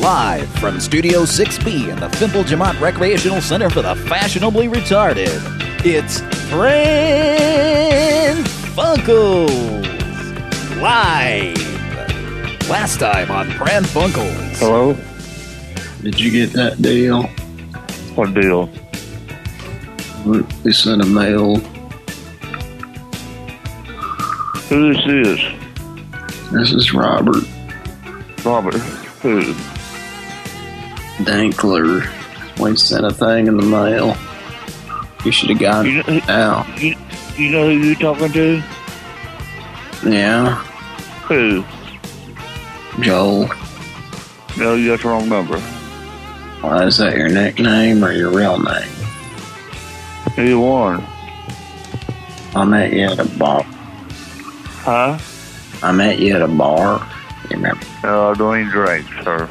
Live from Studio 6B in the Fimple Jamont Recreational Center for the Fashionably Retarded, it's Pran Funkels Live. Last time on Pran Funkels. Hello? Did you get that deal? What deal? We sent a mail. Who this is? This is Robert Robert. Who? Dankler. We sent a thing in the mail. You should have got You it know, now. you, you know who you're talking to? Yeah, Who? Joel. No, you got the wrong number. Why is that your nickname or your real name? Either one. I met you at a bar. Huh? I met you at a bar. You remember? Uh, no, I don't even drink, sir.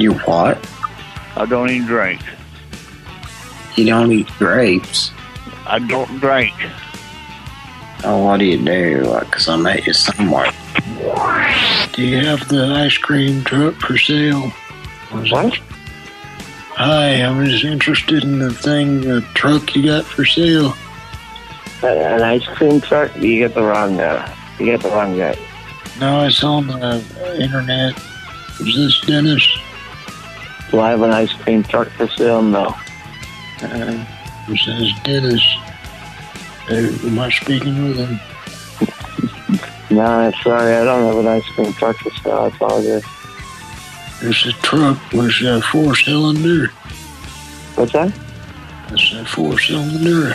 You what? I don't even drink. You don't eat grapes. I don't drink. Oh, what do you do? Uh, because I met you somewhere. Do you have the ice cream truck for sale? What? Hi, I was interested in the thing, the truck you got for sale. Uh, an ice cream truck? You get the wrong guy. you get the wrong guy. No, it's on the internet. Is this Dennis? Do I have an ice cream truck for sale? No. Uh, it says Dennis. Uh, am I speaking with him? No, I'm sorry, I don't have an ice cream truck for sale. I apologize. It's a truck with a four cylinder. What's that? It's a four cylinder.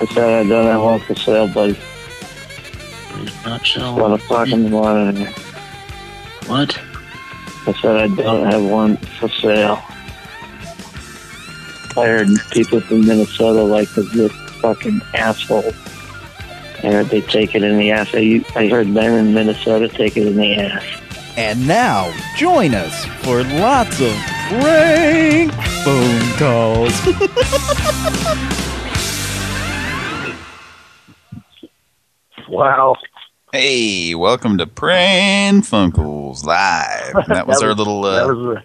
I said I don't have one for sale, buddy. He's not selling. One o'clock in the morning. What? I said I don't have one for sale. I heard people from Minnesota like this fucking asshole. I heard they take it in the ass. I, I heard men in Minnesota take it in the ass. And now, join us for lots of prank phone calls. Wow. Hey, welcome to Pran Funkels Live. That was our little uh, That was uh,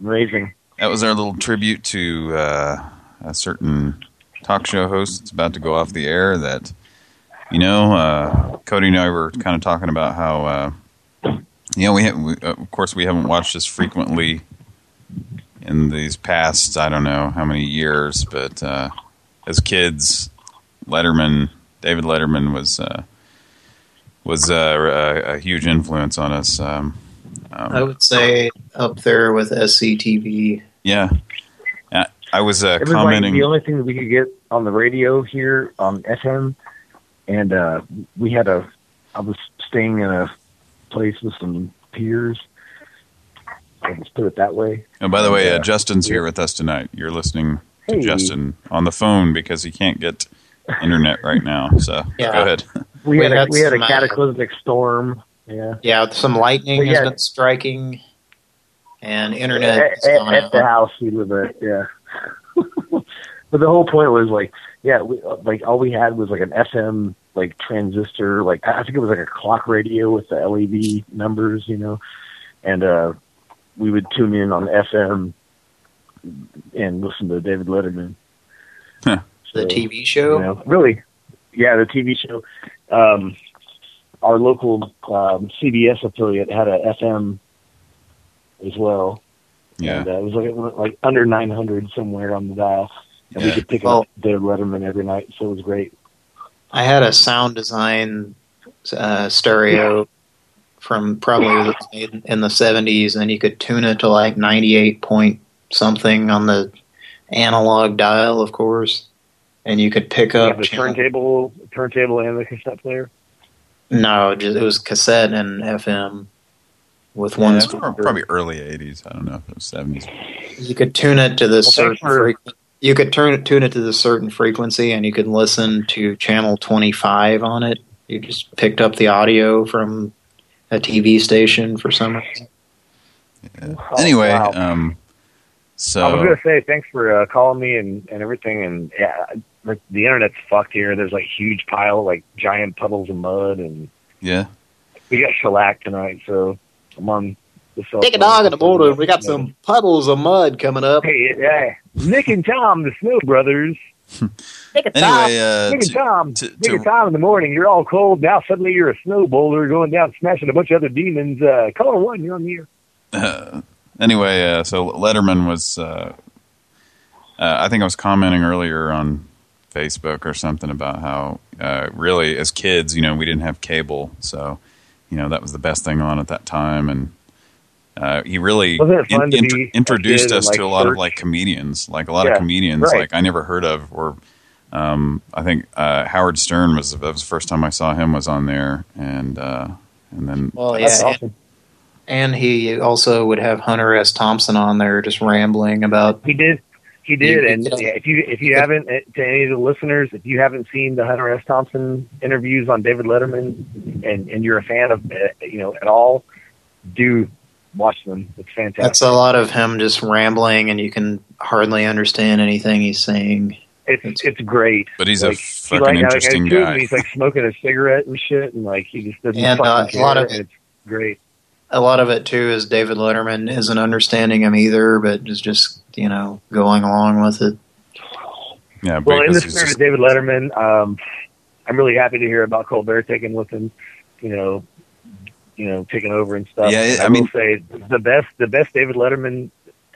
amazing. that was our little tribute to uh, a certain talk show host that's about to go off the air. That you know, uh, Cody and I were kind of talking about how uh, you know we, we uh, of course we haven't watched this frequently in these past I don't know how many years, but uh, as kids, Letterman, David Letterman was. Uh, was uh, a, a huge influence on us. Um, um, I would say up there with SCTV. yeah, Uh, I was uh, It was like commenting. the only thing that we could get on the radio here on FM, and uh, we had a. I was staying in a place with some peers. Let's put it that way. oh, by the way, uh, Justin's here with us tonight. You're listening to Hey. Justin on the phone because he can't get internet right now. So Yeah. go ahead. We, We had, a, we had a some, uh, cataclysmic storm. Yeah. Yeah, some lightning Well, has yeah. been striking, and internet at, has at, at the house we live at. Yeah. but the whole point was like, yeah, we, like all we had was like an FM like transistor, like I think it was like a clock radio with the LED numbers, you know, and uh we would tune in on FM and listen to David Letterman. The So, TV show. you know, really, yeah, the TV show. Um, our local um, CBS affiliate had a FM as well. Yeah. And uh, it was like like under 900 somewhere on the dial, and we could pick Well- up David Letterman every night, so it was great. I had a sound design uh, stereo from probably it was made in the 70s, and you could tune it to like 98 point something on the analog dial, of course, and you could pick up have the turntable, turntable, and the cassette player. No, just, it was cassette and FM with Yeah, one speaker. probably early '80s. I don't know if it was '70s. You could tune it to this Well, certain for- you could turn it tune it to the certain frequency and you could listen to channel 25 on it. You just picked up the audio from a TV station for some reason. Yeah. Oh, anyway, wow. um, so I was gonna say thanks for uh, calling me and and everything, and yeah, like the internet's fucked here. There's like huge pile, like giant puddles of mud, and yeah, we got shellac tonight, so I'm on the cell Take a phone. dog in the morning. We got some puddles of mud coming up. Hey, hey, Nick and Tom, the Snow Brothers. Take a Anyway, uh, Nick and Tom, to- Nick and Tom in the morning. You're all cold now. Suddenly you're a snow boulder going down, smashing a bunch of other demons. Uh, color one, you're on the air. Uh, anyway, uh, so Letterman was, uh, uh, I think I was commenting earlier on Facebook or something about how uh, really as kids, you know, we didn't have cable. So, you know, that was the best thing on at that time. And uh, he really Wasn't it fun to int- be a introduced kid and, us like, to a lot of like comedians, like a lot Yeah, of comedians right. like I never heard of or um, I think uh, Howard Stern was, that was the first time I saw him was on there. And, uh, and then Well, yeah, awesome. and he also would have Hunter S. Thompson on there just rambling about. He did. He did, and yeah, if you if you haven't uh, to any of the listeners, if you haven't seen the Hunter S. Thompson interviews on David Letterman, and and you're a fan of uh, you know at all, do watch them. It's fantastic. That's a lot of him just rambling, and you can hardly understand anything he's saying. it's it's great. But he's Like, a he fucking like, interesting like, guy. He's like smoking a cigarette and shit, and like he just doesn't And, uh, fucking a lot of- and it's great. A lot of it too is David Letterman isn't understanding him either, but is just you know going along with it. Yeah, Well, in the because spirit just- of David Letterman, um, I'm really happy to hear about Colbert taking with him, you know, you know, taking over and stuff. Yeah, it- I, I will mean- say the best, the best David Letterman,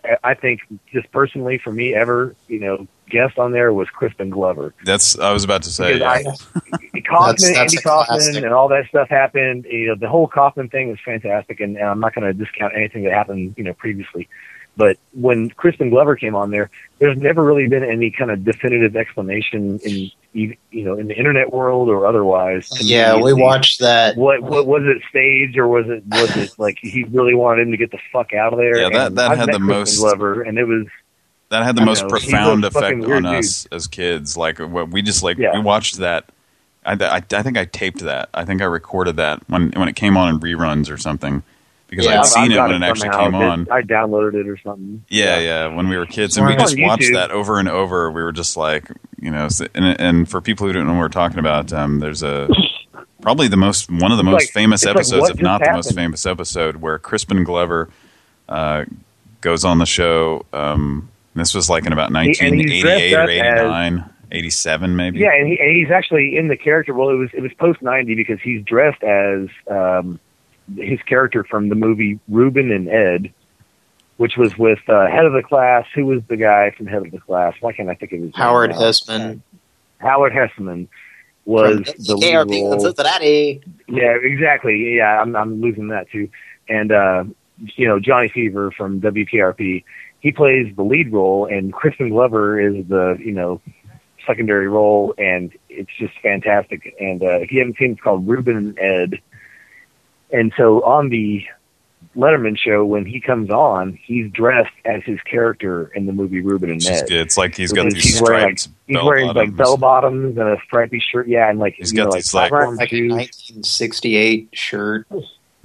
I- I think, just personally for me ever, you know, guest on there was Crispin Glover. That's I was about to say. Yeah. I, Kaufman, That's- that's Andy Kaufman, classic. and all that stuff happened. You know, the whole Kaufman thing was fantastic, and, and I'm not going to discount anything that happened, you know, previously. But when Crispin Glover came on there, there's never really been any kind of definitive explanation in, you know, in the internet world or otherwise. to Yeah, me. we watched that. What, what was it staged or was it was it like he really wanted him to get the fuck out of there? Yeah, that- that I've had the Crispin most- Glover, and it was That had the I most know, profound effect on dude. us as kids. Like we just like Yeah. we watched that. I, I, I think I taped that. I think I recorded that when when it came on in reruns or something because Yeah, I'd seen it when it actually somehow. came on. I downloaded it or something. Yeah, yeah, when we were kids, and we just watched that over and over. We were just like, you know, and, and for people who don't know what we're talking about, um, there's a probably the most one of the most like- famous it's like, episodes, if not the most famous episode, where Crispin Glover uh, goes on the show. Um, this was like in about 1988 or up as- 89, 87 maybe. Yeah, and, he, and he's actually in the character. Well, it was it was post ninety because he's dressed as um, his character from the movie Rubin and Ed, which was with uh, Head of the Class. Who was the guy from Head of the Class? Why can't I think of his name Howard now? Hesseman Howard Hesseman was the lead KRP role. Cincinnati. Yeah, exactly. Yeah, I'm I'm losing that too. And uh, you know, Johnny Fever from WKRP, he plays the lead role, and Crispin Glover is the you know secondary role, and it's just fantastic. And uh, if you haven't seen, it, it's called Rubin and Ed. And so on the Letterman show, when he comes on, he's dressed as his character in the movie Rubin and It's just Ed. good. It's like he's got these he's wearing, like, stripes. He's bell wearing like bottoms. bell bottoms and a stripy shirt, yeah, and like He's you got know, these, like- platform Like shoes. 1968 shirt. I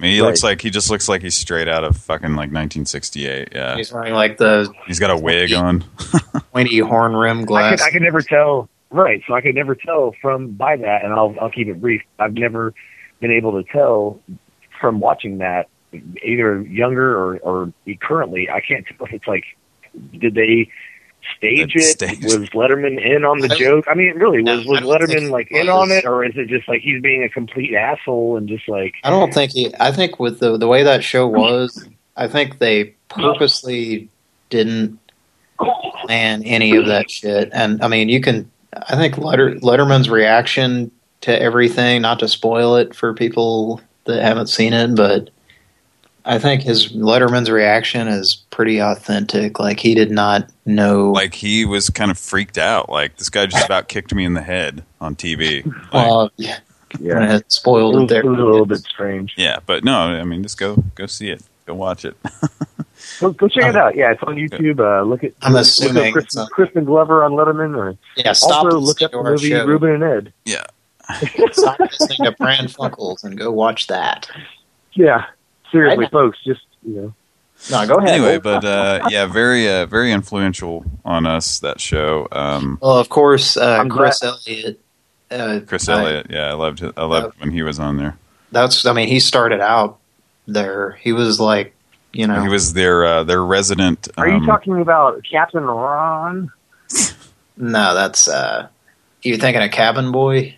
mean, he Right. looks like he just looks like he's straight out of fucking like 1968. Yeah, He's wearing like the he's got a wig on. pointy horn rim I glass. I can never tell. Right, so I could never tell from by that, and I'll I'll keep it brief. I've never been able to tell from watching that, either younger or or currently. I can't tell if it's like, did they stage Did it? stage- Was Letterman in on the I- joke? I mean, really, was was Letterman like was. in on it, or is it just like he's being a complete asshole and just like I don't think he. I think with the the way that show was, I think they purposely didn't plan any of that shit. And I mean, you can. I think Letter, Letterman's reaction to everything, not to spoil it for people that haven't seen it, but I think his Letterman's reaction is pretty authentic. Like he did not know. Like he was kind of freaked out. Like this guy just about kicked me in the head on TV. Like, well, yeah, yeah, had it spoiled was, it there. it was a little bit strange. yeah, but no, I mean, just go go see it. Go watch it. Go, go check it out. Yeah, it's on YouTube. Uh, look at I'm look, assuming look it's up Crispin, Crispin Glover on Letterman, or Yeah, stop also look up the movie show. Rubin and Ed. Yeah. Stop listening to Pran Funkels and go watch that. Yeah, seriously, folks, just you know. No, go ahead. Anyway, but uh, yeah, very uh, very influential on us that show. Um, well, of course, uh, I'm Chris Elliott. Uh, Chris I- Elliott, yeah, I loved it. I loved when he was on there. that's. I mean, he started out there. He was like, you know, He was their uh, their resident. Are you um, talking about Captain Ron? no, that's uh, you thinking of Cabin Boy?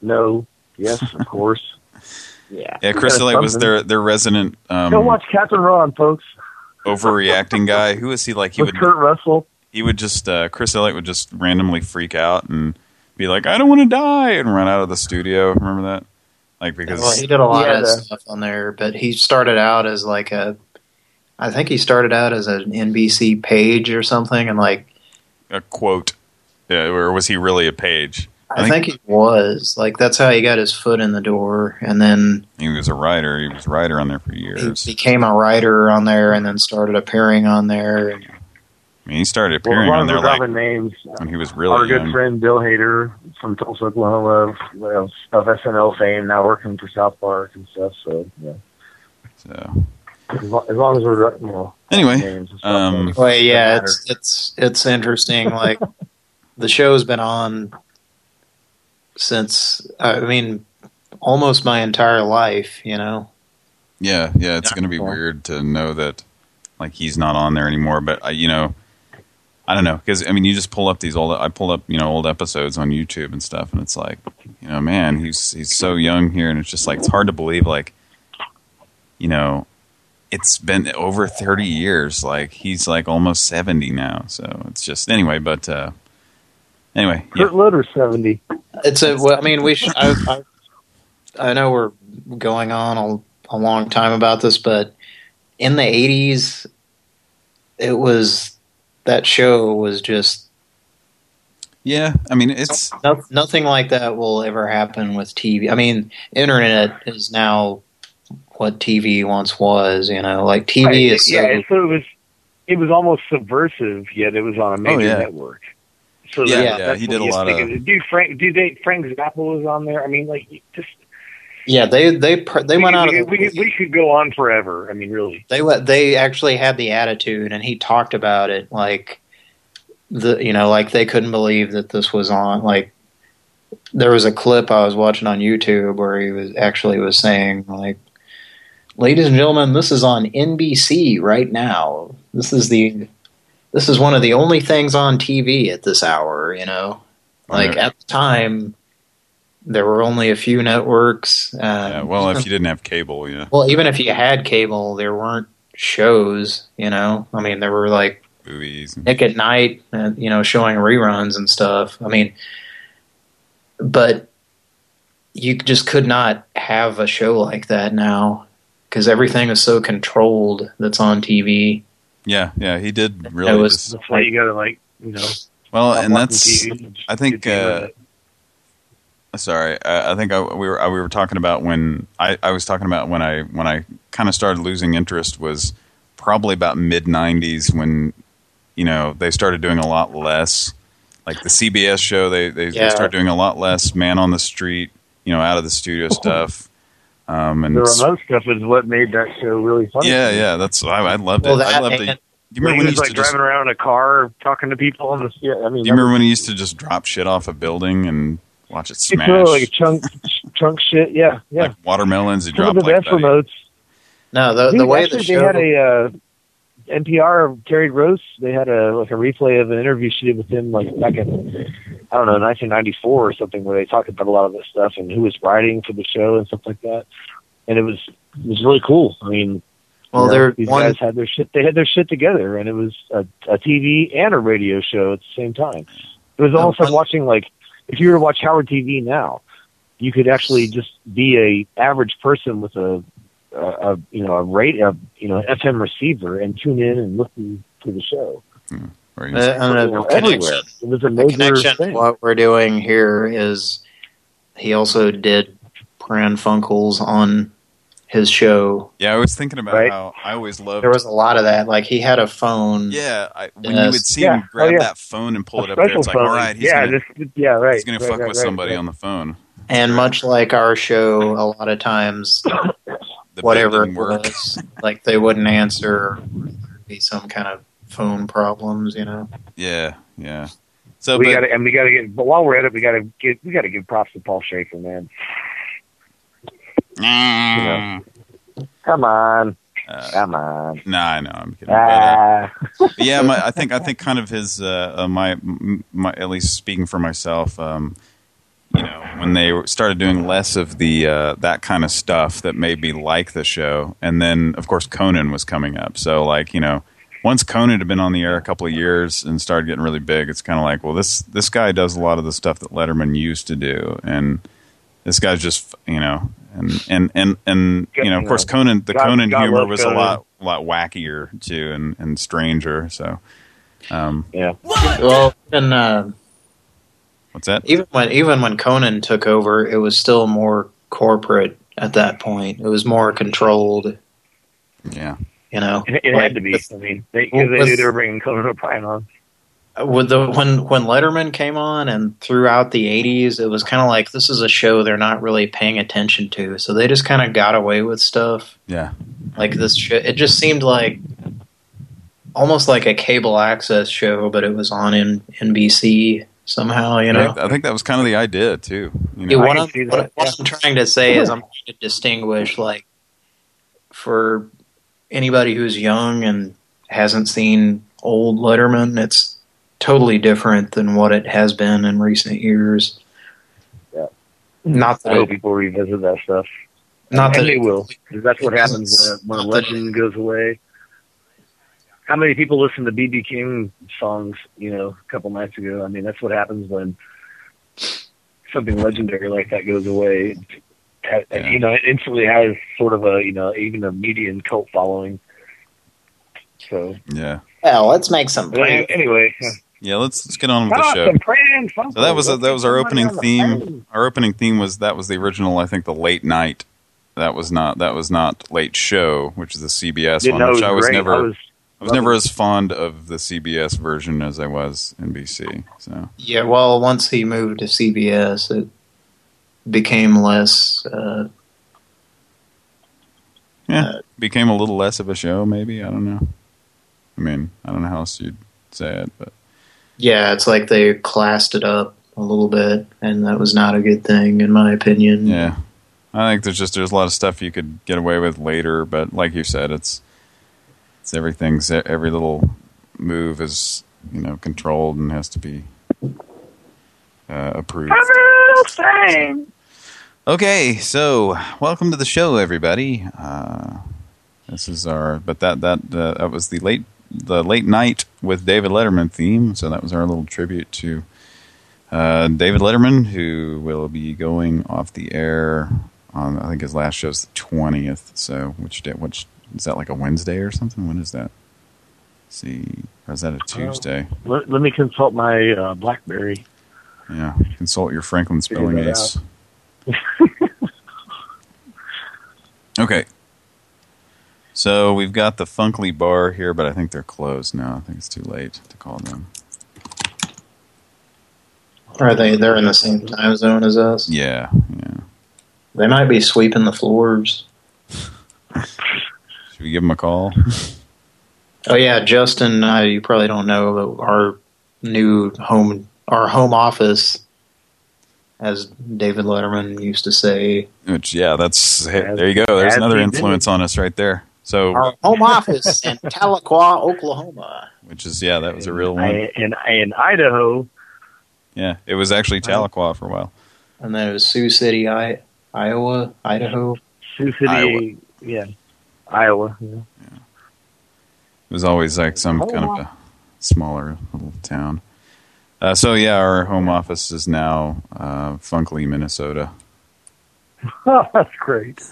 No. Yes, of course. Yeah. Yeah, Chris Yeah, Elliott was their their resident um, Go watch Captain Ron, folks. overreacting guy. Who was he like? He With would Kurt Russell. he would just uh, Chris Elliott would just randomly freak out and be like, "I don't want to die," and run out of the studio. Remember that? Like because Well, he did a lot Yeah, of the- stuff on there, but he started out as like a, I think he started out as an NBC page or something, and like a quote, yeah, or was he really a page? I, think, he was like that's how he got his foot in the door, and then he was a writer. He was a writer on there for he years. became a writer on there, and then started appearing on there. I mean, he started appearing as long on there we're like dropping names, when he was really our really good young. friend Bill Hader from Tulsa, Oklahoma, of, of SNL fame, now working for South Park and stuff. So, yeah. So As long as we're, you know, Anyway, names and stuff, um, Well, yeah, it's it's it's interesting. Like the show's been on since I mean almost my entire life. You know. Yeah, yeah, it's going to be weird to know that like he's not on there anymore. But I, you know, I don't know because I mean, you just pull up these old. I pull up you know old episodes on YouTube and stuff, and it's like, you know, man, he's he's so young here, and it's just like it's hard to believe. Like, you know, it's been over thirty years. Like he's like almost seventy now. So it's just anyway. But uh anyway, yeah, Kurt Loder, 70. It's a. Well, I mean, we. Sh I, I, I know we're going on a, a long time about this, but in the '80s, it was that show was just yeah. I mean, it's no, nothing like that will ever happen with TV. I mean, internet is now what TV once was. You know, like TV Right, is so, yeah, so it was it was almost subversive, yet it was on a oh, major Oh, yeah. network. So Yeah, that- yeah, that's he did a lot think of- Dude, Frank, dude, they, Frank Zappa was on there. I mean, like, you just yeah. They they pr- they we, went out we, of we, the, we, we could go on forever. I mean, really. they let they actually had the attitude, and he talked about it like the you know like they couldn't believe that this was on. Like there was a clip I was watching on YouTube where he was actually was saying like, "Ladies and gentlemen, this is on NBC right now. This is the this is one of the only things on TV at this hour." You know, like Right. at the time. There were only a few networks. Um, yeah. Well, if you didn't have cable, yeah, well, even if you had cable, there weren't shows, you know? I mean, there were like movies. and- Nick at Night, uh, you know, showing reruns and stuff. I mean, but you just could not have a show like that now because everything is so controlled that's on TV. Yeah, yeah, he did really. It was- just- That's why you got to, like, you know. well, and that's. And I think, uh. Sorry, I, I think I, we were I, we were talking about when I, I was talking about when I when I kind of started losing interest was probably about mid '90s when you know they started doing a lot less. Like the CBS show, they they, Yeah. they started doing a lot less man on the street, you know, out of the studio stuff. Um, and the remote stuff is what made that show really funny. yeah, yeah, that's I, I loved Well, it. I loved and- it. Do you remember he when he was like to just, driving around in a car talking to people on the. Yeah, I mean, Do you remember when he used to just drop shit off a building and watch it smash? threw like chunk, chunk shit. Yeah, yeah. Like watermelons, he dropped the like best that. remotes. No, the, the way the show... they had a uh, NPR Terry Gross. They had a like a replay of an interview she did with him like back in I don't know 1994 or something where they talked about a lot of this stuff and who was writing for the show and stuff like that. And it was it was really cool. I mean, well, you know, there these one guys had their shit. They had their shit together, and it was a, a TV and a radio show at the same time. It was almost like watching like if you were to watch Howard TV now, you could actually just be a average person with a a, a you know a rate a you know FM receiver and tune in and listen to the show. Or he uh, was- know, Everywhere. It was a The major connection. thing. What we're doing here is he also did Pran Funkels on his show. yeah, I was thinking about Right. how I always loved. There was a lot of that. Like he had a phone. yeah, I, when you would see Yeah. him grab Oh, yeah. that phone and pull A it up there, special it's like, phone. all right, he's yeah, gonna, this, yeah, right. he's gonna right, fuck right, with right, somebody right. on the phone. And much like our show, a lot of times, The whatever it work. was, like they wouldn't answer, there'd be some kind of phone problems, you know. Yeah, yeah. So, we got to, and we got to get. But while we're at it, we got to get. We got to give props to Paul Shaffer, man. Mm. Come on, Uh, come on. nah, I know. I'm kidding. But, uh, Ah. yeah, my, I think I think kind of his uh, uh, my my at least speaking for myself. Um, you know, when they started doing less of the uh, that kind of stuff that made me like the show, and then of course Conan was coming up. So like you know, once Conan had been on the air a couple of years and started getting really big, it's kind of like, well, this this guy does a lot of the stuff that Letterman used to do, and this guy's just you know, and and and and you know, of course Conan the God- Conan God humor love was a lot a lot wackier too, and and stranger. So, um, Yeah. Well, and uh, what's that? even when even when Conan took over, it was still more corporate at that point. It was more controlled. Yeah. You know, It, it Like, had to be. I mean, they, Well, they knew they were bringing Conan O'Brien on. with the when when Letterman came on and throughout the '80s, it was kind of like this is a show they're not really paying attention to, so they just kind of got away with stuff Yeah. like this. Sh it just seemed like almost like a cable access show, but it was on in NBC somehow. You I know, think, I think that was kind of the idea too. You Yeah, what, I'm, what, what I'm trying to say is I'm trying to distinguish, like, for anybody who's young and hasn't seen old Letterman, it's totally different than what it has been in recent years. Yeah. Not I hope that, people revisit that stuff. not and that they will. That's what happens when, when a legend goes away. How many people listen to BB King songs, you know, a couple nights ago? I mean, that's what happens when something legendary like that goes away. And, Yeah. You know, it instantly has sort of a, you know, even a median cult following. So, yeah. Well, let's make some but anyway, anyway Yeah, let's let's get on with the show. some Pran Funkels. So that was that was our opening somebody on the theme. Our opening theme was that was the original. I think the late night. That was not that was not late show, which is the CBS Didn't one, know it which I was great. never. I was, never as fond of the CBS version as I was NBC. So Yeah, well, once he moved to CBS, it became less. Uh, yeah, Uh, became a little less of a show. Maybe I don't know. I mean, I don't know how else you'd say it, but yeah, it's like they classed it up a little bit, and that was not a good thing, in my opinion. yeah, I think there's just there's a lot of stuff you could get away with later, but like you said, it's it's everything's every little move is you know controlled and has to be uh, approved. Okay, so welcome to the show, everybody. Uh, this is our, but that that uh, that was the late the late night with David Letterman theme. So that was our little tribute to uh, David Letterman, who will be going off the air on. I think his last show's the twentieth. So which day? Which is that? Like a Wednesday or something? When is that? Let's see, or is that a Tuesday? let, let me consult my uh, BlackBerry. Yeah, consult your Franklin spelling ace. okay. So we've got the Funkley Bar here, but I think they're closed now. I think it's too late to call them. Are they? They're in the same time zone as us. Yeah, yeah. They might be sweeping the floors. Should we give him a call? Oh yeah, Justin. Uh, you probably don't know, but our new home, our home office, as David Letterman used to say, Which, yeah, that's hey, there you go. There's another influence on us right there. So, our home office in Tahlequah, Oklahoma. which is yeah, that was a real one. I, in, in Idaho, Yeah, it was actually Tahlequah for a while. And then it was Sioux City, I, Iowa, Idaho. Sioux City, Iowa. yeah, Iowa. Yeah. It was always like some kind of a smaller little town. Uh, so yeah, our home office is now uh, Funkley, Minnesota. That's great.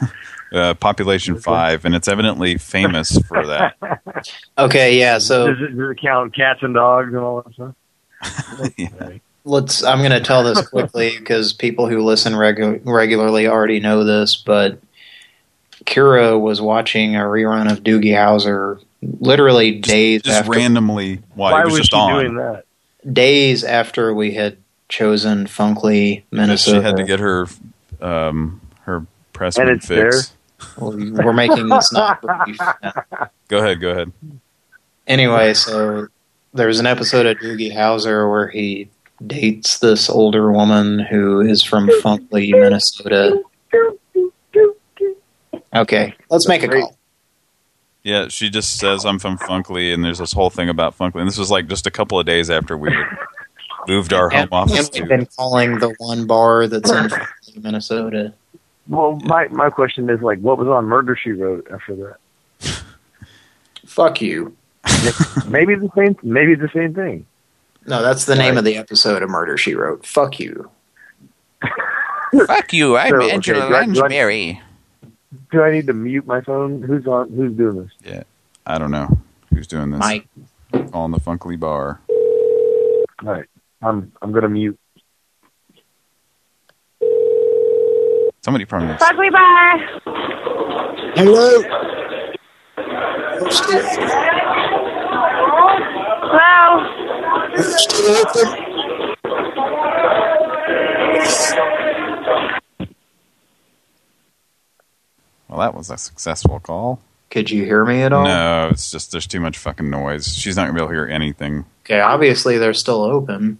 Uh, population five, and it's evidently famous for that. Okay, yeah. So does, it, does it count cats and dogs and all that stuff? Yeah. Right. let's. I'm going to tell this quickly because people who listen regu regularly already know this. But Kira was watching a rerun of Doogie Howser literally days Just after randomly, while Why it was, was just she on. doing that? days after we had chosen Funkley, Because Minnesota. She had to get her um, her press And run it's there? fix. We're making this not brief. Go ahead, go ahead. Anyway, so there was an episode of Doogie Howser where he dates this older woman who is from Funkley, Minnesota. Okay, let's make a Great. call. Yeah, she just says I'm from Funkley, and there's this whole thing about Funkley. And this was like just a couple of days after we moved our home And, office and we've been calling the one bar that's in Minnesota. Well, my my question is like, what was on Murder She Wrote after that? Fuck you. maybe the same. Maybe the same thing. No, that's the name of the episode of Murder She Wrote. Fuck you. Fuck you, I'm So, okay, Angela do I- do I- Lansbury. Do I need to mute my phone? Who's on? Who's doing this? Yeah, I don't know who's doing this. Mike. Calling the Funkley bar. All right, I'm I'm gonna mute. Somebody probably knows. Buckley Bar. Hello. Hello. Well, that was a successful call. Could you hear me at all? No, it's just there's too much fucking noise. She's not gonna be able to hear anything. Okay, obviously they're still open.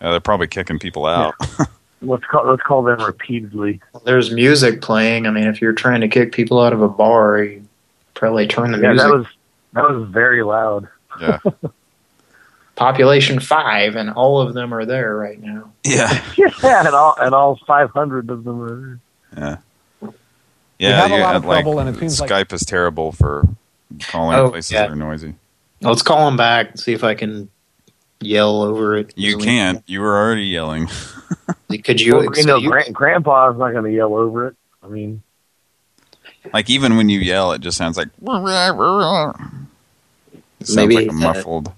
Uh, they're probably kicking people out. Let's call let's call them repeatedly. There's music playing. I mean, if you're trying to kick people out of a bar, you probably turn the Yeah, music. that was that was very loud. yeah, Population five, and all of them are there right now. yeah, Yeah, and all and all 500 of them are. yeah. We Yeah, have a lot of trouble, and it seems Skype like- is terrible for calling Oh, places yeah. that are noisy. Let's call him back and see if I can yell over it. You can't. You were already yelling. Could you? Well, you know, you- Gran- Grandpa's not going to yell over it. I mean, Like even when you yell, it just sounds like. It sounds Maybe, like a uh, muffled.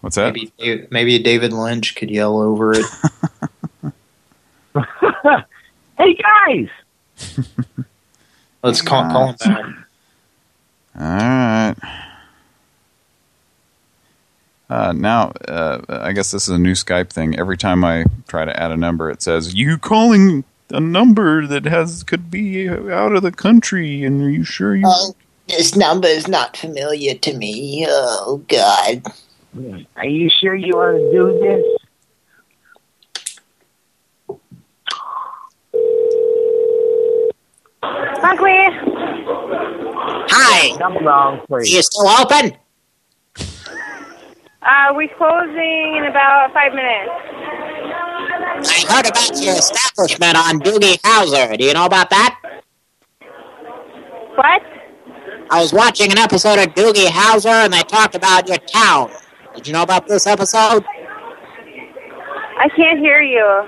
What's that? maybe maybe David Lynch could yell over it. hey guys, Let's call call him back. All right. Uh, now, uh, I guess this is a new Skype thing. Every time I try to add a number, it says you calling a number that has could be out of the country, and are you sure you? Oh, this number is not familiar to me. Oh, God. are you sure you want to do this? Buckley. Hi. Come along, please. You still open? Uh, we're closing in about five minutes. I heard about your establishment on Doogie Howser. Do you know about that? What? I was watching an episode of Doogie Howser, and they talked about your town. Did you know about this episode? I can't hear you.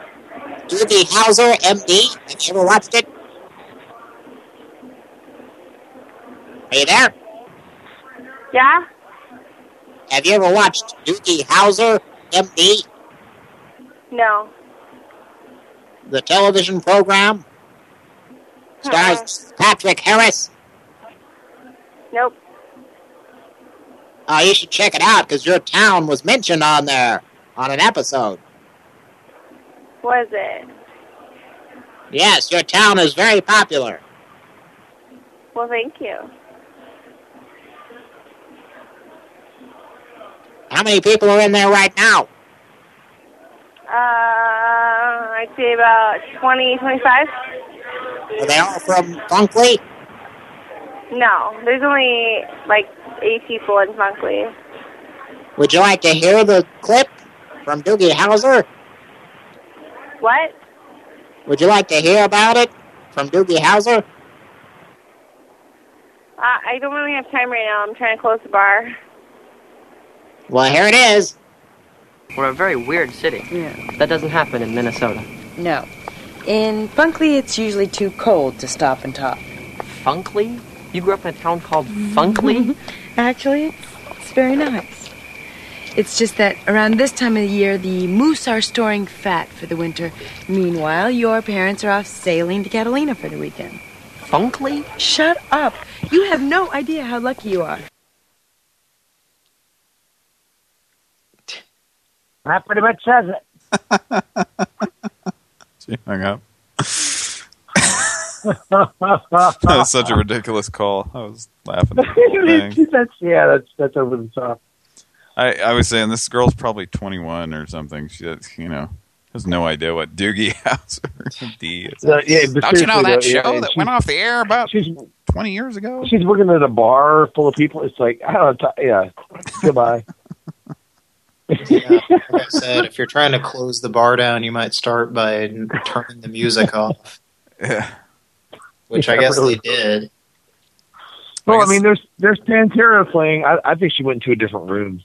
Doogie Howser, MD. Have you ever watched it? Are you there? Yeah? Have you ever watched Doogie Howser, MD? No. The television program? Stars uh-uh. Patrick Harris. Nope. Oh, you should check it out because your town was mentioned on there on an episode. Was it? Yes, your town is very popular. Well, thank you. How many people are in there right now? Uh, I'd say about 20, 25. Are they all from Funkley? No, there's only like eight people in Funkley. Would you like to hear the clip from Doogie Howser? What? Would you like to hear about it from Doogie Howser? Uh, I don't really have time right now. I'm trying to close the bar. Well, here it is. We're a very weird city. Yeah. That doesn't happen in Minnesota. No. In Funkley, it's usually too cold to stop and talk. Funkley? You grew up in a town called Funkley? Actually, it's, it's very nice. It's just that around this time of the year, the moose are storing fat for the winter. Meanwhile, your parents are off sailing to Catalina for the weekend. Funkley? Shut up. You have no idea how lucky you are. That pretty much says it. She hung up. that was such a ridiculous call. I was laughing. At the thing. that's yeah, that's that's over the top. I, I was saying this girl's probably 21 or something. She, you know, has no idea what Doogie Howser D is. Uh, yeah, Don't you know that though, show and that went off the air about she's 20 years ago. She's working at a bar full of people. It's like I don't know. Yeah, goodbye. Yeah, like I said, if you're trying to close the bar down, you might start by turning the music off. Yeah. Which I guess really. they did. Well, I, mean, there's there's Pantera playing. I, I think she went into a different room,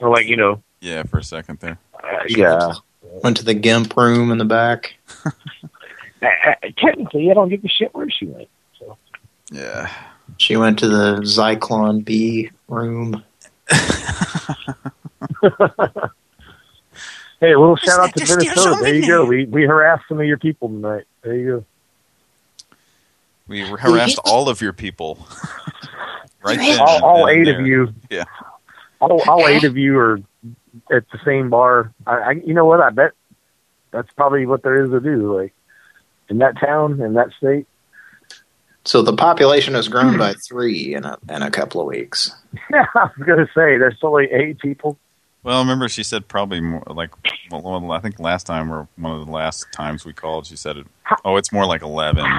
or like you know, Yeah, for a second there. uh, yeah. Went to the GIMP room in the back. Uh, technically, I don't give a shit where she went. So Yeah. She went to the Zyklon B room. hey, a little shout out to Minnesota. There you go. We we harassed some of your people tonight. There you go. We harassed all of your people. right then. all all eight there. of you. Yeah. All all eight of you are at the same bar. I, I you know what? I bet that's probably what there is to do. Like in that town, in that state. So the population has grown by three in a in a couple of weeks. Yeah, I was gonna say there's only eight people. Well, remember she said probably more like well, well, I think last time or one of the last times we called, she said it. Oh, it's more like eleven.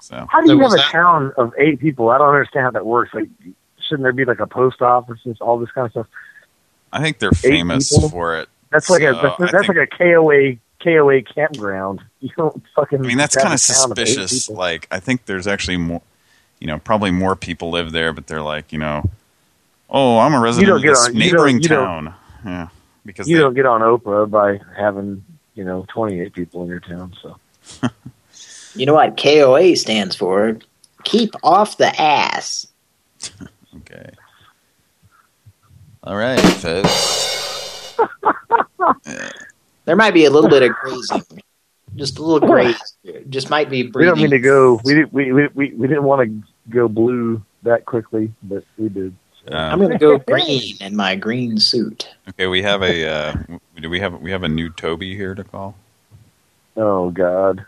So How do you So have a that- town of eight people? I don't understand how that works. Like, shouldn't there be like a post office and all this kind of stuff? I think they're famous people? for it. That's like a that's, that's think- like a KOA KOA campground. You don't fucking. I mean, that's kind of suspicious. people. Like, I think there's actually more, you know, probably more people live there, but they're like, you know, oh, I'm a resident of get this on- you neighboring don't- you don't- town. Yeah, because you they, don't get on Oprah by having you know 28 people in your town. So You know what KOA stands for? Keep off the ass. okay. All right, folks. There might be a little bit of grazing. Just a little graze. Just might be we don't mean to go. We, we we we didn't want to go blue that quickly, but we did. I'm going to go green in my green suit. Okay, we have a. Uh, do we have we have a new Toby here to call? Oh God,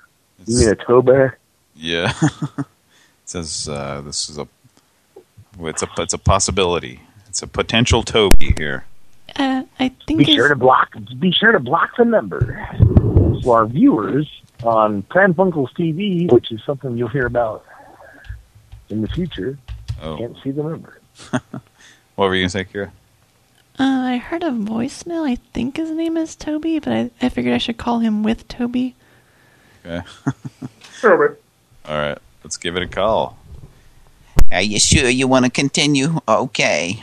you mean a Toby? Yeah. it says uh, this is a. It's a it's a possibility. It's a potential Toby here. Uh, I think Be it's- sure to block. Be sure to block the number. So our viewers on Pran Funkels TV, which is something you'll hear about in the future, Oh, can't see the number. what were you gonna say, Kira? Uh, I heard a voicemail. I think his name is Toby, but I, I figured I should call him with Toby. Okay. Toby. All right, let's give it a call. Are you sure you want to continue? Okay.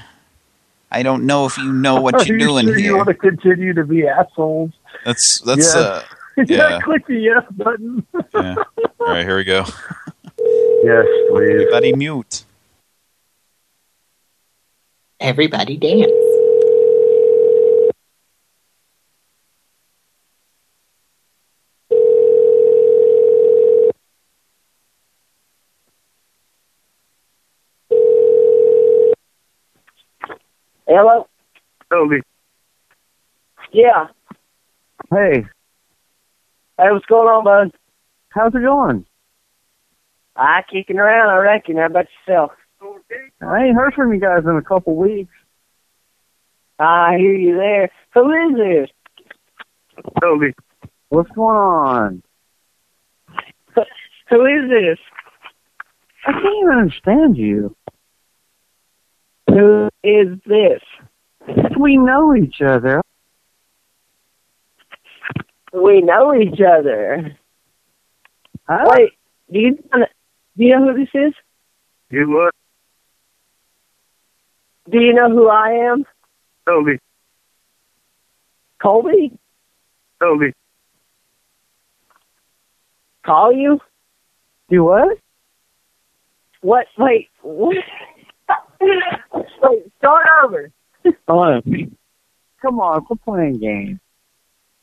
I don't know if you know what you're you doing sure You want to continue to be assholes? That's that's Yeah. uh yeah. yeah. Click the yes button. yeah. All right, here we go. yes, please. Everybody mute. Everybody dance. Hello? Toby. Yeah. Hey, Hey, what's going on, bud? how's it going? I kicking around, I reckon. How about yourself? I ain't heard from you guys in a couple weeks. I hear you there. Who is this? Toby. What's going on? Who is this? I can't even understand you. Who is this? We know each other. We know each other. Huh? Wait, do you do you know who this is? You what? Do you know who I am? Toby. Colby? Toby. Call you? You what? What? Wait, what? Wait, start over. Hello. Come on, quit playing games.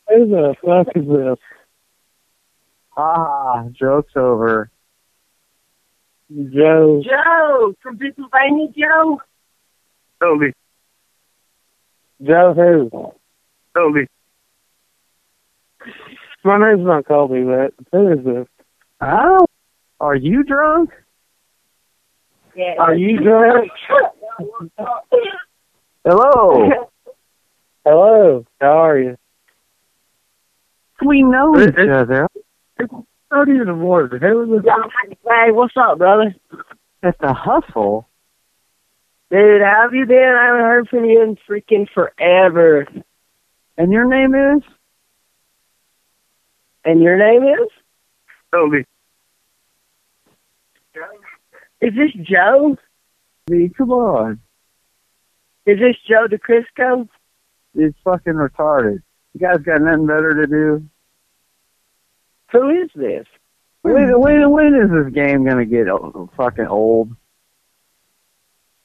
Who the fuck is this? Ah, joke's over. Joe. Joe from Pennsylvania, Joe. Toby. Joe who? Toby. My name's not Colby, but who is this? Oh, are you drunk? Are you drunk? Hello. Hello. How are you? We know It- each it- other. Not even a word. The hell? Hey, what's up, brother? It's a hustle. Dude, how have you been? I haven't heard from you in freaking forever. And your name is? And your name is? Toby. Is this Joe? Me, come on. Is this Joe DeCrisco? He's fucking retarded. You guys got nothing better to do? Who is this? When, when, when is this game gonna get o- fucking old?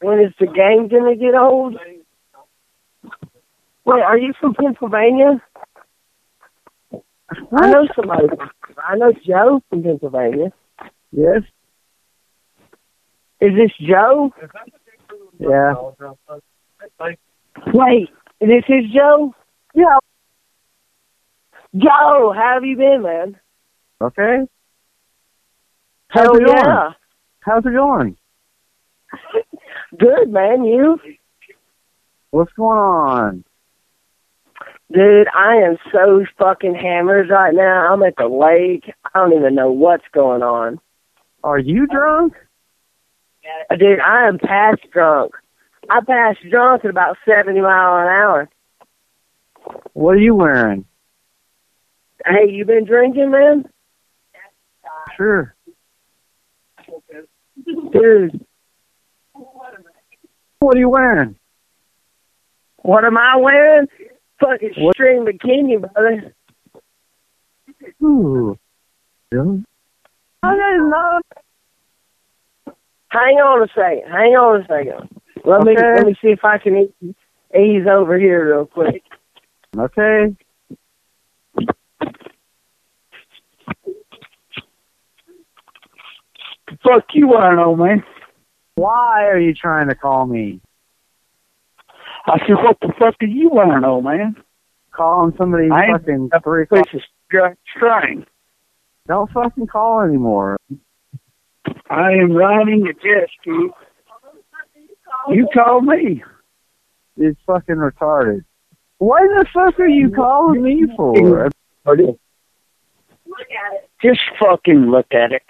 When is the game gonna get old? Wait, are you from Pennsylvania? I know somebody. I know Joe from Pennsylvania. Yes? Is this Joe? Yeah. Wait, this is Joe? Yeah. Joe, how have you been, man? Okay. How's Hell it going? yeah. How's it going? Good, man. You? What's going on? Dude, I am so fucking hammered right now. I'm at the lake. I don't even know what's going on. Are you drunk? Dude, I am past drunk. I passed drunk at about 70 mile an hour. What are you wearing? Hey, you been drinking, man? Sure. Dude, What are you wearing? what am I wearing? Fucking string bikini, brother. Ooh. Really? I didn't know. Hang on a second. Hang on a second. Let me let me see if I can ease, ease over here real quick. Okay. Fuck you, want to know, man? Why are you trying to call me? I said, what the fuck do you want to know, man? Calling somebody I fucking a three piece o'clock. of. Don't fucking call anymore. I am riding a jet ski. You called me. It's fucking retarded. What the fuck are you calling me for? Look at it. Just fucking look at it.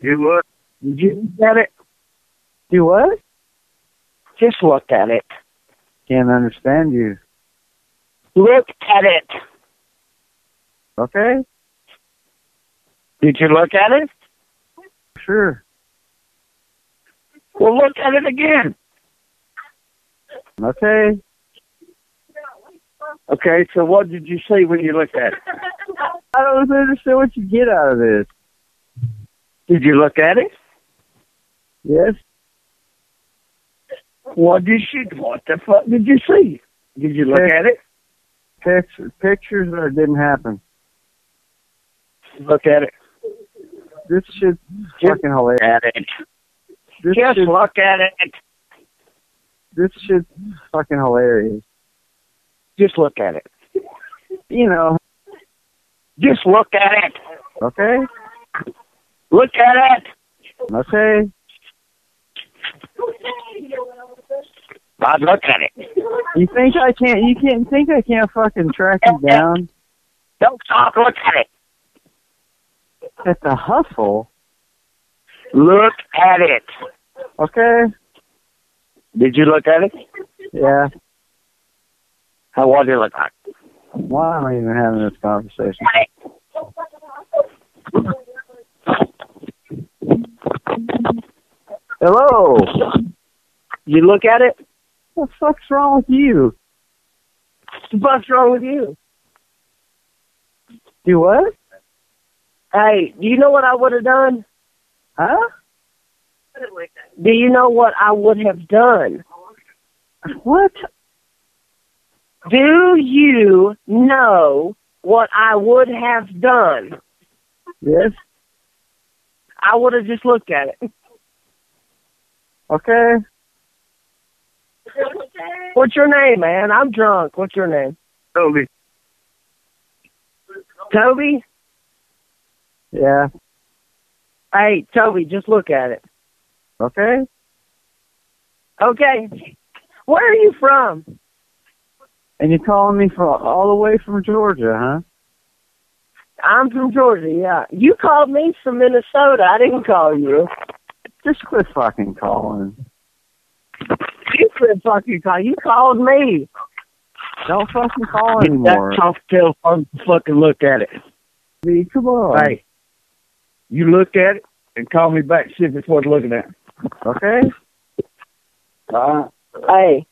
You look. Did you look at it? You what? Just look at it. Can't understand you. Look at it. Okay? Did you look at it? Sure. Well, look at it again. Okay? Okay, so what did you see when you looked at it? I don't understand what you get out of this. Did you look at it? Yes? What did you? What the fuck did you see? Did you look at it? Pictures, pictures that didn't happen. Look at it. This shit's fucking hilarious. At it. This Just shit, look at it. this shit's fucking hilarious. Just look at it. You know, Just look at it. okay? Look at it. Okay? I'd look at it. You think I can't, you can't think I can't fucking track you down? Don't talk. Look at it. At the hustle? Look at it. Okay? Did you look at it? Yeah. How was it look like? Why am I even having this conversation? Hello? You look at it? What the fuck's wrong with you? What the fuck's wrong with you? Do what? Hey, do you know what I would have done? Huh? Do you know what I would have done? What? Do you know what I would have done? Yes? I would have just looked at it. Okay? okay. What's your name, man? I'm drunk. What's your name? Toby. Toby? Yeah. Hey, Toby, just look at it. Okay? Okay. Where are you from? And you're calling me from all the way from Georgia, huh? I'm from Georgia, yeah. You called me from Minnesota. I didn't call you. Just quit fucking calling. You quit fucking call. You called me. Don't fucking call Get anymore. that talk telephone and fucking look at it. B, come on. Hey, you look at it and call me back see if it's worth looking at. Okay. Uh, Hey.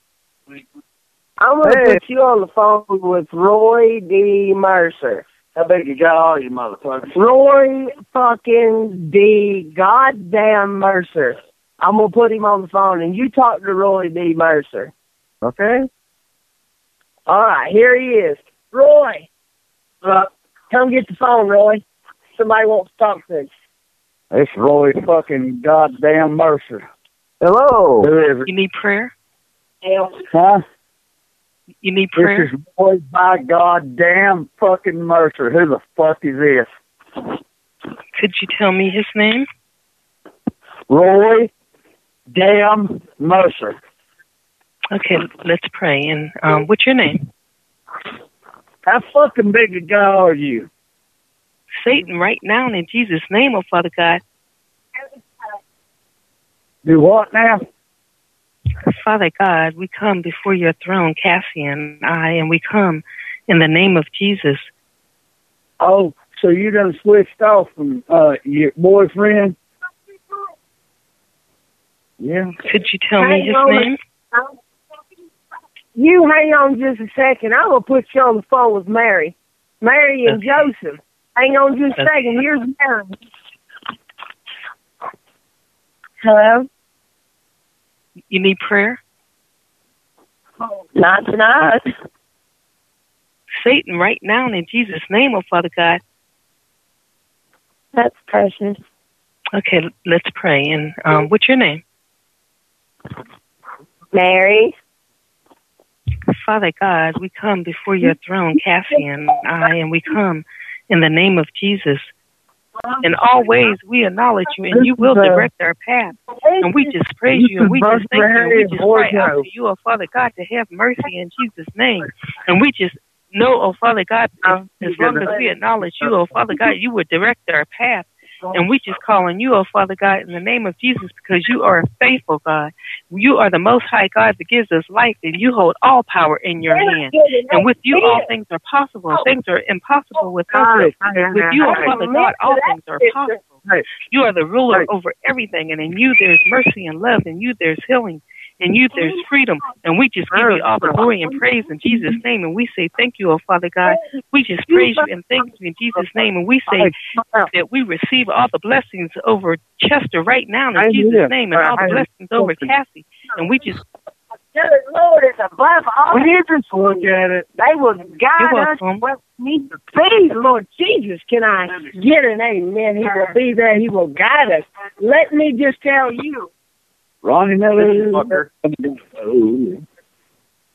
I'm gonna Hey. put you on the phone with Roy D. Mercer. I bet you got all you motherfuckers. Roy fucking D. Goddamn Mercer. I'm gonna put him on the phone and you talk to Roy D. Mercer. Okay. All right, here he is. Roy. Uh, come get the phone, Roy. Somebody wants to talk to you. It's Roy fucking goddamn Mercer. Hello. Who is it? You need prayer? Huh? You need This prayer? is Roy by God damn fucking Mercer. Who the fuck is this? Could you tell me his name? Roy damn Mercer. Okay, let's pray. And um, what's your name? How fucking big a guy are you? Satan, right now in Jesus' name, oh Father God. Do what now? Father God, we come before your throne, Cassie and I, and we come in the name of Jesus. Oh, so you done switched off from uh your boyfriend? Yeah. Could you tell me Hang his on. name? You hang on just a second. I'm gonna put you on the phone with Mary. Mary and Joseph. Hang on just a second. Here's Mary. Hello? You need prayer? Oh, not tonight. Satan, right now in Jesus' name, oh Father God. That's precious. Okay, let's pray. And um, what's your name? Mary. Father God, we come before your throne, Cassie and I, and we come in the name of Jesus. In all ways, we acknowledge you, and you will direct our path. And we just praise you, and we just thank you, and we just cry out to you, oh Father God, to have mercy in Jesus' name. And we just know, oh Father God, as, as long as we acknowledge you, oh Father God, you will direct our path. And we just call on you, oh Father God, in the name of Jesus, because you are a faithful God. You are the most high God that gives us life, and you hold all power in your hand. And with you, all things are possible. Oh. Things are impossible with oh, us. With you, oh Father God, all things are possible. You are the ruler over everything, and in you there's mercy and love, and you there's healing, and you there's freedom. And we just give you all the glory and praise in Jesus' name, and we say thank you, oh Father God. We just praise you and thank you in Jesus' name, and we say that we receive all the blessings over Chester right now in Jesus' name, and all the blessings over Cassie. And we just Good Lord is above all. Will you just look at it? They will guide You're us welcome. where we need to be. Lord Jesus, can I get an amen? He will be there. He will guide us. Let me just tell you. Ronnie Miller.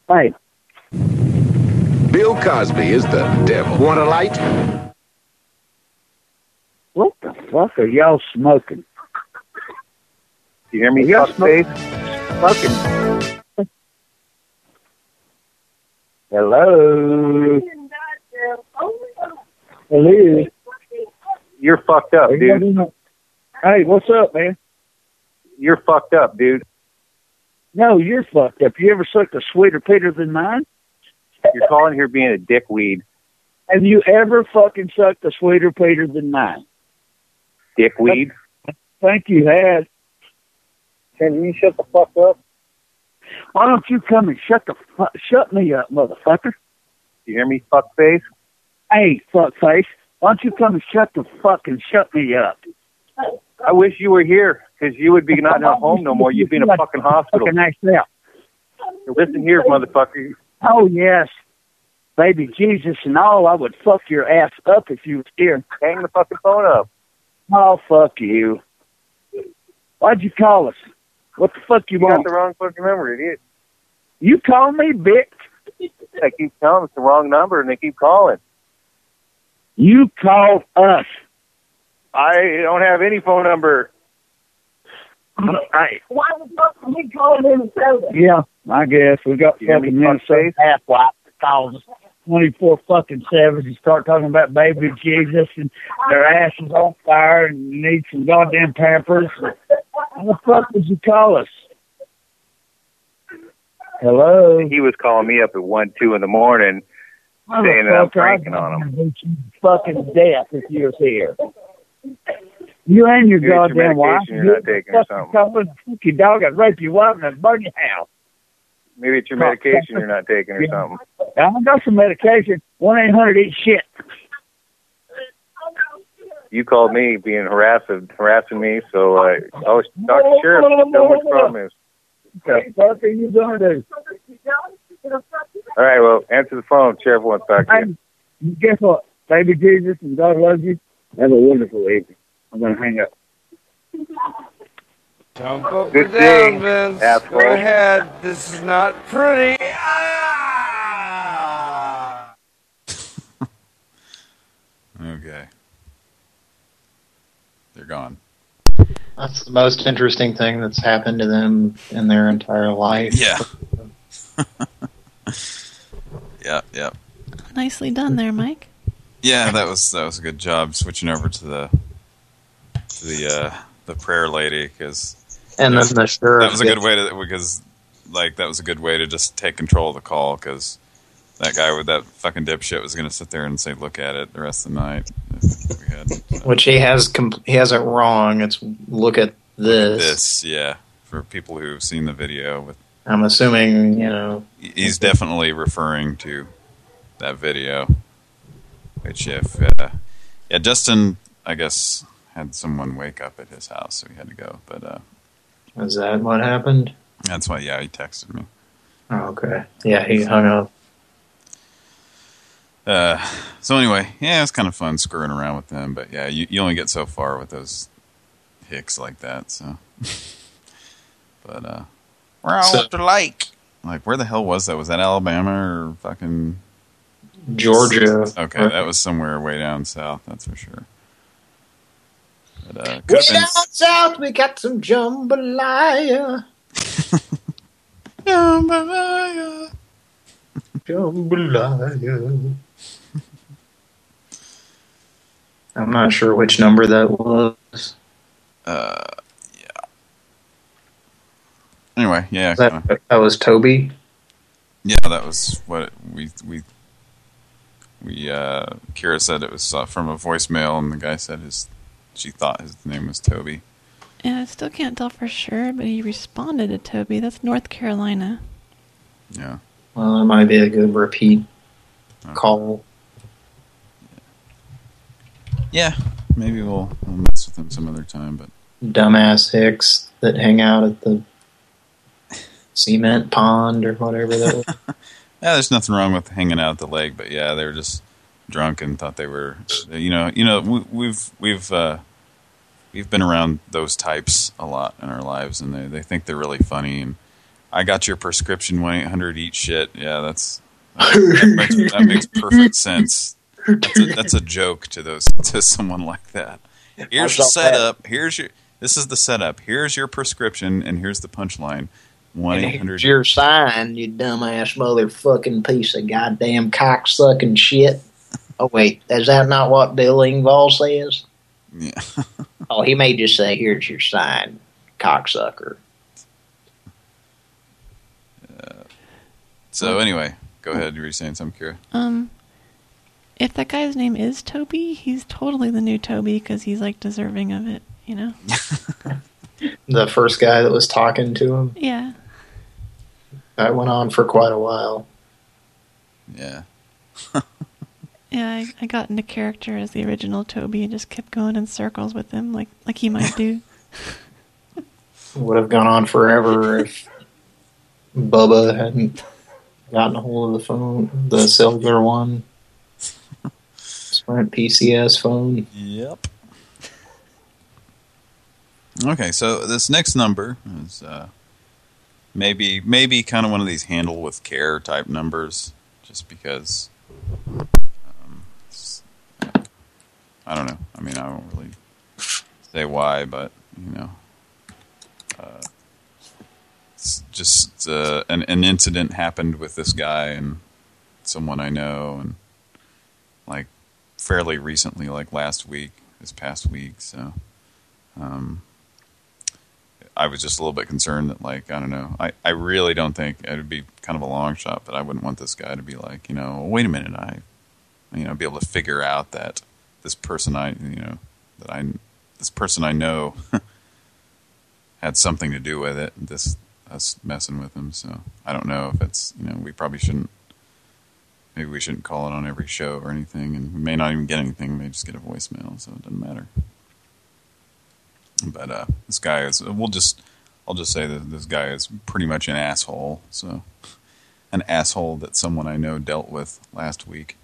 Hey, oh, Bill Cosby is the devil. Want a light? what the fuck are y'all smoking? You hear me, Y'all fuckface? Fucking. Hello. Hello. You're fucked up, dude. Hey, what's up, man? You're fucked up, dude. No, you're fucked up. You ever sucked a sweeter Peter than mine? You're calling here being a dickweed. Have you ever fucking sucked a sweeter Peter than mine? Dickweed. Think you had. Can you shut the fuck up? Why don't you come and shut the fu- shut me up, motherfucker? You hear me, fuckface? Hey, fuckface. Why don't you come and shut the fucking shut me up? I wish you were here, because you would be not in a home no more. You'd be in a fucking hospital. Fucking ass out. Listen here, motherfucker. Oh yes, baby Jesus and all. I would fuck your ass up if you was here. Hang the fucking phone up. Oh fuck you. Why'd you call us? What the fuck you, You want? got the wrong fucking number, idiot. You call me, bitch. I keep telling them it's the wrong number, and they keep calling. You called us. I don't have any phone number. Hey, Why the fuck are we calling Minnesota? yeah, I guess we got You hear me, fucking Minnesota fuckface? half white calls us. 24 fucking seven and start talking about baby Jesus and their ass is on fire and you need some goddamn pampers. How the fuck would you call us? Hello? He was calling me up at one, two in the morning, saying that I'm Motherfucker, I'd pranking on him. beat you to fucking death if you was here. You and your your goddamn wife. medication you're not taking or calling, fuck your dog, I'd rape your wife and burn your house. Maybe it's your medication you're not taking or something. I got some medication. One eight hundred eat shit. You called me being harassing harassing me, so uh, I was talk to sheriff. Tell him what the problem is. What fuck are you gonna do? All right, well, answer the phone. Sheriff wants to talk to you. Guess what? Baby Jesus and God loves you. Have a wonderful evening. I'm gonna hang up. Jump up Good and down, thing, Vince. asshole. Go ahead. This is not pretty. Ah! Okay. They're gone. That's the most interesting thing that's happened to them in their entire life. Yeah. Yeah, yeah. Nicely done there, Mike. Yeah, that was that was a good job switching over to the to the uh the prayer lady because And then the sheriff that was a good way to because like that was a good way to just take control of the call because that guy with that fucking dipshit was going to sit there and say look at it the rest of the night if we had Which he has com- he has it wrong. It's look at this. this yeah for people who've seen the video with I'm assuming you know. he's definitely referring to that video. Which if uh, yeah, Justin, I guess had someone wake up at his house, so he had to go. But uh, Is that what happened? that's why, yeah, he texted me. Oh, okay. Yeah, he hung up. Uh, so anyway, yeah, it was kind of fun screwing around with them. But yeah, you you only get so far with those hicks like that. So, but uh, we're out So- at the lake. Like, where the hell was that? Was that Alabama or fucking Georgia. Okay, that was somewhere way down south. That's for sure. But, uh, Way been down south, we got some jambalaya. jambalaya. Jambalaya. I'm not sure which number that was. Uh, yeah. Anyway, yeah. That, that was Toby. Yeah, that was what we we we uh Kira said it was uh, from a voicemail, and the guy said his she thought his name was Toby. And I still can't tell for sure, but he responded to Toby. That's North Carolina. Yeah. Well, it might be a good repeat call. Yeah, maybe we'll, we'll mess with him some other time, but Dumbass Hicks that hang out at the cement pond or whatever that was. yeah, there's nothing wrong with hanging out at the lake, but yeah, they were just drunk and thought they were, you know, you know, we, we've we've uh, we've been around those types a lot in our lives, and they they think they're really funny. And I got your prescription one eight hundred eat shit. Yeah, that's that makes, that makes perfect sense. That's a, that's a joke to those to someone like that. Here's the setup. Here's your. This is the setup. Here's your prescription, and here's the punchline. One eight And hundred. here's your sign, you dumbass motherfucking piece of goddamn cocksucking shit. Oh, wait, is that not what Bill Engvall says? Yeah. oh, he may just say, here's your sign, cocksucker. So anyway, go ahead. You were saying something, Kira? Um, if that guy's name is Toby, he's totally the new Toby because he's like deserving of it, you know? The first guy that was talking to him. yeah. That went on for quite a while. Yeah. Yeah, I, I got into character as the original Toby and just kept going in circles with him like like he might do. Would have gone on forever if Bubba hadn't gotten a hold of the phone, the cellular one. Sprint PCS phone. Yep. Okay, so this next number is uh, maybe maybe kind of one of these handle with care type numbers, just because. Um, I don't know. I mean, I don't really say why, but you know, uh, it's just uh, an an incident happened with this guy, and someone I know, and like fairly recently, like last week, this past week. So, um, I was just a little bit concerned that, like, I don't know, I I really don't think it would be kind of a long shot, but I wouldn't want this guy to be like, you know, wait a minute, I, you know, be able to figure out that this person I, you know, that I, this person I know had something to do with it. This us messing with him. So I don't know if it's you know we probably shouldn't. Maybe we shouldn't call it on every show or anything, and we may not even get anything. We may just get a voicemail, so it doesn't matter. But uh, this guy is. We'll just. I'll just say that this guy is pretty much an asshole. So, an asshole that someone I know dealt with last week,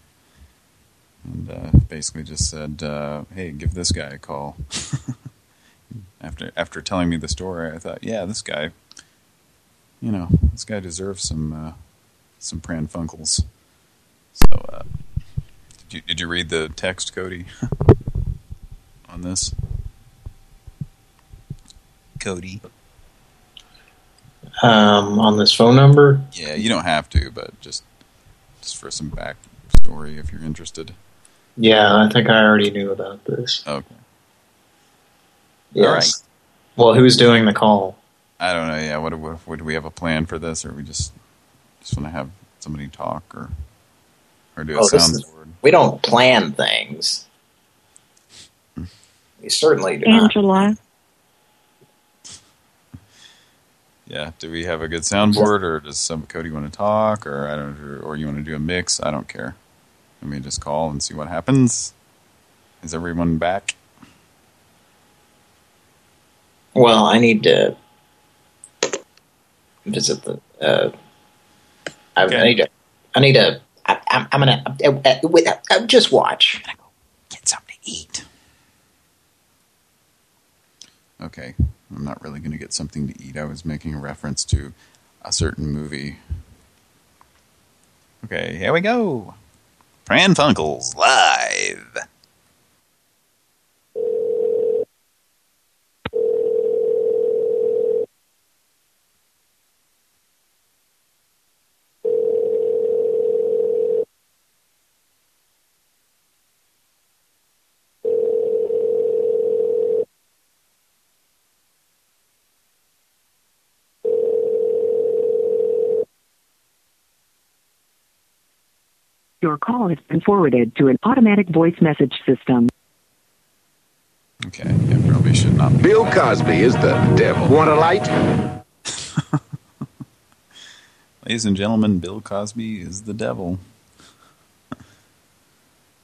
and uh, basically just said, uh, "Hey, give this guy a call." after after telling me the story, I thought, yeah, this guy, you know, this guy deserves some uh, some Pran Funkels. So, uh, did you did you read the text, Cody, on this? Cody. Um, on this phone number? Yeah, you don't have to, but just just for some back story if you're interested. Yeah, I think I already knew about this. Okay. Yes. All right. Well, who's doing the call? I don't know. Yeah, what, what, what do we have a plan for this, or we just just want to have somebody talk, or or do a Oh, this sound? We don't plan things. We certainly do not. Angela. Yeah. Do we have a good soundboard, or does some Cody want to talk, or I don't, or, or you want to do a mix? I don't care. Let me just call and see what happens. Is everyone back? Well, I need to visit the. Uh, I, I need to. I need to. I, I'm, I'm gonna uh, uh, wait, uh, uh, just watch. Get something to eat. Okay, I'm not really going to get something to eat. I was making a reference to a certain movie. Okay, here we go. Pran Funkles live. Call has been forwarded to an automatic voice message system. Okay, yeah, probably should not. Be. Bill Cosby is the devil. Want a light? Ladies and gentlemen, Bill Cosby is the devil.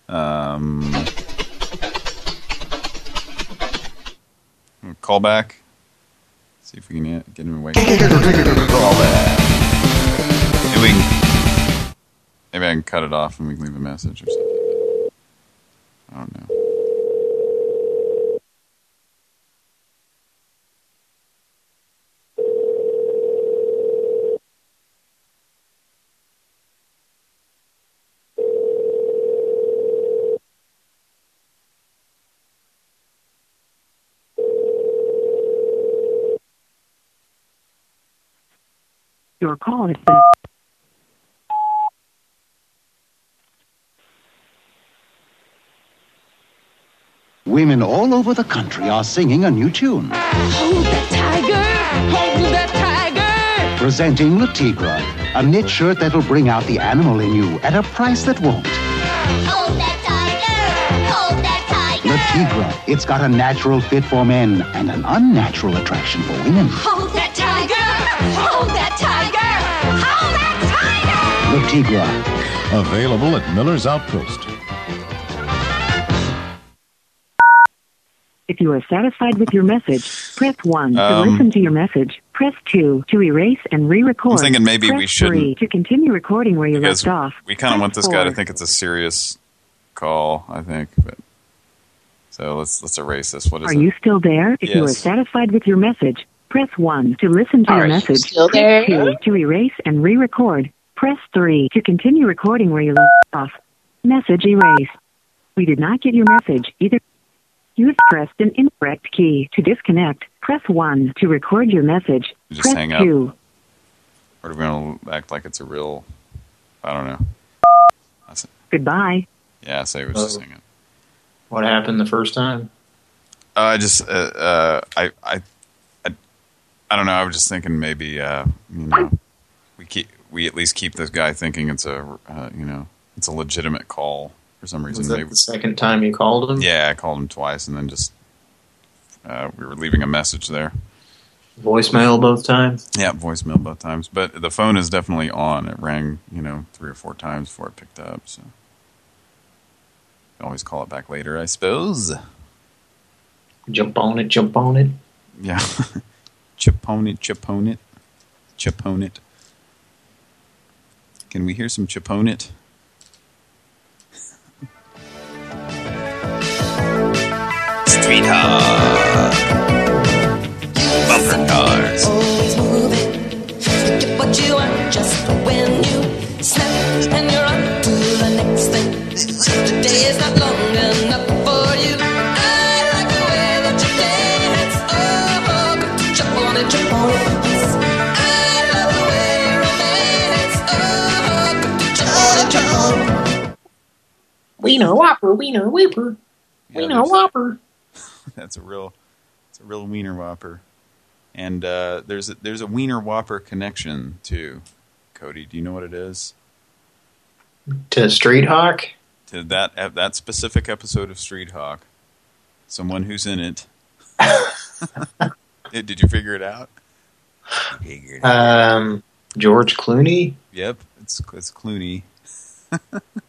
um, call back. See if we can get him away. Call back. Maybe, we can, maybe I can cut it off and we can leave a message or something. I don't know. Your call has been. Women all over the country are singing a new tune. Hold that tiger! Hold that tiger! Presenting La Tigra, a knit shirt that'll bring out the animal in you at a price that won't. Hold that tiger! Hold that tiger! La Tigra, it's got a natural fit for men and an unnatural attraction for women. Hold that tiger! Hold that tiger! Hold that tiger! La Tigra. Available at Miller's Outpost. If you are satisfied with your message, press 1 to Um, listen to your message. Press 2 to erase and re-record. I'm thinking maybe press we shouldn't- 3 to continue recording where you Because left off. we kind of want this guy to think it's a serious call, I think. But So let's let's erase this. What is Are it? you still there? If you are satisfied with your message, press 1 to listen to Are your you message. still press there? 2 to erase and re-record. Press 3 to continue recording where you left off. Message erased. We did not get your message either. You have pressed an incorrect key. To disconnect, press 1 to record your message. Just press hang up. 2. Or do we want to act like it's a real? I don't know. Goodbye. Yeah, say it was just singing. What happened the first time? Uh, I just, uh, uh, I, I, I, I don't know. I was just thinking maybe, uh, you know, we keep, we at least keep this guy thinking it's a, uh, you know, it's a legitimate call for some reason. Was that Maybe- the second time you called him? yeah, I called him twice, and then just uh, we were leaving a message there. Voicemail both times? Yeah, voicemail both times. But the phone is definitely on. It rang, you know, three or four times before it picked up. So always call it back later, I suppose. Jump on it, jump on it. Yeah. chip on it, chip on it, chip on it. Can we hear some chip on it? Street Hawk. Bumper cars. Always moving. What you just when you snap and you're on to the next thing. The day is not long enough for you. I like the way that you dance. Oh, jump on it, jump on it. Yes. I love the way you romance. Got to jump on it, jump on it. Wiener Whopper, Whipper, Wiener there's- Whopper. That's a real, it's a real wiener whopper. And uh, there's a, there's a wiener whopper connection too. Cody, do you know what it is? To Street Hawk? To that that specific episode of Street Hawk, someone who's in it. Did did you figure it out? Figured. Um, George Clooney? Yep, it's it's Clooney.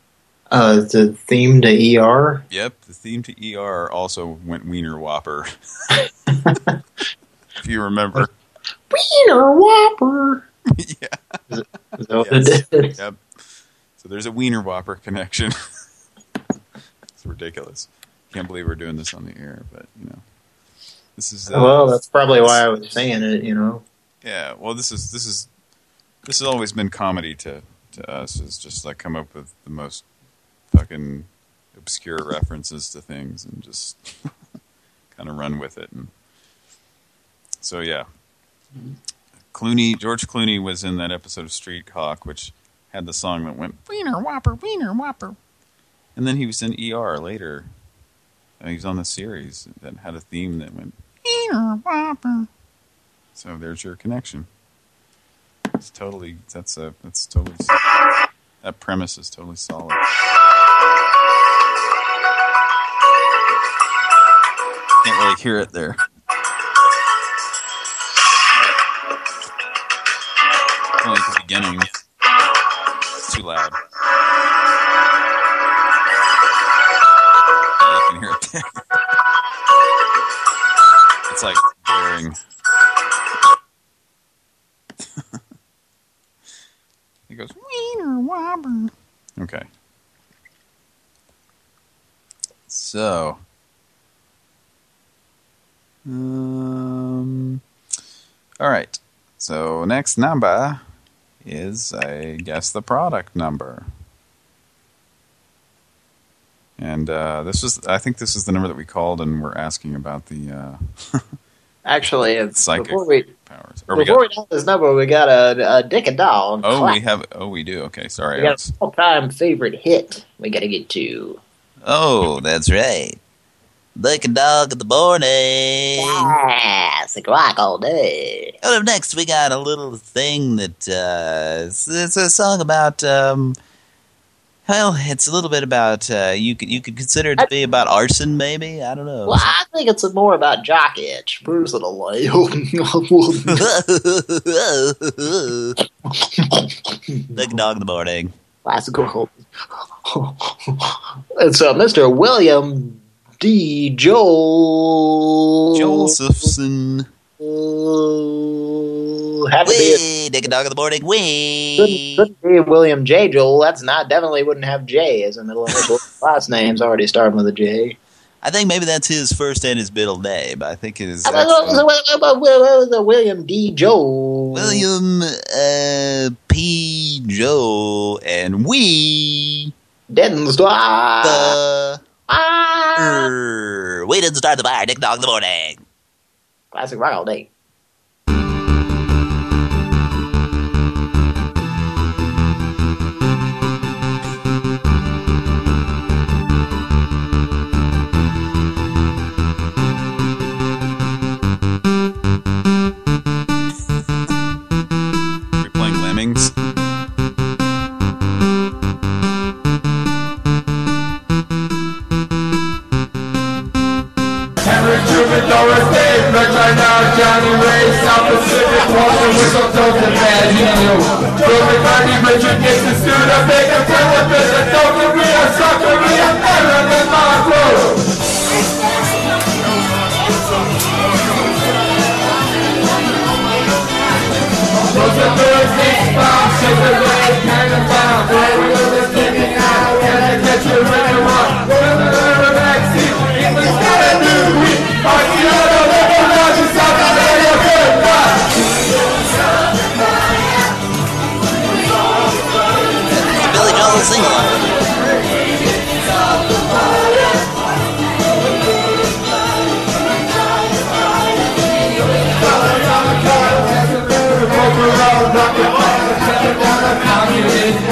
Uh, the theme to ER? Yep, the theme to ER also went Wiener Whopper. if you remember. Wiener Whopper! yeah. Is, it, is that what? Yep. So there's a Wiener Whopper connection. it's ridiculous. Can't believe we're doing this on the air, but you know, this is. Uh, Well, that's probably why I was saying it, you know. Yeah. Well, this is this is this has always been comedy to to us. Is just like come up with the most fucking obscure references to things and just kind of run with it. And so yeah, Clooney, George Clooney was in that episode of Street Hawk, which had the song that went Wiener Whopper, Wiener Whopper, and then he was in ER later. And he was on the series that had a theme that went Wiener Whopper. So there's your connection. It's totally that's a that's totally that premise is totally solid. Can't really hear it there. Only the beginning. It's too loud. Yeah, you can hear it there. It's like blaring. he goes, Wiener Whopper. Okay. So. Um. All right. So next number is, I guess, the product number. And uh, this was, I think this is the number that we called and we're asking about the uh, Actually, it's Psychic before we powers. Or we got- we dial this number, we got a, a dick and dog. Oh, clap. we have. Oh, we do. Okay, sorry. We got was- an all-time favorite hit. We got to get to. Oh, that's right. Lick and dog in the morning. Classic rock all day. Up next, we got a little thing that uh, it's, it's a song about. Um, well, it's a little bit about uh, you could you could consider it to be about arson, maybe. I don't know. Well, I think it's more about jock itch, personally. Lick and dog in the morning. Classical. It's uh, Mr. William D. Joel. Josephson. Had to be a- Wee, Dick and dog in the morning. Wee. couldn't, couldn't be William J. Joel. That's not definitely wouldn't have J as a middle initial. Last name's already starting with a J. I think maybe that's his first and his middle name. I think his What was actual- it- it, William D. Joel. William uh, P. Joe and we didn't the Ah. we didn't start the fire. And dog in the morning. Classic rock all day. Whistle, Toast, and Mad Gino. Bill McCartney, Richard Nixon, Studer, Baker, Taylor, Fisher, Token, Rhea, Sucker, Rhea, better than my clothes. Those are Thursday spots, shake the leg, kind of bound. Every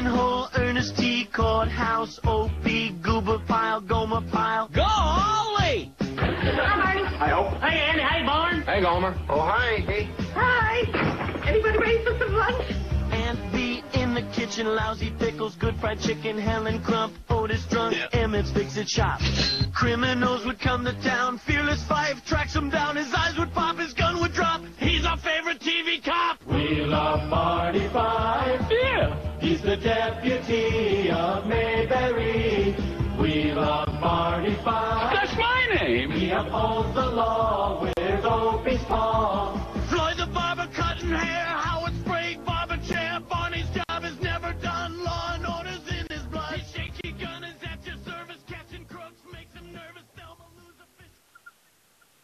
Fishing hole, Ernest T. Courthouse, Opie, Goober Pile, Gomer Pile. Golly! Hi, Marty. Hi, Hope. Hey, Andy. Hey, Barn. Hey, Gomer. Oh, hi. Hey. Hi. Anybody ready for some lunch? Aunt B in the kitchen, lousy pickles, good fried chicken, Helen Crump, Otis drunk, Emmett's fix it shop. Criminals would come to town, fearless five tracks him down, his eyes would pop, his gun would drop. He's our favorite TV cop. We love Marty Five. Yeah. He's the deputy of Mayberry. We love Marty Five. That's my name. He upholds the law with Opie's paw. Floyd the barber cutting hair, Howard Sprague barber chair. Barney's job is never done. Law and order's in his blood. His shaky gun is at your service. Catching crooks makes him nervous. Thelma lose a fish.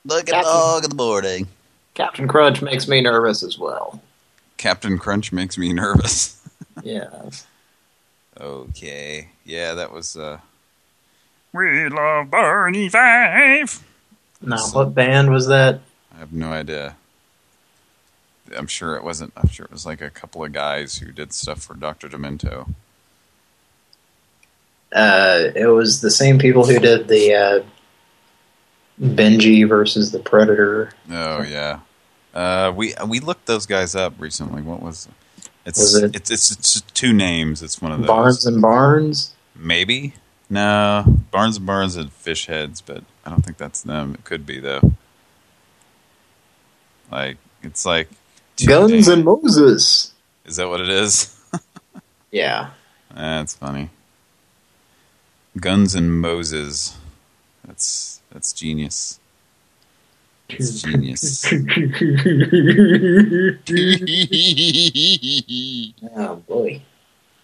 Look at Captain. dog in the morning. Captain Crunch makes me nervous as well. Captain Crunch makes me nervous. Yeah. Okay. Yeah, that was, uh... We love Barney Five! Now, what band was that? I have no idea. I'm sure it wasn't. I'm sure it was like a couple of guys who did stuff for Dr. Demento. Uh, it was the same people who did the uh, Benji versus the Predator. Oh yeah. Uh, we we looked those guys up recently. What was it's it- it's, it's it's two names. It's one of those. Barnes and Barnes. Maybe no Barnes and Barnes had fish heads, but I don't think that's them. It could be though. Like it's like Guns names. and Moses. Is that what it is? Yeah. That's funny. Guns and Moses. That's that's genius. It's genius. oh boy.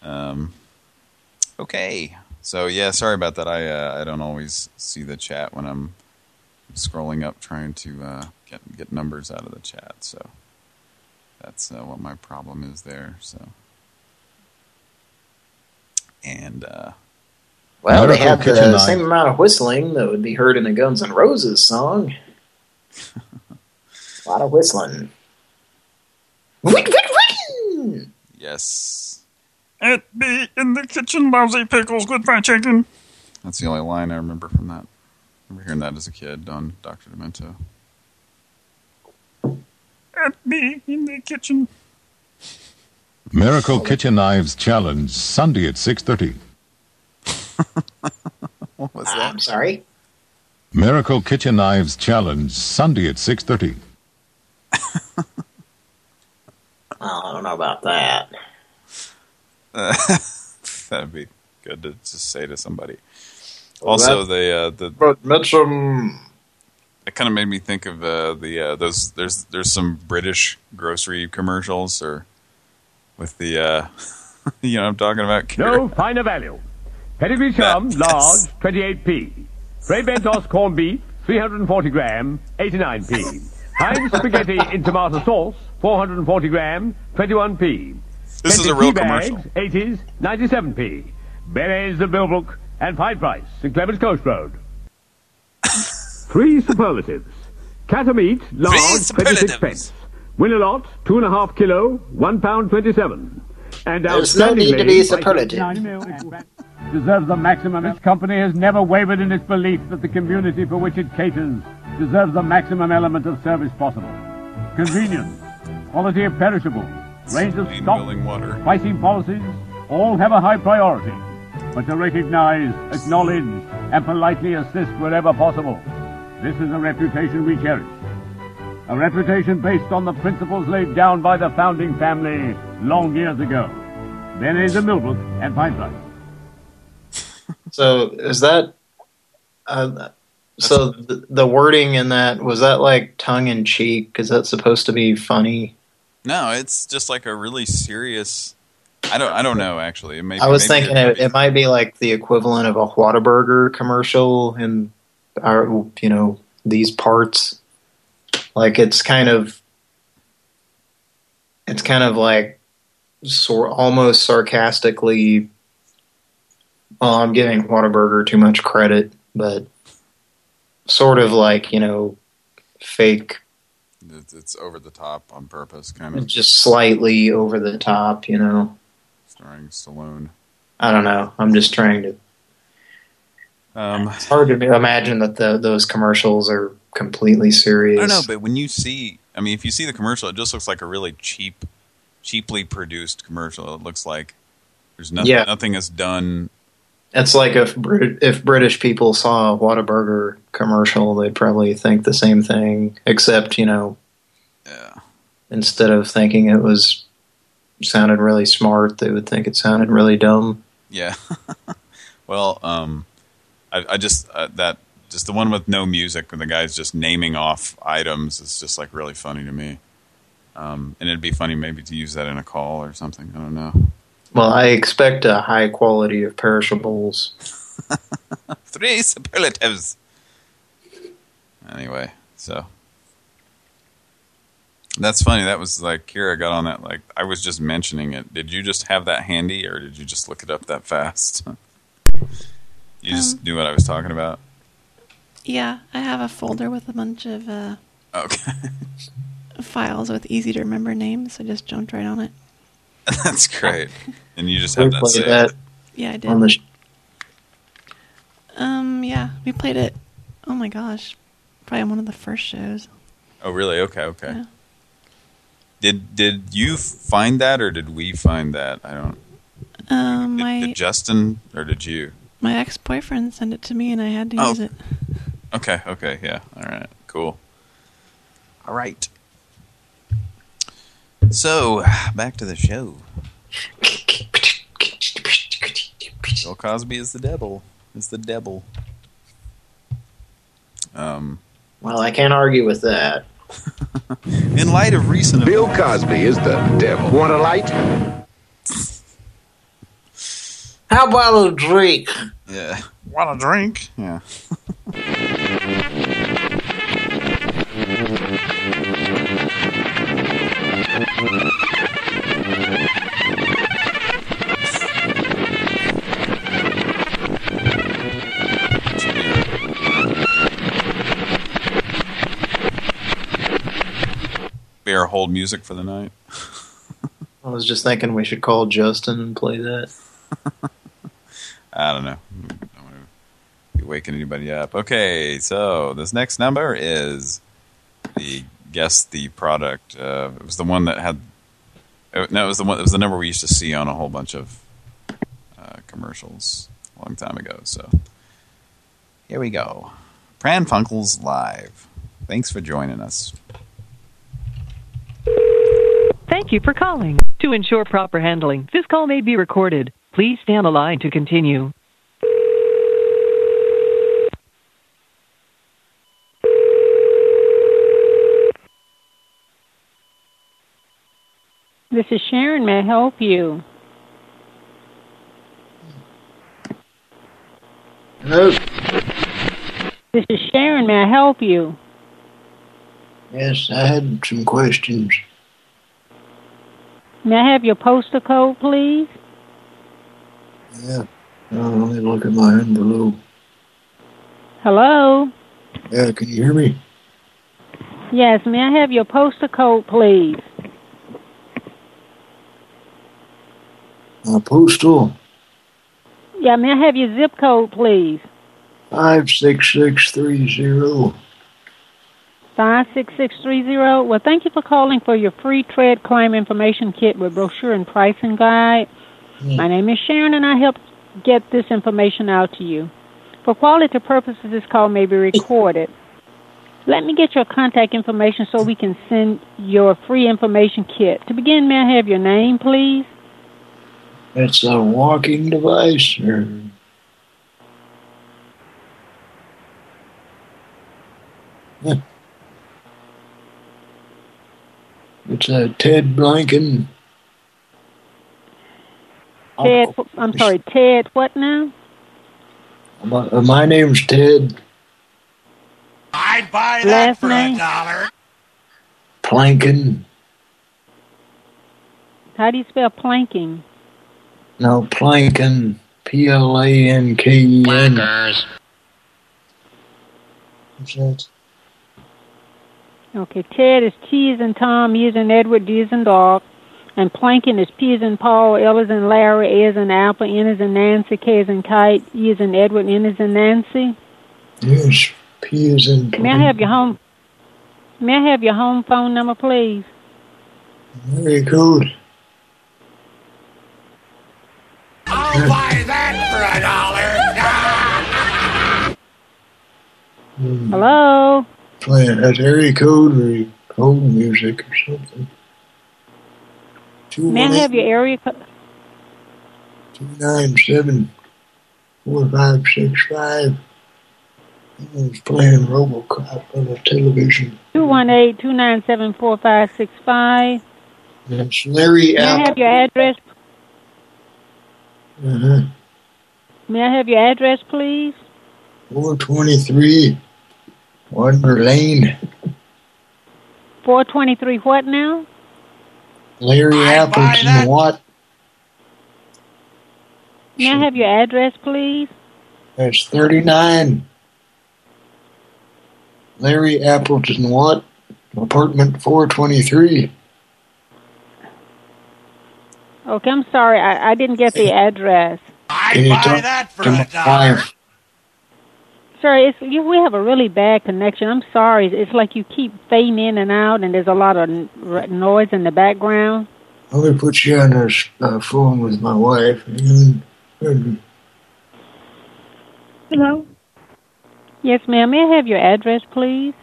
Um. Okay. So yeah, sorry about that. I uh, I don't always see the chat when I'm scrolling up trying to uh, get get numbers out of the chat. So that's uh, what my problem is there. So and uh, Well, they Miracle had the same amount of whistling that would be heard in a Guns N' Roses song. A lot of whistling. yes. It be in the kitchen, lousy pickles, good fried chicken. That's the only line I remember from that. I remember hearing that as a kid on Dr. Demento. It be in the kitchen. Miracle Kitchen Knives Challenge, Sunday at 6.30. What was ah, that? I'm sorry. Miracle Kitchen Knives Challenge, Sunday at 6.30. Oh, I don't know about that. Uh, that'd be good to just say to somebody. Well, also, the uh, the But Mitchum. it kind of made me think of uh, the uh, those there's there's some British grocery commercials or with the uh, you know I'm talking about No finer value. Pedigree chum, large, 28p. Fray Bentos corned beef, 340 gram, 89p. Heinz spaghetti in tomato sauce, 440 gram, 21p. This is a Kentucky real bags, commercial. 80s, 97p. Berets of Millbrook and Five Price, St. Clement's Coast Road. Three superlatives. Cat of meat, large, 26 superlatives. pence. Win a lot, two and a half kilo, one pound 27. And There's no need to outstandingly, be price superlative. 9 mil and brand- Deserves the maximum. This company has never wavered in its belief that the community for which it caters deserves the maximum element of service possible. Convenience, quality of perishables, range of stock, pricing policies, all have a high priority. But to recognize, acknowledge, and politely assist wherever possible. This is a reputation we cherish. A reputation based on the principles laid down by the founding family long years ago. Then is a Millbrook and Pine Price. So is that? Uh, so the, the wording in that was that like tongue in cheek? Is that supposed to be funny? No, it's just like a really serious. I don't. I don't know. Actually, it may, I was thinking it- it, it might be like the equivalent of a Whataburger commercial in our, you know, these parts. Like it's kind of, it's kind of like, sor almost sarcastically. Well, I'm giving Whataburger too much credit, but sort of like you know, fake, It's, over the top on purpose, kind of just slightly over the top. You know, starring Stallone. I don't know. I'm just trying to Um, It's hard to imagine that the, those commercials are completely serious. I don't know, but when you see, I mean, if you see the commercial, it just looks like a really cheap, cheaply produced commercial. It looks like there's nothing, Yeah. nothing is done. It's like if Brit if British people saw a Whataburger commercial, they'd probably think the same thing, except you know, instead of thinking it was sounded really smart, they would think it sounded really dumb. Yeah. well, um, I, I just uh, that just the one with no music, when the guy's just naming off items, is just like really funny to me. Um, and it'd be funny maybe to use that in a call or something. I don't know. Well, I expect a high quality of perishables. Three superlatives. Anyway, so that's funny. That was like Kira got on that. Like I was just mentioning it. Did you just have that handy, or did you just look it up that fast? you just knew what I was talking about. Yeah, I have a folder with a bunch of uh, Okay, files with easy to remember names. I just jumped right on it. that's great. And you just We have that played saved. that Yeah, I did. on the Um, yeah, we played it. Oh my gosh, probably on one of the first shows. Oh, really? Okay, okay. Yeah. Did did you find that, or did we find that? I don't. Um, Did, my did Justin or did you? my ex boyfriend sent it to me, and I had to Oh. use it. Okay, okay, yeah. All right, cool. All right. So, back to the show. Bill Cosby is the devil. Is the devil. Um, Well, I can't argue with that. in light of recent Bill Cosby is the devil. Want a light? How about a drink? Yeah. Want a drink? Yeah. Hold music for the night. I was just thinking we should call Justin and play that. I don't know. I don't want to be waking anybody up. Okay, so this next number is the guess the product. Uh, it was the one that had. uh, No, it was the one. It was the number we used to see on a whole bunch of uh, commercials a long time ago. So here we go. Pran Funkels live. Thanks for joining us. Thank you for calling. To ensure proper handling, this call may be recorded. Please stay on the line to continue. This is Sharon. May I help you? Hello. This is Sharon. May I help you? Yes, I had some questions. May I have your postal code, please? Yeah. Uh, let me look at my envelope. Hello? Yeah, can you hear me? Yes, may I have your postal code, please? My postal? Yeah, may I have your zip code, please? 56630. 56630. Well, thank you for calling for your free tread climb information kit with brochure and pricing guide. My name is Sharon, and I help get this information out to you. For quality purposes, this call may be recorded. Let me get your contact information so we can send your free information kit. To begin, may I have your name, please? It's a walking device. Or... Yeah. It's a Ted Blanken. Ted, I'm sorry, Ted, what now? My, uh, my name's Ted I'd buy Last for name? a dollar. Plankin. How do you spell planking? No, Plankin. P L A N K E N. What's that? Okay, Ted is T as in Tom, E as in Edward, D as in dog. And Plankin is P as in Paul, L as in Larry, A as in Apple, N as in Nancy, K as in Kite, E as in Edward, N as in Nancy. Yes, P is in. May I have your home? May I have your home phone number, please? Very good. I'll buy that for a dollar. Hello. Play it at area code or code music or something. Two May I one have your area code? two nine seven four five six five. I was playing RoboCop on the television. Two one eight two nine seven four five six five. That's Larry May I have your address? Uh-huh. May I have your address, please? 423 Wonder Lane. Four twenty three. What now? Larry Appleton what? May I have your address, please? That's 39. Larry Appleton Watt. Apartment 423. Okay, I'm sorry, I, I didn't get the address. Can you talk to my wife? Sorry, it's, you, we have a really bad connection. I'm sorry. It's like you keep fading in and out, and there's a lot of n- r- noise in the background. Let me put you on the uh, phone with my wife. And, and Hello, Yes, ma'am. May I have your address, please?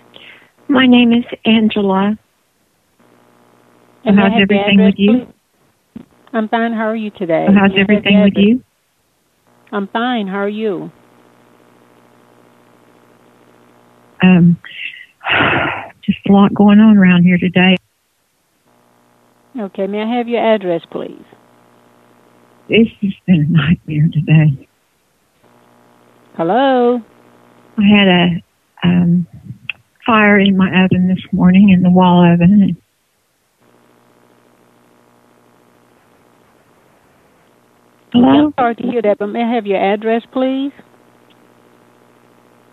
my name is Angela. And may How's everything address, with you? please? I'm fine. How are you today? How's May I have everything with you? I'm fine. How are you? Um, just a lot going on around here today. Okay. May I have your address, please? It's just been a nightmare today. Hello. I had a um, fire in my oven this morning in the wall oven. And Hello? I'm sorry to hear that, but may I have your address, please?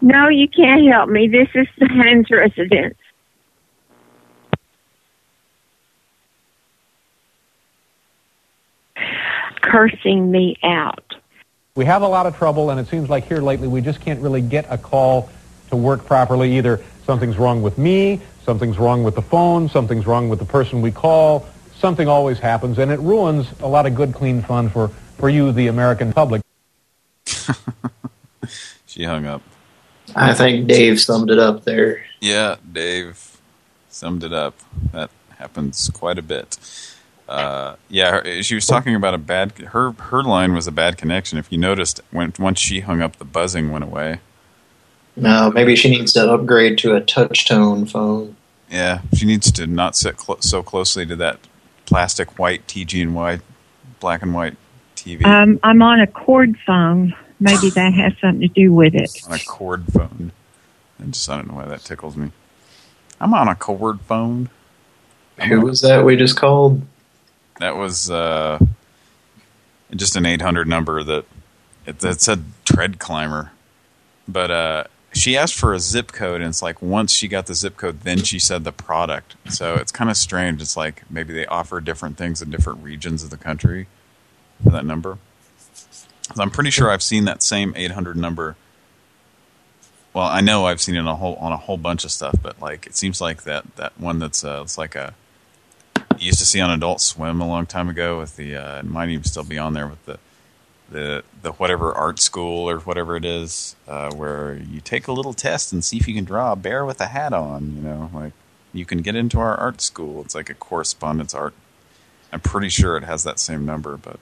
No, you can't help me. This is the Hans residence. Cursing me out. We have a lot of trouble, and it seems like here lately we just can't really get a call to work properly. Either something's wrong with me, something's wrong with the phone, something's wrong with the person we call. Something always happens, and it ruins a lot of good, clean fun for, for you, the American public. She hung up. I think Dave summed it up there. Yeah, Dave summed it up. That happens quite a bit. Uh, yeah, she was talking about a bad. Her her line was a bad connection. If you noticed, when once she hung up, the buzzing went away. No, maybe she needs to upgrade to a touch tone phone. Yeah, she needs to not sit clo so closely to that plastic white TG&Y black and white TV Um, I'm on a cord phone. Maybe that has something to do with it. on a cord phone. I just I don't know why that tickles me. I'm on a cord phone. Who was that we just called? that was uh, just an 800 number that it, it said tread climber. But uh, she asked for a zip code, and it's like once she got the zip code, then she said the product. So it's kind of strange. It's like maybe they offer different things in different regions of the country for that number. I'm pretty sure I've seen that same 800 number. Well, I know I've seen it on a whole on a whole bunch of stuff, but like it seems like that that one that's uh, it's like a you used to see on Adult Swim a long time ago with the uh, it might even still be on there with the the the whatever art school or whatever it is uh, where you take a little test and see if you can draw a bear with a hat on. You know, like you can get into our art school. It's like a correspondence art. I'm pretty sure it has that same number, but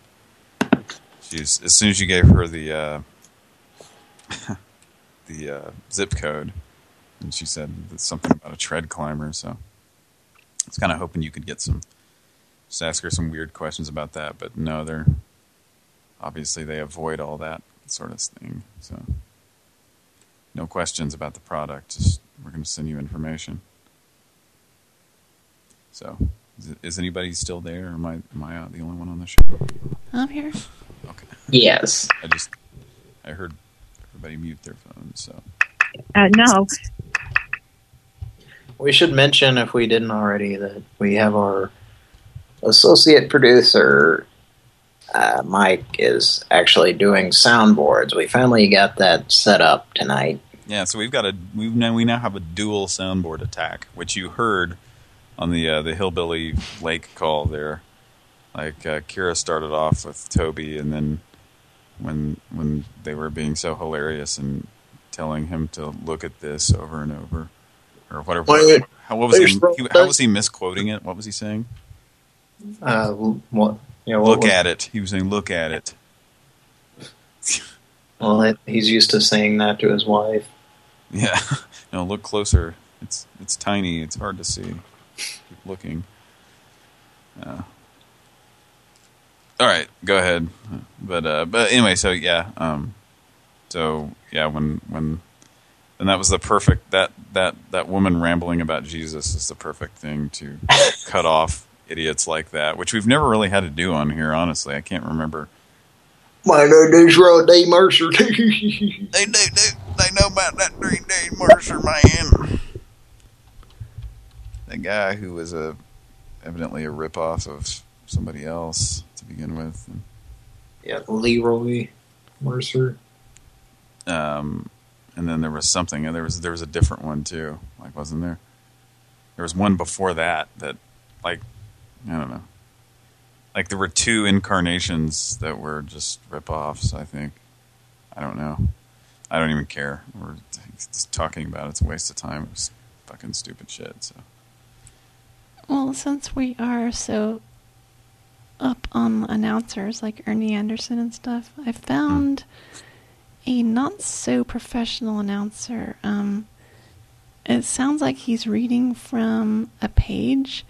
she's as soon as you gave her the uh, the uh, zip code, and she said something about a tread climber. So I was kind of hoping you could get some, just ask her some weird questions about that. But no, they're obviously they avoid all that sort of thing. So no questions about the product. Just we're going to send you information. So is, is anybody still there, am I am I uh, the only one on the show? I'm here. Okay. Yes. I just I heard everybody mute their phones. So Uh, no. We should mention, if we didn't already, that we have our associate producer, uh, Mike, is actually doing soundboards. We finally got that set up tonight. Yeah, so we've got a we now we now have a dual soundboard attack, which you heard on the uh, the hillbilly lake call there. Like uh, Kira started off with Toby, and then when when they were being so hilarious and telling him to look at this over and over, or whatever. Wait, how, what was he, he? How was he misquoting it? What was he saying? Uh, what? Yeah, what look was- at it. He was saying, "Look at it." Well, it, he's used to saying that to his wife. Yeah. no, look closer. It's it's tiny. It's hard to see. Keep looking. Uh, all right, go ahead. But uh, but anyway, so yeah, um, so yeah, when when and that was the perfect that that that woman rambling about Jesus is the perfect thing to cut off idiots like that, which we've never really had to do on here. Honestly, I can't remember. My name is Roy D. Mercer. They do, they, they know about that Roy D. Mercer man. The guy who was a evidently a ripoff of somebody else to begin with. Yeah, Leroy Mercer. Um, and then there was something, and there was there was a different one too. Like, wasn't there? There was one before that that, like, I don't know. Like there were two incarnations that were just ripoffs. I think. I don't know. I don't even care. We're just talking about it. It's a waste of time. It's fucking stupid shit. So. Well, since we are so up on announcers like Ernie Anderson and stuff, I found a not so professional announcer. Um, it sounds like he's reading from a page,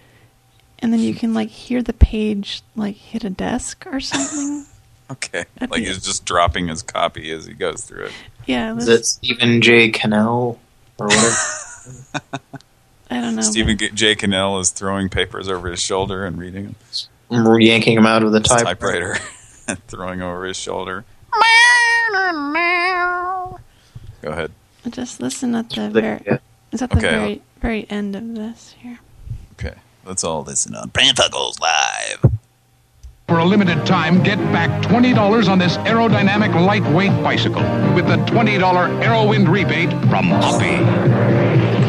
and then you can like hear the page like hit a desk or something. Okay. That'd Like be- he's just dropping his copy as he goes through it. yeah, Is it Stephen J. Cannell or whatever? I don't know. Stephen J. Cannell is throwing papers over his shoulder and reading them. I'm yanking him out of the His typewriter. typewriter throwing over his shoulder. Go ahead. Just listen at the The- very. yeah. It's at the Okay. very very end of this here. Okay. Let's all listen on Pranfuckles Live. For a limited time, get back $20 on this aerodynamic lightweight bicycle with the $20 Aerowind rebate from Huffy.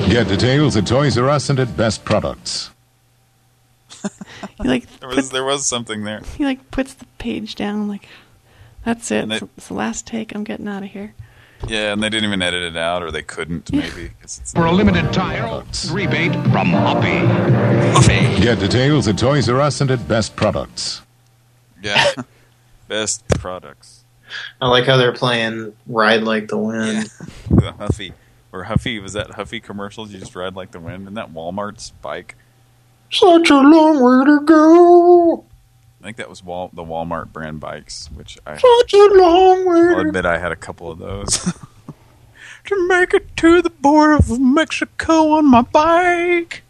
Get details at Toys R Us and at Best Products. He like There was there was something there. he like puts the page down like that's it. They- It's, it's the last take. I'm getting out of here. Yeah, and they didn't even edit it out, or they couldn't maybe. it's For a limited time, Aerowind rebate from Huffy. Get details at Toys R Us and at Best Products. yeah, best products. I like how they're playing Ride Like the Wind. The Huffy or Huffy was that Huffy commercials? You just ride like the wind. Isn't that Walmart's bike? Such a long way to go. I think that was Wal the Walmart brand bikes, which I Such a long way I'll admit I had a couple of those. to make it to the border of Mexico on my bike.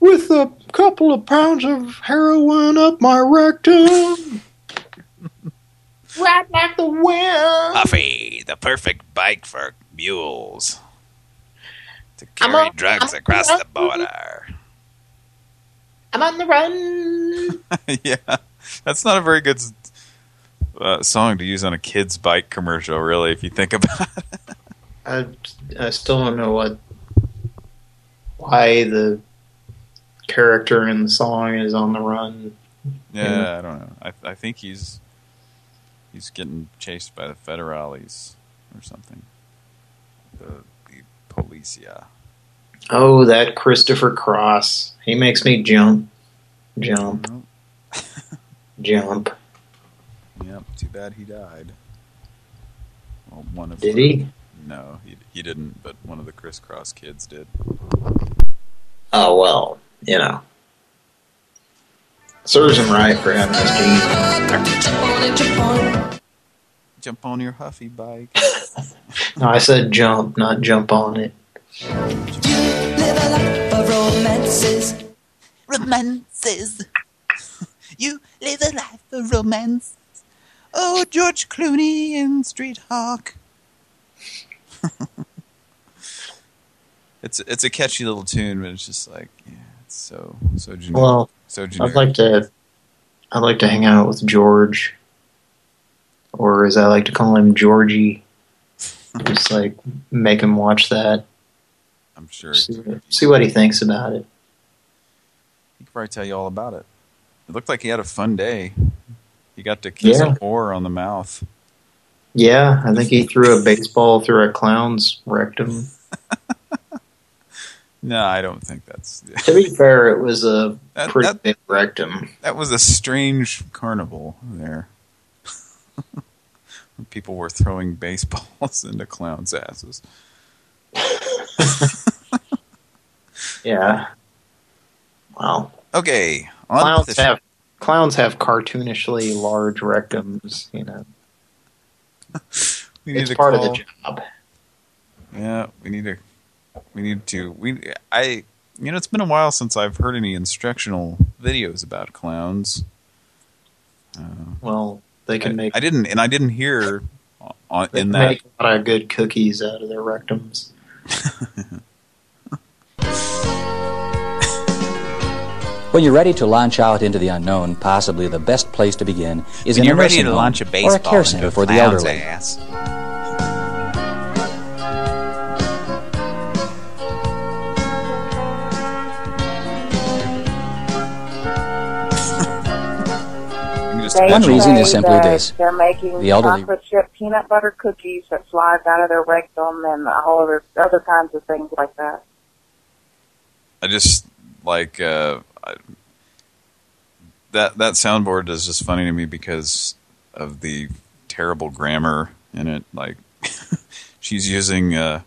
with a couple of pounds of heroin up my rectum. right like the wind. Huffy, the perfect bike for mules. To I'm carry drugs I'm across on- the border. I'm on the run. yeah, that's not a very good uh, song to use on a kid's bike commercial, really, if you think about it. I, I still don't know what why the character in the song is on the run. Yeah, I don't know. I, I think he's he's getting chased by the federales or something. The, the policia. Oh, that Christopher Cross. He makes me jump. Jump. jump. Yep, too bad he died. Well, one of Did the- he? No, he he didn't, but one of the Kris Kross kids did. Oh, well, you know. Serves him right for having this gene. Jump on your Huffy bike. No, I said jump, not jump on it. You live a life of romances. Romances. you live a life of romance. Oh, George Clooney and Street Hawk. It's it's a catchy little tune, but it's just like yeah, it's so so generic. Well, so generic. I'd like to I'd like to hang out with George. Or as I like to call him, Georgie. Just like make him watch that. I'm sure See, see what he thinks about it. he could probably tell you all about it. It looked like he had a fun day. He got to kiss Yeah. a whore on the mouth. Yeah, I think he threw a baseball through a clown's rectum. No, I don't think that's. To be fair, it was a That- pretty that- big rectum. That was a strange carnival there. People were throwing baseballs into clowns' asses. Yeah. Well, Okay, on clowns have clowns have cartoonishly large rectums. You know, We need it's to part call, of the job. Yeah, we need to. We need to. We. I. You know, it's been a while since I've heard any instructional videos about clowns. Uh, Well, they can I, make I didn't, and I didn't hear on they in can that. make a lot of good cookies out of their rectums. When you're ready to launch out into the unknown, possibly the best place to begin is When in you're a ready nursing to home launch a or a care center a for the clown's elderly. ass. One reason is simply that this. They're making The elderly- chocolate chip peanut butter cookies that flies out of their rectum and all other other kinds of things like that. I just like uh, I, that. That soundboard is just funny to me because of the terrible grammar in it. Like she's using uh,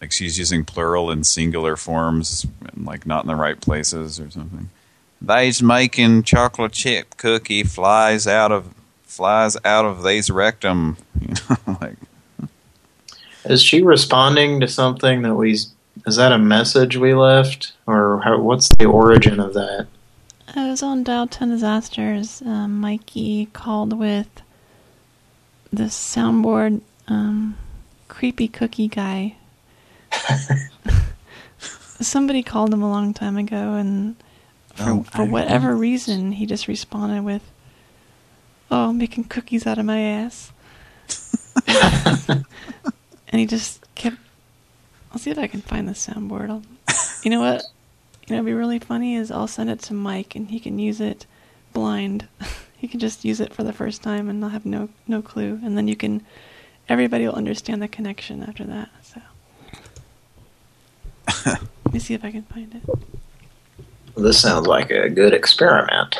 like she's using plural and singular forms, and like not in the right places or something. They's making chocolate chip cookie flies out of flies out of these rectum. You know, like Is she responding to something that we? Is that a message we left, or how, what's the origin of that? I was on Dial 10 Disasters. Um, Mikey called with the soundboard um, creepy cookie guy. Somebody called him a long time ago, and for, Oh, for whatever reason, he just responded with, "Oh, I'm making cookies out of my ass," and he just kept. I'll see if I can find the soundboard. I'll, you know what? You know, it'd be really funny is I'll send it to Mike and he can use it blind. he can just use it for the first time and I'll have no no clue. And then you can, everybody will understand the connection after that. So let me see if I can find it. This sounds like a good experiment.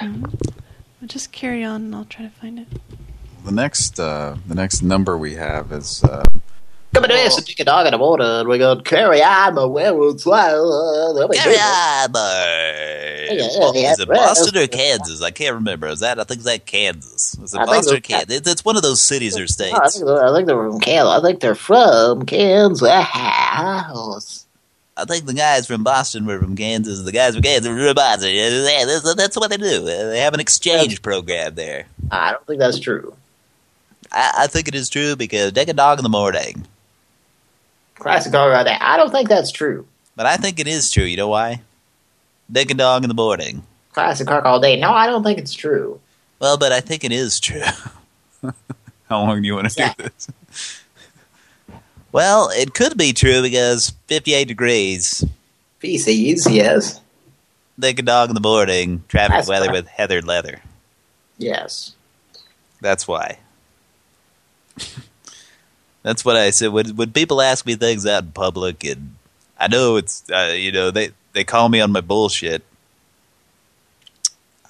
But just carry on and I'll try to find it. the next uh, the next number we have is uh, Come to us and take a dog in the water, and we go carry on the werewolf swallow. Carry on, boy. Is it Boston or Kansas? I can't remember. Is that? I think that Kansas. Is it I Boston or it's- Kansas? It's, it's one of those cities or I states. think, I think they're from Kansas. I think they're from Kansas. I think the guys from Boston were from Kansas. The guys from Kansas were from Boston. Yeah, that's, that's what they do. Uh, They have an exchange program there. I don't think that's true. I, I think it is true because take a dog in the morning. Classic right there. I don't think that's true. But I think it is true. You know why? Dick a dog in the morning. Classic cock all day. No, I don't think it's true. Well, but I think it is true. How long do you want to Yeah. do this? Well, it could be true because 58 degrees. Feces, yes. Dick a dog in the morning. Traffic That's weather right. with heathered leather. Yes. That's why. That's what I said. When when people ask me things out in public, and I know it's uh, you know they they call me on my bullshit,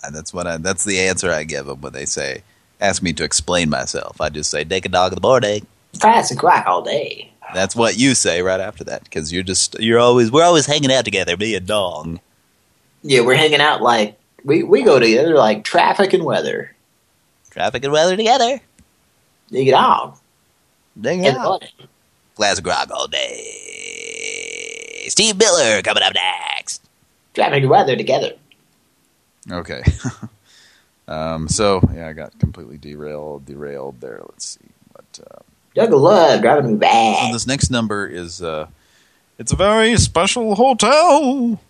and that's what I that's the answer I give them when they say ask me to explain myself. I just say take a dog in the morning. Classic rock all day. That's what you say right after that because you're just you're always we're always hanging out together, me and Dong. Yeah, we're hanging out like we we go together like traffic and weather. Traffic and weather together. Dig it out. Dig it out. Glass of grog all day. Steve Miller coming up next. Driving and weather together. Okay. um, so, yeah, I got completely derailed, derailed there. Let's see. What, uh, Doug Love driving me back. so this next number is, uh, it's a very special hotel.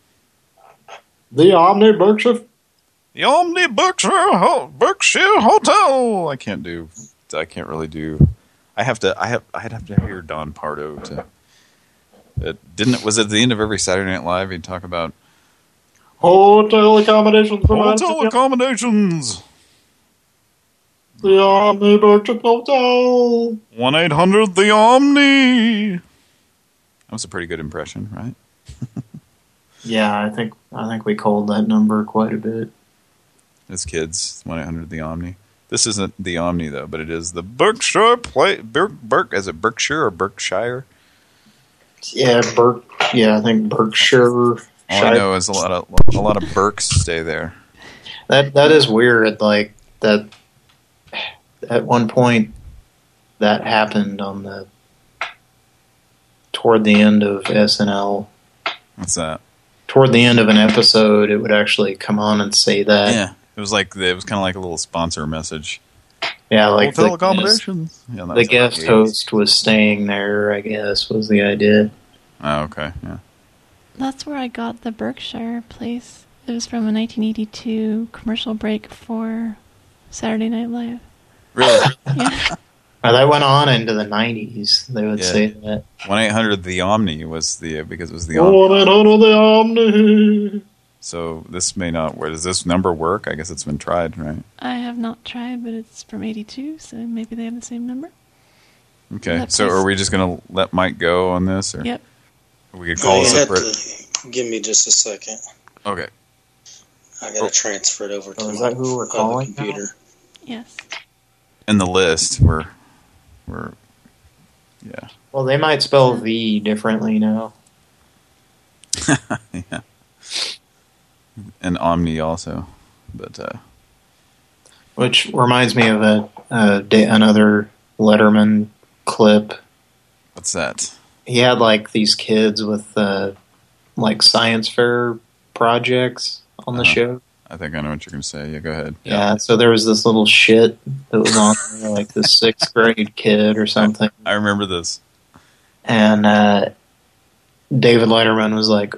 The Omni Berkshire. The Omni Berkshire, Ho- Berkshire Hotel. I can't do, I can't really do, I have to, I have, I'd have to hear Don Pardo to, it didn't, was it at the end of every Saturday Night Live he'd talk about Hotel accommodations hotel accommodations? The Omni Berkshire Hotel. 1-800 The Omni. That was a pretty good impression, right? Yeah, I think I think we called that number quite a bit. As kids, 1-800 The Omni. This isn't The Omni, though, but it is the Berkshire play. Berk, Berk, is it Berkshire or Berkshire? Yeah, Berk. Yeah, I think Berkshire. All I know is a lot of a lot of Berks stay there. That that is weird. Like that. At one point, that happened on the toward the end of SNL. What's that? Toward the end of an episode, it would actually come on and say that. yeah, it was like the, it was kind of like a little sponsor message. Yeah, like Hotel the accommodations. Yeah, the guest like host was staying there. I guess was the idea. Oh, okay, yeah. That's where I got the Berkshire place. It was from a 1982 commercial break for Saturday Night Live. Really? Yeah. Uh, that went on into the '90s. They would Yeah. say that. 1-800 The Omni was the because it was the One Omni. eight hundred the Omni. So this may not. Where does this number work? I guess it's been tried, right? I have not tried, but it's from 82, so maybe they have the same number. Okay. So place- are we just gonna let Mike go on this, or Yep. we could call you a separate? give me just a second. Okay. I gotta oh. transfer it over to Oh, is my that who we're other calling now? computer. Yes. In the list, we're we're yeah. Well, they might spell V differently now. yeah. And Omni also, but uh, Which reminds me of a, a another Letterman clip. what's that? He had like these kids with uh, like science fair projects on the Uh-huh. show. I think I know what you're gonna say. Yeah, go ahead. Yeah, so there was this little shit that was on there, like this sixth grade kid or something. I remember this. And uh, David Letterman was like,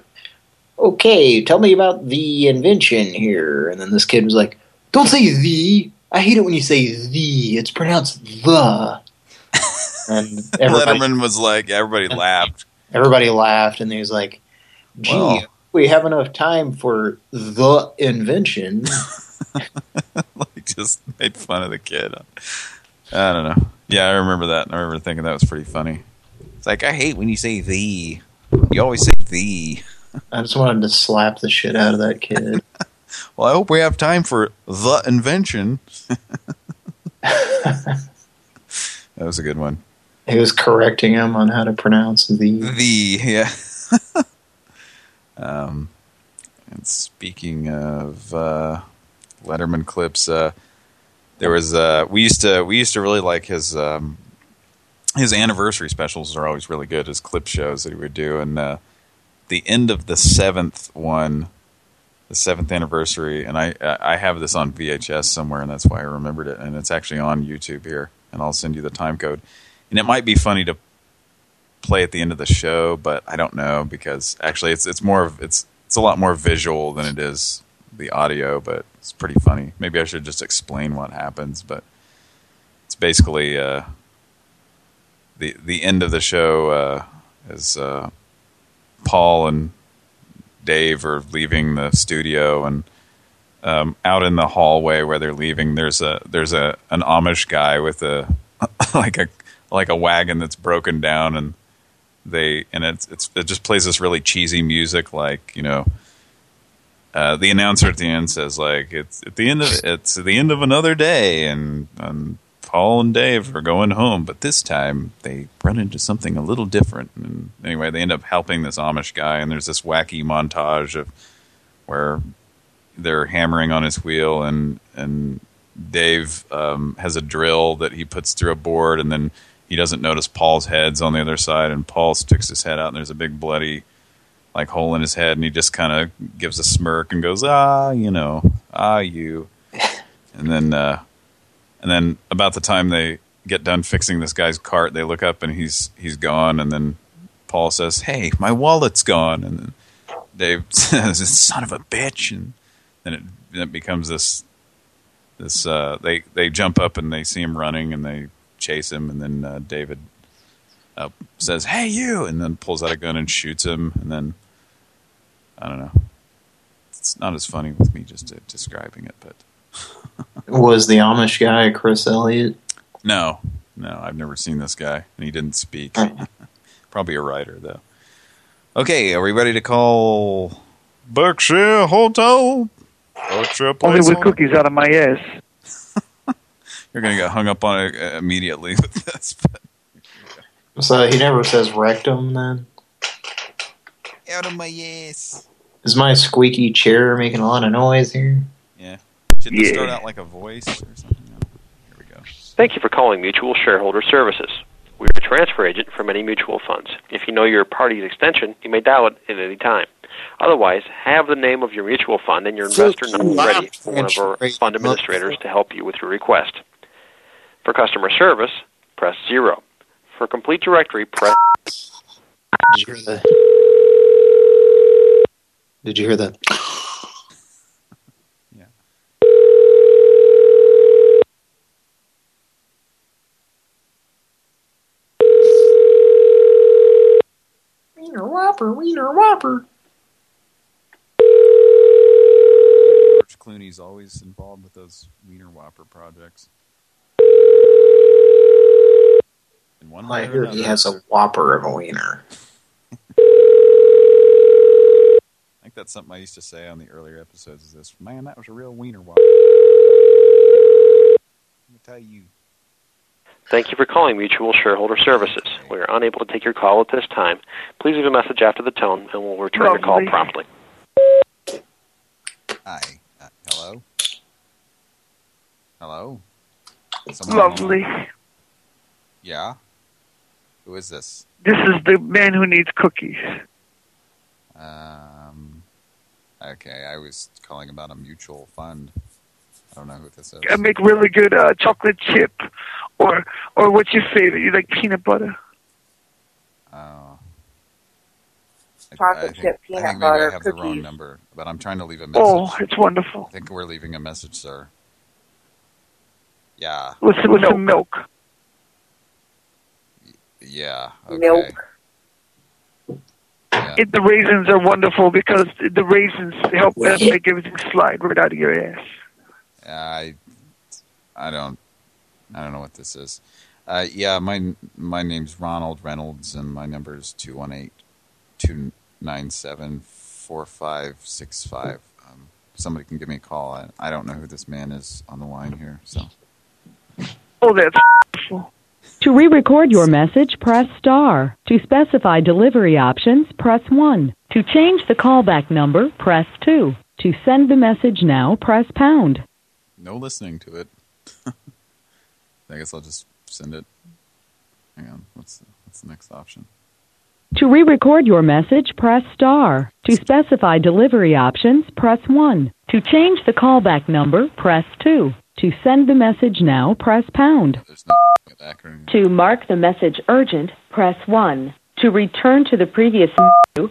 okay, tell me about the invention here. And then this kid was like, don't say the. I hate it when you say the. It's pronounced the. And everybody, Letterman was like, everybody laughed. everybody laughed, and he was like, gee, Wow. we have enough time for the invention. like just made fun of the kid. I don't know. Yeah, I remember that. I remember thinking that was pretty funny. It's like I hate when you say the. You always say the. I just wanted to slap the shit out of that kid. Well, I hope we have time for the invention. that was a good one. he was correcting him on how to pronounce the. The yeah. um, and speaking of uh, Letterman clips, uh, there was uh, we used to we used to really like his um, his anniversary specials are always really good. His clip shows that he would do, and uh, the end of the seventh one, the seventh anniversary, and I I have this on VHS somewhere, and that's why I remembered it, and it's actually on YouTube here, and I'll send you the time code. And it might be funny to play at the end of the show, but I don't know because actually it's it's more of it's it's a lot more visual than it is the audio, but it's pretty funny. Maybe I should just explain what happens, but it's basically uh, the the end of the show uh, is uh, Paul and Dave are leaving the studio and um, out in the hallway where they're leaving. There's a there's a an Amish guy with a like a like a wagon that's broken down and they and it's it's it just plays this really cheesy music like you know uh, the announcer at the end says like it's at the end of it's the end of another day and and Paul and Dave are going home but this time they run into something a little different and anyway they end up helping this Amish guy and there's this wacky montage of where they're hammering on his wheel and and Dave um, has a drill that he puts through a board and then he doesn't notice Paul's head's on the other side, and Paul sticks his head out, and there's a big bloody like hole in his head, and he just kind of gives a smirk and goes, "Ah, you know, ah, you." and then, uh, and then about the time they get done fixing this guy's cart, they look up and he's he's gone, and then Paul says, "Hey, my wallet's gone," and then Dave says, "Son of a bitch," and then it, then it becomes this this uh, they they jump up and they see him running and they chase him, and then uh, David uh, says, "Hey, you!" and then pulls out a gun and shoots him, and then I don't know. It's not as funny with me just describing it, but Was the Amish guy Chris Elliott? no, no, I've never seen this guy, and he didn't speak. Probably a writer, though. Okay, are we ready to call Berkshire Hotel? Berkshire Only Place with on- cookies out of my ass. You're going to get hung up on it uh, immediately with this. But So he never says rectum then? Out of my ass. Is my squeaky chair making a lot of noise here? Yeah. Should this Yeah. start out like a voice or something? there we go Thank you for calling Mutual Shareholder Services. We are a transfer agent for many mutual funds. If you know your party's extension, you may dial it at any time. Otherwise, have the name of your mutual fund and your investor number ready for one of our fund administrators to help you with your request. For customer service, press 0. For complete directory, press... Did you hear that? Did you hear the... Wiener Whopper, Wiener Whopper. George Clooney's always involved with those Wiener Whopper projects. In one I way hear he has a whopper of a wiener. I think that's something I used to say on the earlier episodes is this, man, that was a real Wiener Whopper. Let me tell you. Thank you for calling Mutual Shareholder Services. We are unable to take your call at this time. Please leave a message after the tone, and we'll return your call promptly. Hi. Uh, hello? Hello? Someone Lovely. line? Yeah? Who is this? This is the man who needs cookies. Um, okay, I was calling about a mutual fund. I don't know who this is. I make really good uh, chocolate chip, or or what's your favorite? You like peanut butter? Oh. Chocolate I think, chip, I peanut think maybe butter, I have the wrong cookies. number, but I'm trying to leave a oh, message. Oh, it's wonderful. I think we're leaving a message, sir. Yeah. With with some milk. Yeah. Okay. Milk. It, the raisins are wonderful because the raisins help make everything slide right out of your ass. I I don't I don't know what this is. Uh, yeah, my my name's Ronald Reynolds, and my number is two one eight two nine seven four five six five. Um, somebody can give me a call. I, I don't know who this man is on the line here, so Oh, that's. To re-record your message, press star. To specify delivery options, press 1. To change the callback number, press 2. To send the message now, press pound. no listening to it. I guess I'll just send it. Hang on, what's the, what's the next option? To re-record your message, press star. To specify delivery options, press 1. To change the callback number, press 2. To send the message now, press pound. To mark the message urgent, press 1. To return to the previous menu,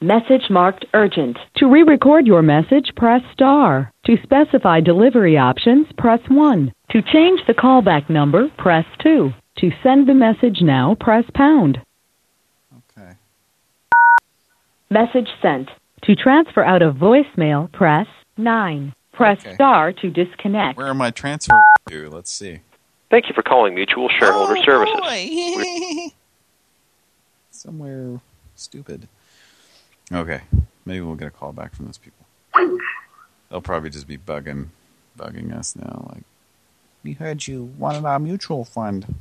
message marked urgent. To re-record your message, press star. To specify delivery options, press 1. To change the callback number, press 2. To send the message now, press pound. Okay. Message sent. To transfer out of voicemail, press 9. Press Okay. star to disconnect. Where am I transferring to? Let's see. Thank you for calling Mutual Shareholder oh, Services. Somewhere stupid. Okay. Maybe we'll get a call back from those people. They'll probably just be bugging bugging us now. Like, we heard you wanted our mutual fund.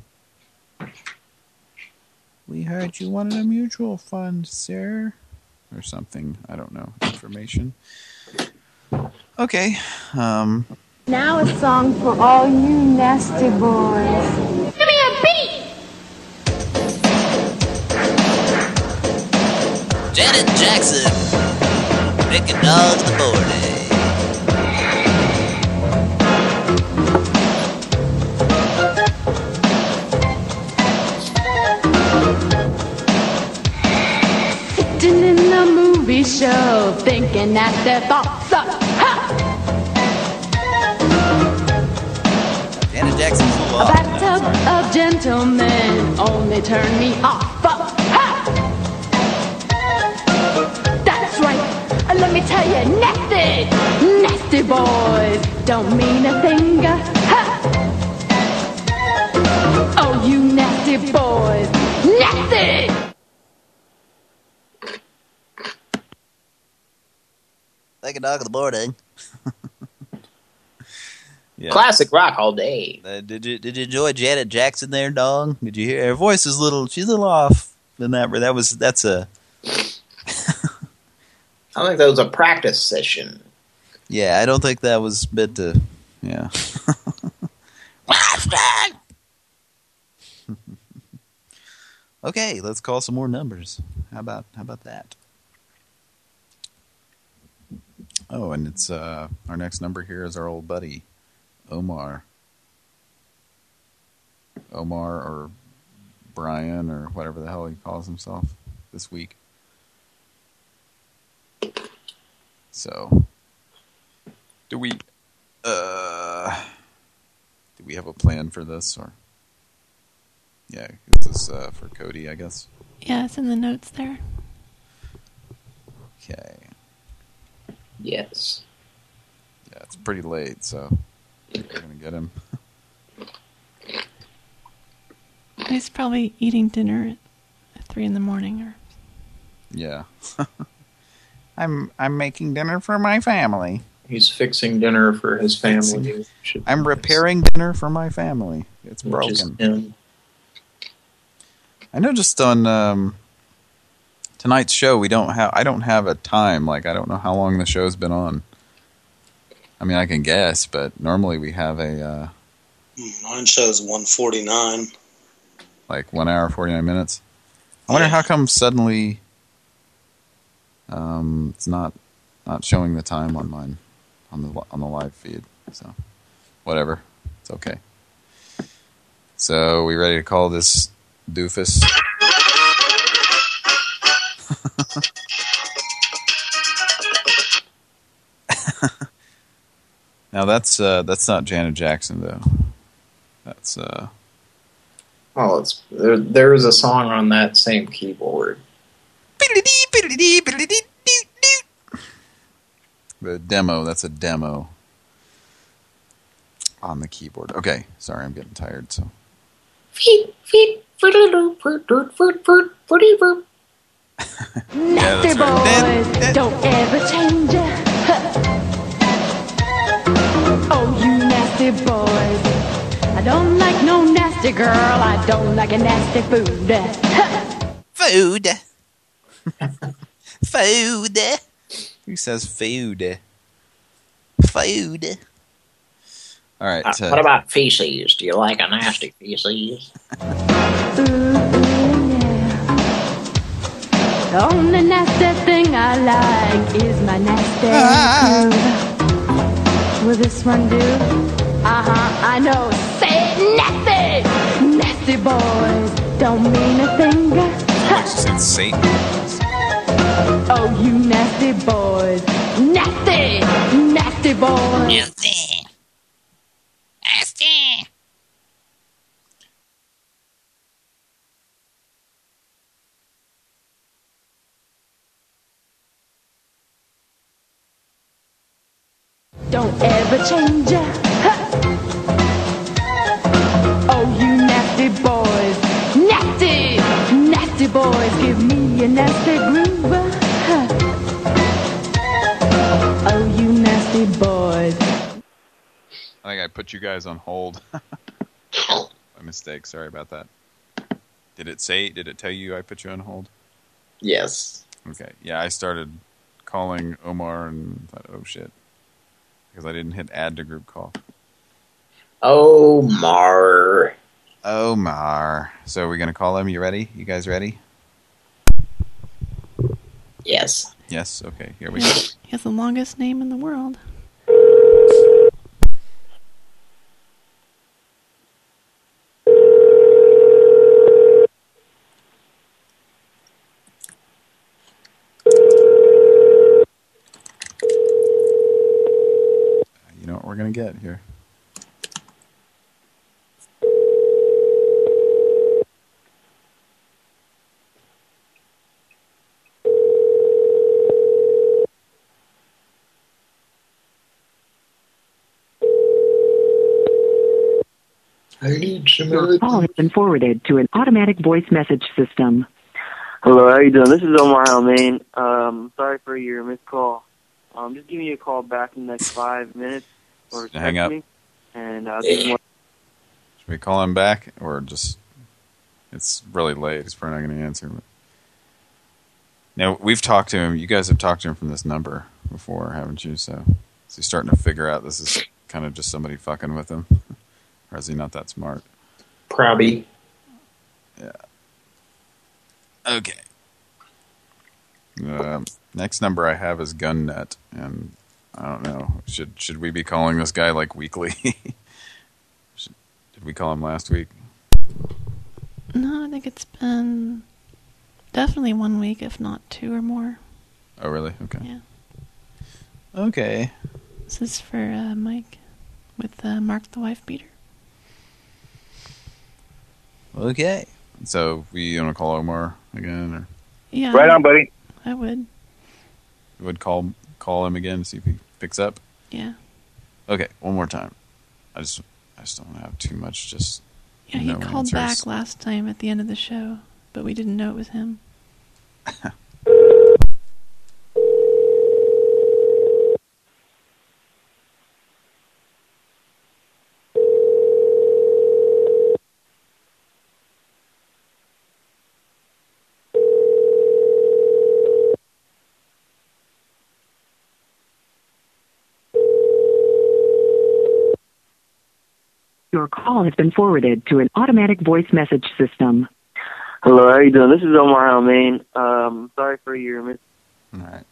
We heard you wanted a mutual fund, sir. Or something. I don't know. Information. Okay. Um, Now a song for all you nasty boys. Jackson, Rick and Dog the Morning. Eh? Sitting in the movie show, thinking that their thoughts suck. Ha! Janet Jackson's A bathtub of gentlemen only turn me off. Ha! Let me tell you, nasty, nasty boys don't mean a thing. Ha! Oh, you nasty boys, nasty! Like a Dog of the Morning. yeah. Classic rock all day. Uh, did you did you enjoy Janet Jackson there, Dong? Did you hear her voice is a little she's a little off than that that was that's a I think that was a practice session. yeah, I don't think that was meant to yeah. okay, let's call some more numbers. How about how about that? Oh, and it's uh our next number here is our old buddy, Omar. Omar or Brian or whatever the hell he calls himself this week. So, do we, uh, do we have a plan for this or? Yeah, is this uh, for Cody, I guess? Yeah, it's in the notes there. Okay. Yes. Yeah, it's pretty late, so we're gonna get him. He's probably eating dinner at three in the morning or Yeah. I'm I'm making dinner for my family. He's fixing dinner for his family. I'm repairing dinner for my family. It's Which broken. I know just on um, tonight's show we don't have I don't have a time. Like I don't know how long the show's been on. I mean I can guess, but normally we have a uh, Mine shows 149. like one hour forty nine minutes. I wonder how come suddenly um, it's not not showing the time on mine on the on the live feed. So whatever, it's okay. So we ready to call this doofus? now that's uh, that's not Janet Jackson though. That's uh, Well, it's there. There is a song on that same keyboard. The demo. That's a demo on the keyboard. Okay, sorry, I'm getting tired. So. Yeah, Nasty that's right. boys, don't ever change it. Oh, you nasty boys. I don't like no nasty girl. I don't like a nasty food. Food. Food. who says food? Food. All right. Uh, uh, what about feces? Do you like a nasty feces? The only nasty thing I like is my nasty groove. Will this one do? Uh-huh, I know. Say it, nasty! Nasty boys don't mean a thing. She said Satan. Oh, you nasty boys. Nasty! Nasty boys. Nasty. Nasty. Don't ever change. Huh. Oh, you nasty boys. Nasty! Nasty boys, give me a nasty groove. Oh, you nasty boys. I think I put you guys on hold. My mistake. Sorry about that. Did it say? Did it tell you I put you on hold? Yes. Okay. Yeah, I started calling Omar and thought, oh shit, because I didn't hit add to group call. Omar. Omar. So we're we gonna call him? You ready? You guys ready? Yes. Yes. Okay. Here we go. He has the longest name in the world. You know what we're gonna get here. Your other call has been forwarded to an automatic voice message system. Hello, how you doing? This is Omar Almain. Um, sorry for your missed call. Um, just give me a call back in the next five minutes or Hang up. me, and I'll give more. Should we call him back or just? It's really late. He's probably not going to answer. But... Now we've talked to him. You guys have talked to him from this number before, haven't you? So, is he starting to figure out this is kind of just somebody fucking with him, or is he not that smart? Probably. Yeah. Okay. Um, next number I have is GunNet, and I don't know. Should should we be calling this guy like weekly? should, did we call him last week? No, I think it's been definitely one week, if not two or more. Oh, really? Okay. Yeah. Okay. This is for uh, Mike with uh, Mark the Wife Beater. Okay. So we want to call Omar again, or Yeah. Right on, buddy. I would. we would call call him again see if he picks up. Yeah. Okay, one more time. I just I just don't want to have too much. Just Yeah, he called answers. back last time at the end of the show, but we didn't know it was him. call has been forwarded to an automatic voice message system. Hello, how are you doing? This is Omar Almain. Um, sorry for your miss. All right.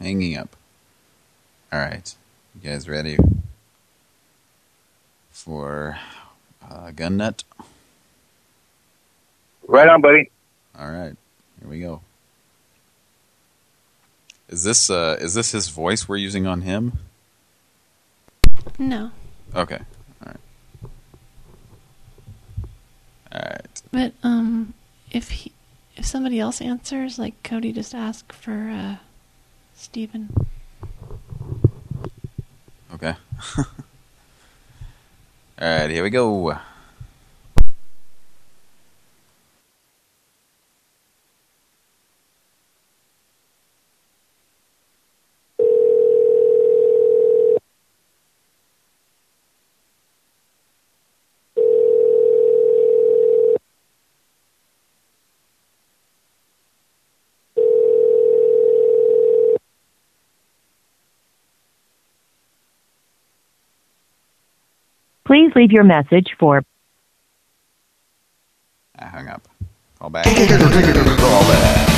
Hanging up. All right. You guys ready for uh, GunNet? Right on, buddy. All right. Here we go. Is this uh is this his voice we're using on him? No. Okay. All right. But um, if he, if somebody else answers, like Cody, just ask for uh, Stephen. Okay. All right, here we go. Please leave your message for ah, I hung up. Call back. Call back.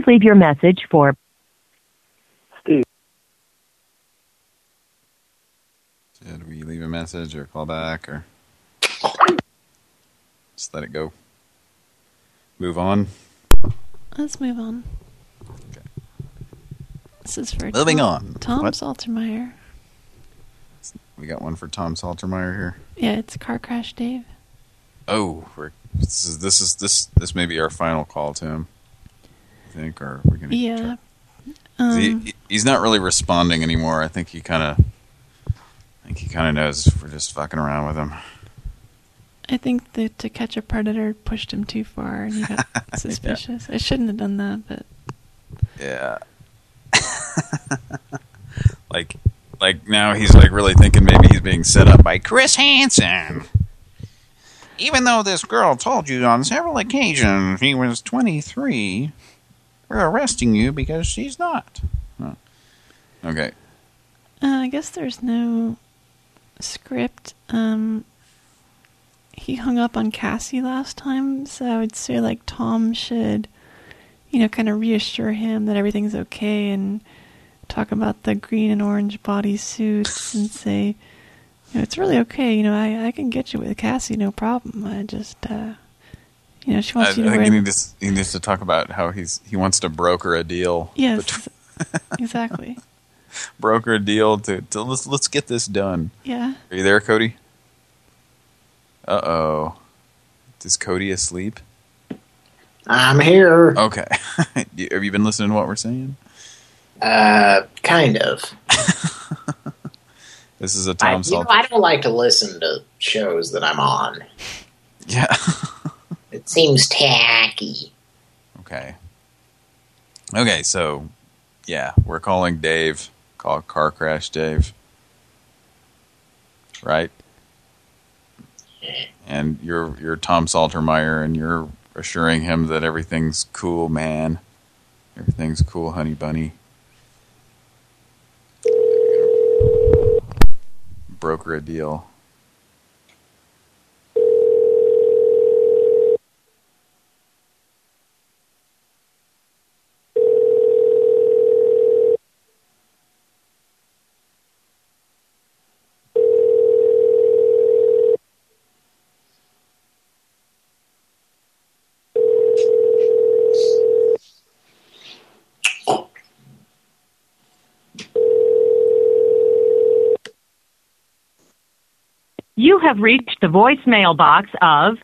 Please leave your message for Steve. Did we leave a message or call back or just let it go? Move on. Let's move on. This is for Moving Tom, on. Tom What? Saltermeyer. We got one for Tom Saltermeyer here. Yeah, it's Car Crash Dave. Oh, we're, this is this is this this may be our final call to him. I think, or we're gonna. Yeah. Um, he- he's not really responding anymore. I think he kind of. I think he kind of knows we're just fucking around with him. I think that To Catch a Predator pushed him too far and he got suspicious. I shouldn't have done that, but Yeah. like, like now he's like really thinking maybe he's being set up by Chris Hansen. Even though this girl told you on several occasions he was 23, we're arresting you because she's not. Huh. Okay. uh, I guess there's no script. Um, he hung up on Cassie last time, so I would say like Tom should, you know, kind of reassure him that everything's okay and talk about the green and orange bodysuits and say, you know, it's really okay. You know, I I can get you with Cassie, no problem. I just, uh, you know, she I, wants I you to think wear. he needs, he needs to talk about how he's he wants to broker a deal. Yes, exactly. Broker a deal to, to let's let's get this done. Yeah. Are you there, Cody? Uh oh. Is Cody asleep? I'm here. Okay. Have you been listening to what we're saying? Uh, kind of. This is a Tom you know, I don't like to listen to shows that I'm on. Yeah. It seems tacky. Okay. Okay, so yeah, we're calling Dave. Call Car Crash Dave. Right? And you're you're Tom Saltermeyer and you're assuring him that everything's cool, man. Everything's cool, honey bunny. Broker a deal. You have reached the voicemail box of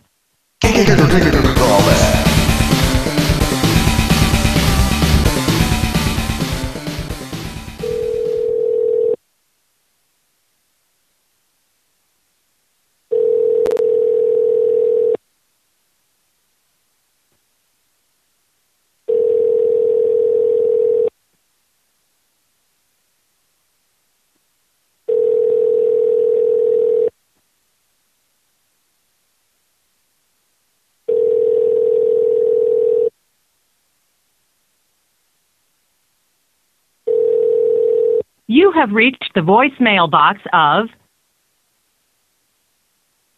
have reached the voicemail box of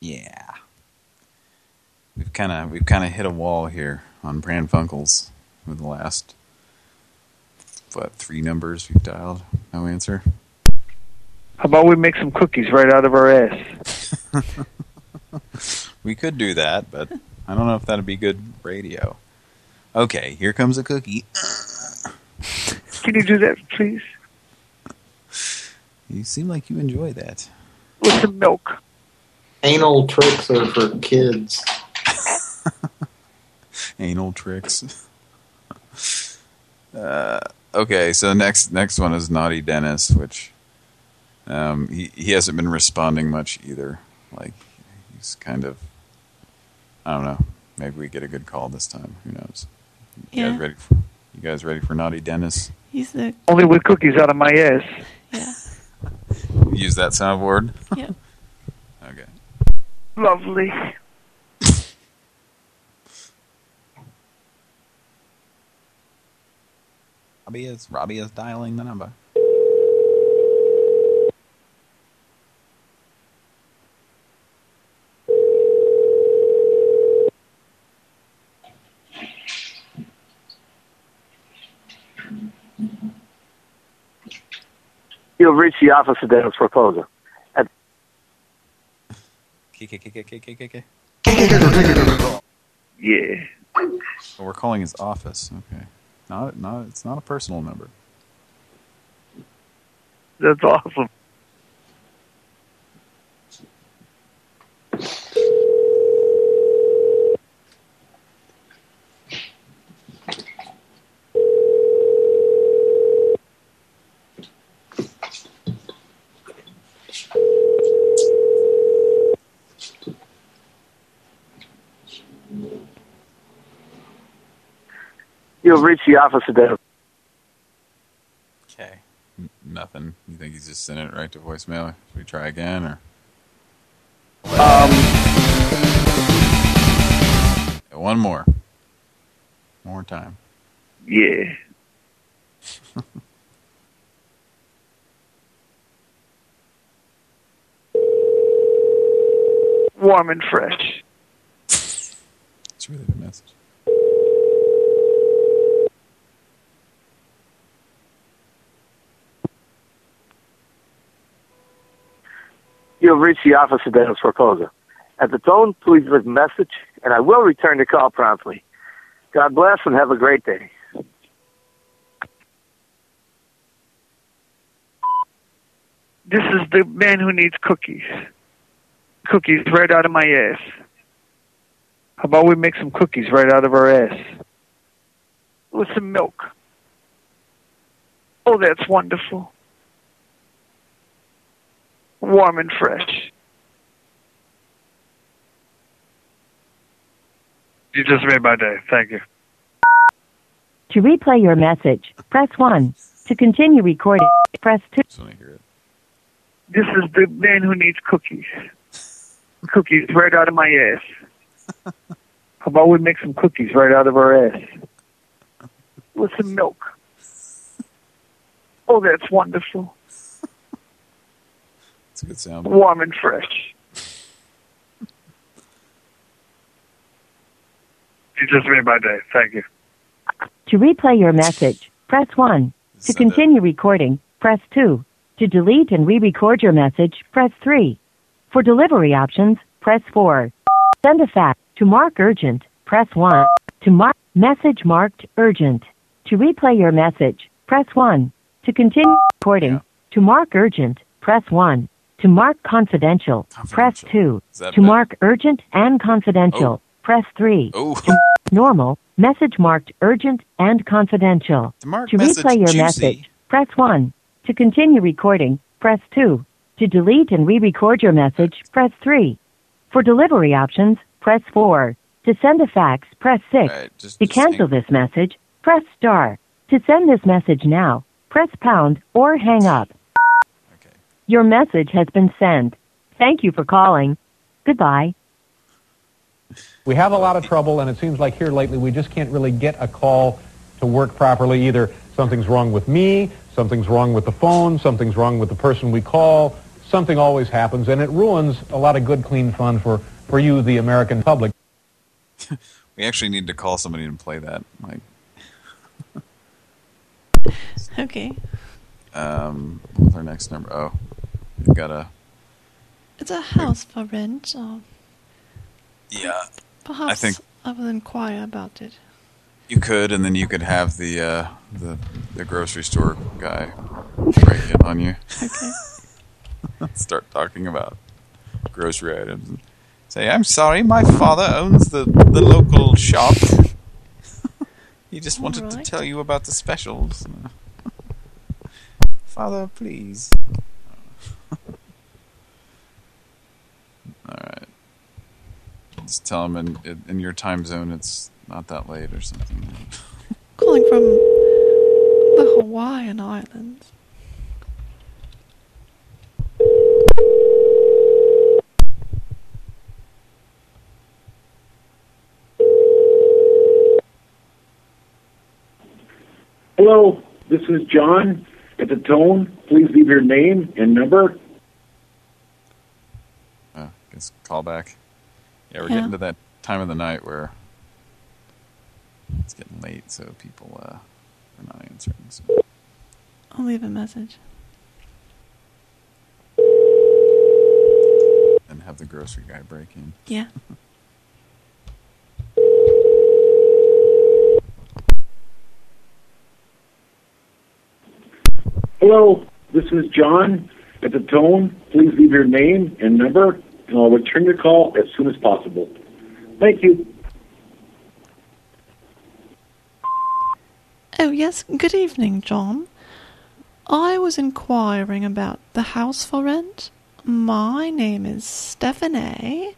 Yeah. We've kind of we've kind of hit a wall here on Pran Funkels with the last what three numbers we've dialed. No answer. How about we make some cookies right out of our ass? We could do that, but I don't know if that'd be good radio. Okay, here comes a cookie. Can you do that, please? You seem like you enjoy that. With some milk. Anal tricks are for kids. Anal tricks. uh, okay, so next next one is Naughty Dennis, which um, he he hasn't been responding much either. Like he's kind of I don't know. Maybe we get a good call this time. Who knows? You Yeah. guys ready? For, you guys ready for Naughty Dennis? He's the Only with cookies out of my ass. yeah. Use that soundboard. Yeah. Okay. Lovely. Robbie is Robbie is dialing the number. Have reached the office of Dennis Proposa. At KKKKKKK. Yeah. Oh, we're calling his office. Okay. Not not it's not a personal number. That's awesome. You have reached the office of Dennis. Okay. N nothing. You think he's just sending it right to voicemail? Should we try again or? Um. One more. One more time. Yeah. Warm and fresh. It's really the message. You have reached the office of Dennis Proposa. At the tone, please leave a message, and I will return the call promptly. God bless and have a great day. This is the man who needs cookies. Cookies right out of my ass. How about we make some cookies right out of our ass? With some milk. Oh, that's wonderful. Warm and fresh. You just made my day. Thank you. To replay your message, press 1. To continue recording, press 2. This is the man who needs cookies. Cookies right out of my ass. How about we make some cookies right out of our ass? With some milk. Oh, that's wonderful. It's a good sound. Warm and fresh. You just made my day. Thank you. To replay your message, press 1. To continue recording, press 2. To delete and re-record your message, press 3. For delivery options, press 4. Send a fax to mark urgent, press 1. To mark message marked urgent. To replay your message, press 1. To continue recording, to mark urgent, press 1. To mark confidential, press 2. To better? mark urgent and confidential, oh. press 3. Oh. Normal, message marked urgent and confidential. To mark to replay your juicy. message, press 1. To continue recording, press 2. To delete and re-record your message, press 3. For delivery options, press 4. To send a fax, press 6. to cancel this message, press star. To send this message now, press pound or hang up. Your message has been sent. Thank you for calling. Goodbye. We have a lot of trouble, and it seems like here lately we just can't really get a call to work properly. Either something's wrong with me, something's wrong with the phone, something's wrong with the person we call. Something always happens, and it ruins a lot of good, clean fun for, for you, the American public. We actually need to call somebody and play that. Like, Okay. um, what's our next number? Oh, we've got a It's a house for rent, yeah. perhaps I think I will inquire about it. you could, and then you could have the uh, the the grocery store guy break in on you. Okay. Start talking about grocery items. Say, I'm sorry, my father owns the the local shop. he just wanted Alright. to tell you about the specials. Father, please. All right. Just tell him in in- in your time zone it's not that late or something. Calling from the Hawaiian Islands. Hello, this is John. At the tone, please leave your name and number. It's callback. Yeah, we're yeah. getting to that time of the night where it's getting late, so people uh, are not answering. So. I'll leave a message. And have the grocery guy break in. Yeah. Hello, this is John. At the tone, please leave your name and number and I'll return your call as soon as possible. Thank you. Oh, yes. Good evening, John. I was inquiring about the house for rent. My name is Stephanie,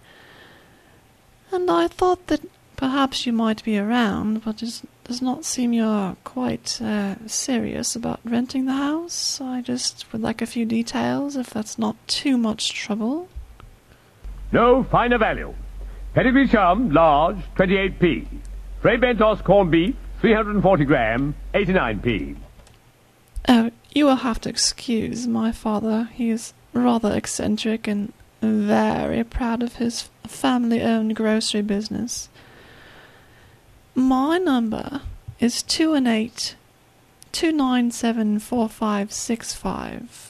and I thought that perhaps you might be around, but it does not seem you're quite uh, serious about renting the house. I just would like a few details, if that's not too much trouble. No finer value. Pedigree chum, large, 28p. Fray Bentos corned beef, 340 gram, 89p. Oh, you will have to excuse my father. He is rather eccentric and very proud of his family owned grocery business. My number is 218 297 4565.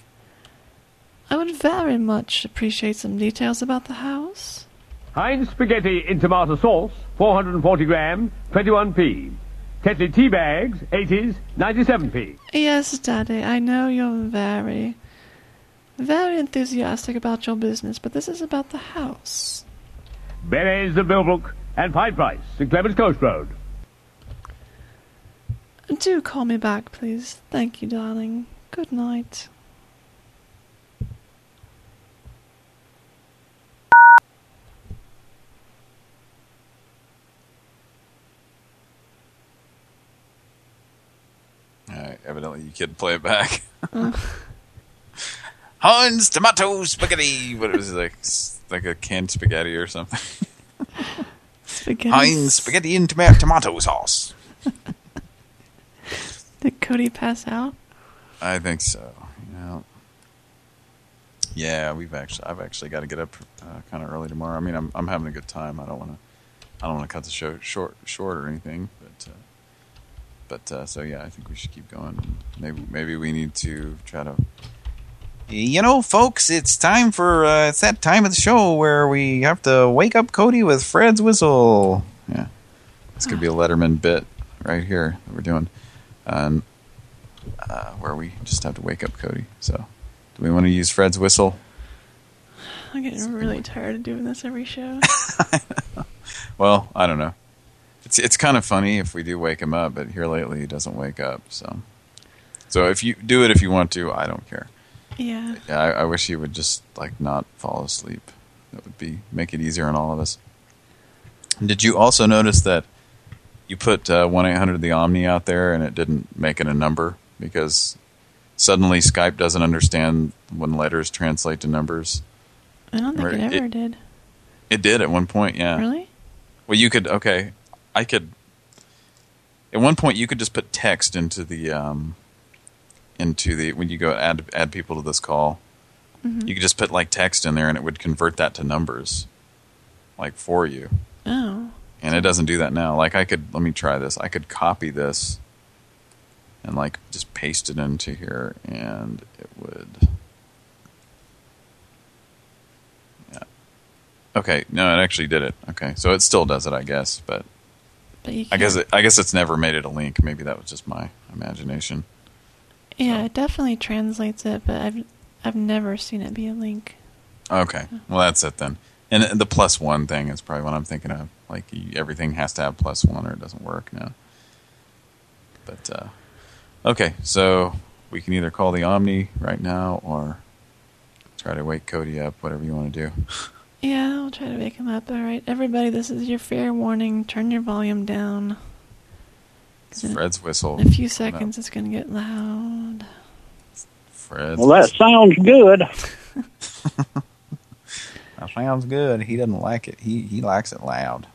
I would very much appreciate some details about the house. Heinz spaghetti in tomato sauce, 440 gram, 21p. Tetley tea bags, 80s, 97p. Yes, Daddy, I know you're very, very enthusiastic about your business, but this is about the house. Berets of Millbrook and Pine Price, St. Clements Coast Road. Do call me back, please. Thank you, darling. Good night. Right, evidently you could play it back. Uh, Heinz tomato spaghetti. What was it like? Like a canned spaghetti or something? spaghetti. Heinz spaghetti and toma- tomato sauce. Did Cody pass out? I think so. You know. Yeah, we've actually. I've actually got to get up uh, kind of early tomorrow. I mean, I'm I'm having a good time. I don't want to. I don't want to cut the show short short or anything. But uh, so yeah, I think we should keep going. Maybe maybe we need to try to. You know, folks, it's time for uh, it's that time of the show where we have to wake up Cody with Fred's whistle. Yeah, this could be a Letterman bit right here that we're doing, um, uh, where we just have to wake up Cody. So, do we want to use Fred's whistle? I'm getting really tired of doing this every show. Well, I don't know. It's it's kind of funny if we do wake him up, but here lately he doesn't wake up. So, so if you do it if you want to, I don't care. yeah. Yeah, I, I wish he would just like not fall asleep. That would be make it easier on all of us. Did you also notice that you put uh, one eight hundred the Omni out there and it didn't make it a number because suddenly Skype doesn't understand when letters translate to numbers. I don't think it ever it- did. It did at one point, yeah. Really? Well, you could okay. I could. At one point, you could just put text into the um, into the when you go add add people to this call. Mhm. You could just put like text in there, and it would convert that to numbers, like for you. Oh. And it doesn't do that now. Like I could let me try this. I could copy this and like just paste it into here, and it would. Yeah. Okay. No, it actually did it. Okay, so it still does it, I guess, but. But you I guess it, I guess it's never made it a link. Maybe that was just my imagination. Yeah, it definitely translates it, but I've I've never seen it be a link. Okay, well that's it then. And the plus one thing is probably what I'm thinking of. Like everything has to have plus one or it doesn't work now. But uh, okay, so we can either call the Omni right now or try to wake Cody up. Whatever you want to do. Yeah, I'll try to wake him up. All right, everybody, this is your fair warning. Turn your volume down. Fred's whistle. In a few seconds, it's going to get loud. Fred's Well, that sounds good. That sounds good. He doesn't like it. He he likes it loud.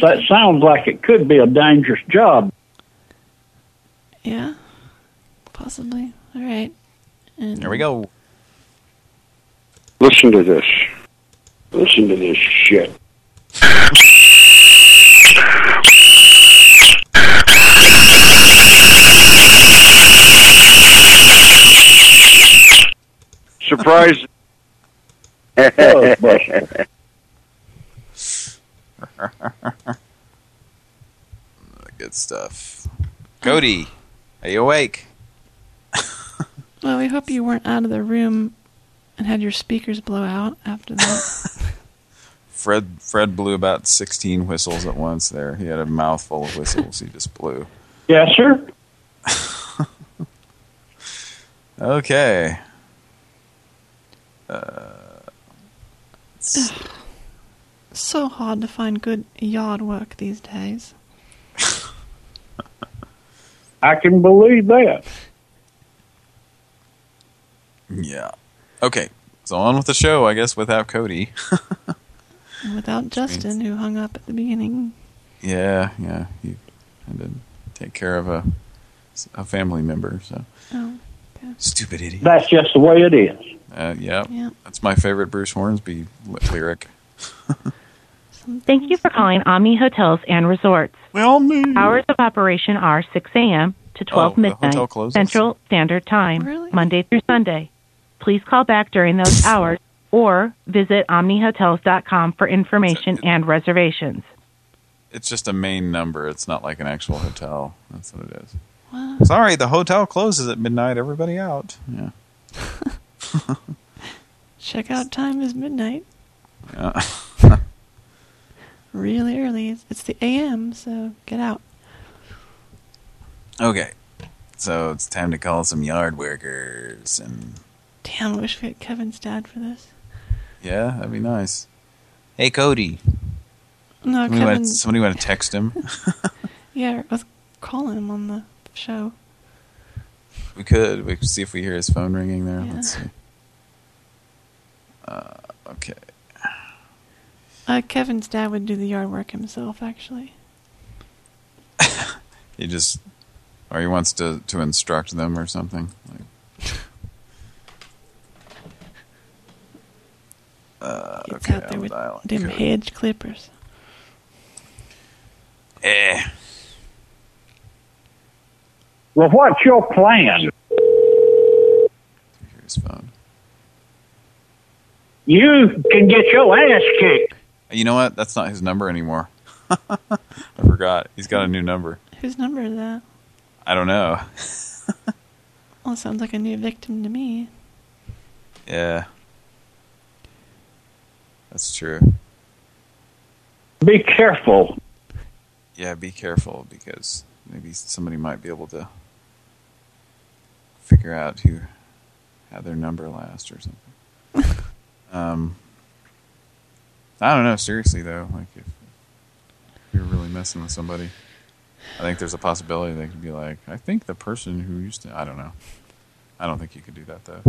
That sounds like it could be a dangerous job. Yeah, possibly. All right. And Here we go. Listen to this. Listen to this shit. Surprise. Ghostbusters. Good stuff. Cody, are you awake? Well, we hope you weren't out of the room and had your speakers blow out after that. Fred Fred blew about 16 whistles at once there. He had a mouthful of whistles he just blew. Yeah, sure. Okay. Uh, so hard to find good yard work these days. I can believe that. yeah. Okay. So on with the show, I guess, without Cody. Without Justin, who hung up at the beginning. yeah, yeah. He had to take care of a a family member, so. Oh, Stupid idiot. That's just the way it is. Uh, yeah. Yeah. That's my favorite Bruce Hornsby li- lyric. Thank you for calling Omni Hotels and Resorts. Well, me. Hours of operation are 6 a.m. to 12 Oh, midnight? Central Standard Time, Monday through Sunday. Please call back during those hours or visit omnihotels.com for information and reservations. It's just a main number. It's not like an actual hotel. That's what it is. Wow. Sorry, the hotel closes at midnight. Everybody out. Yeah. Checkout time is midnight. Yeah. Really early. It's, it's the AM, so get out. okay. So it's time to call some yard workers and Damn, I wish we had Kevin's dad for this. yeah, that'd be nice. Hey, Cody. No, somebody, want Kevin. to, somebody want to text him? Yeah, I was calling him on the show. we could. We could see if we hear his phone ringing there. Let's see. Uh, okay. Uh, Kevin's dad would do the yard work himself, actually. He just, or he wants to to instruct them or something. Like, uh, Gets okay, out there I'm with dialing them Cody. hedge clippers. Eh. Well, what's your plan? Here's phone. You can get your ass kicked. You know what? That's not his number anymore. I forgot. He's got a new number. Whose number is that? I don't know. Well, it sounds like a new victim to me. Yeah. That's true. Be careful. Yeah, be careful because maybe somebody might be able to figure out who had their number last or something. um, I don't know. Seriously though, like if, if you're really messing with somebody, I think there's a possibility they could be like, I think the person who used to. I don't know. I don't think you could do that though.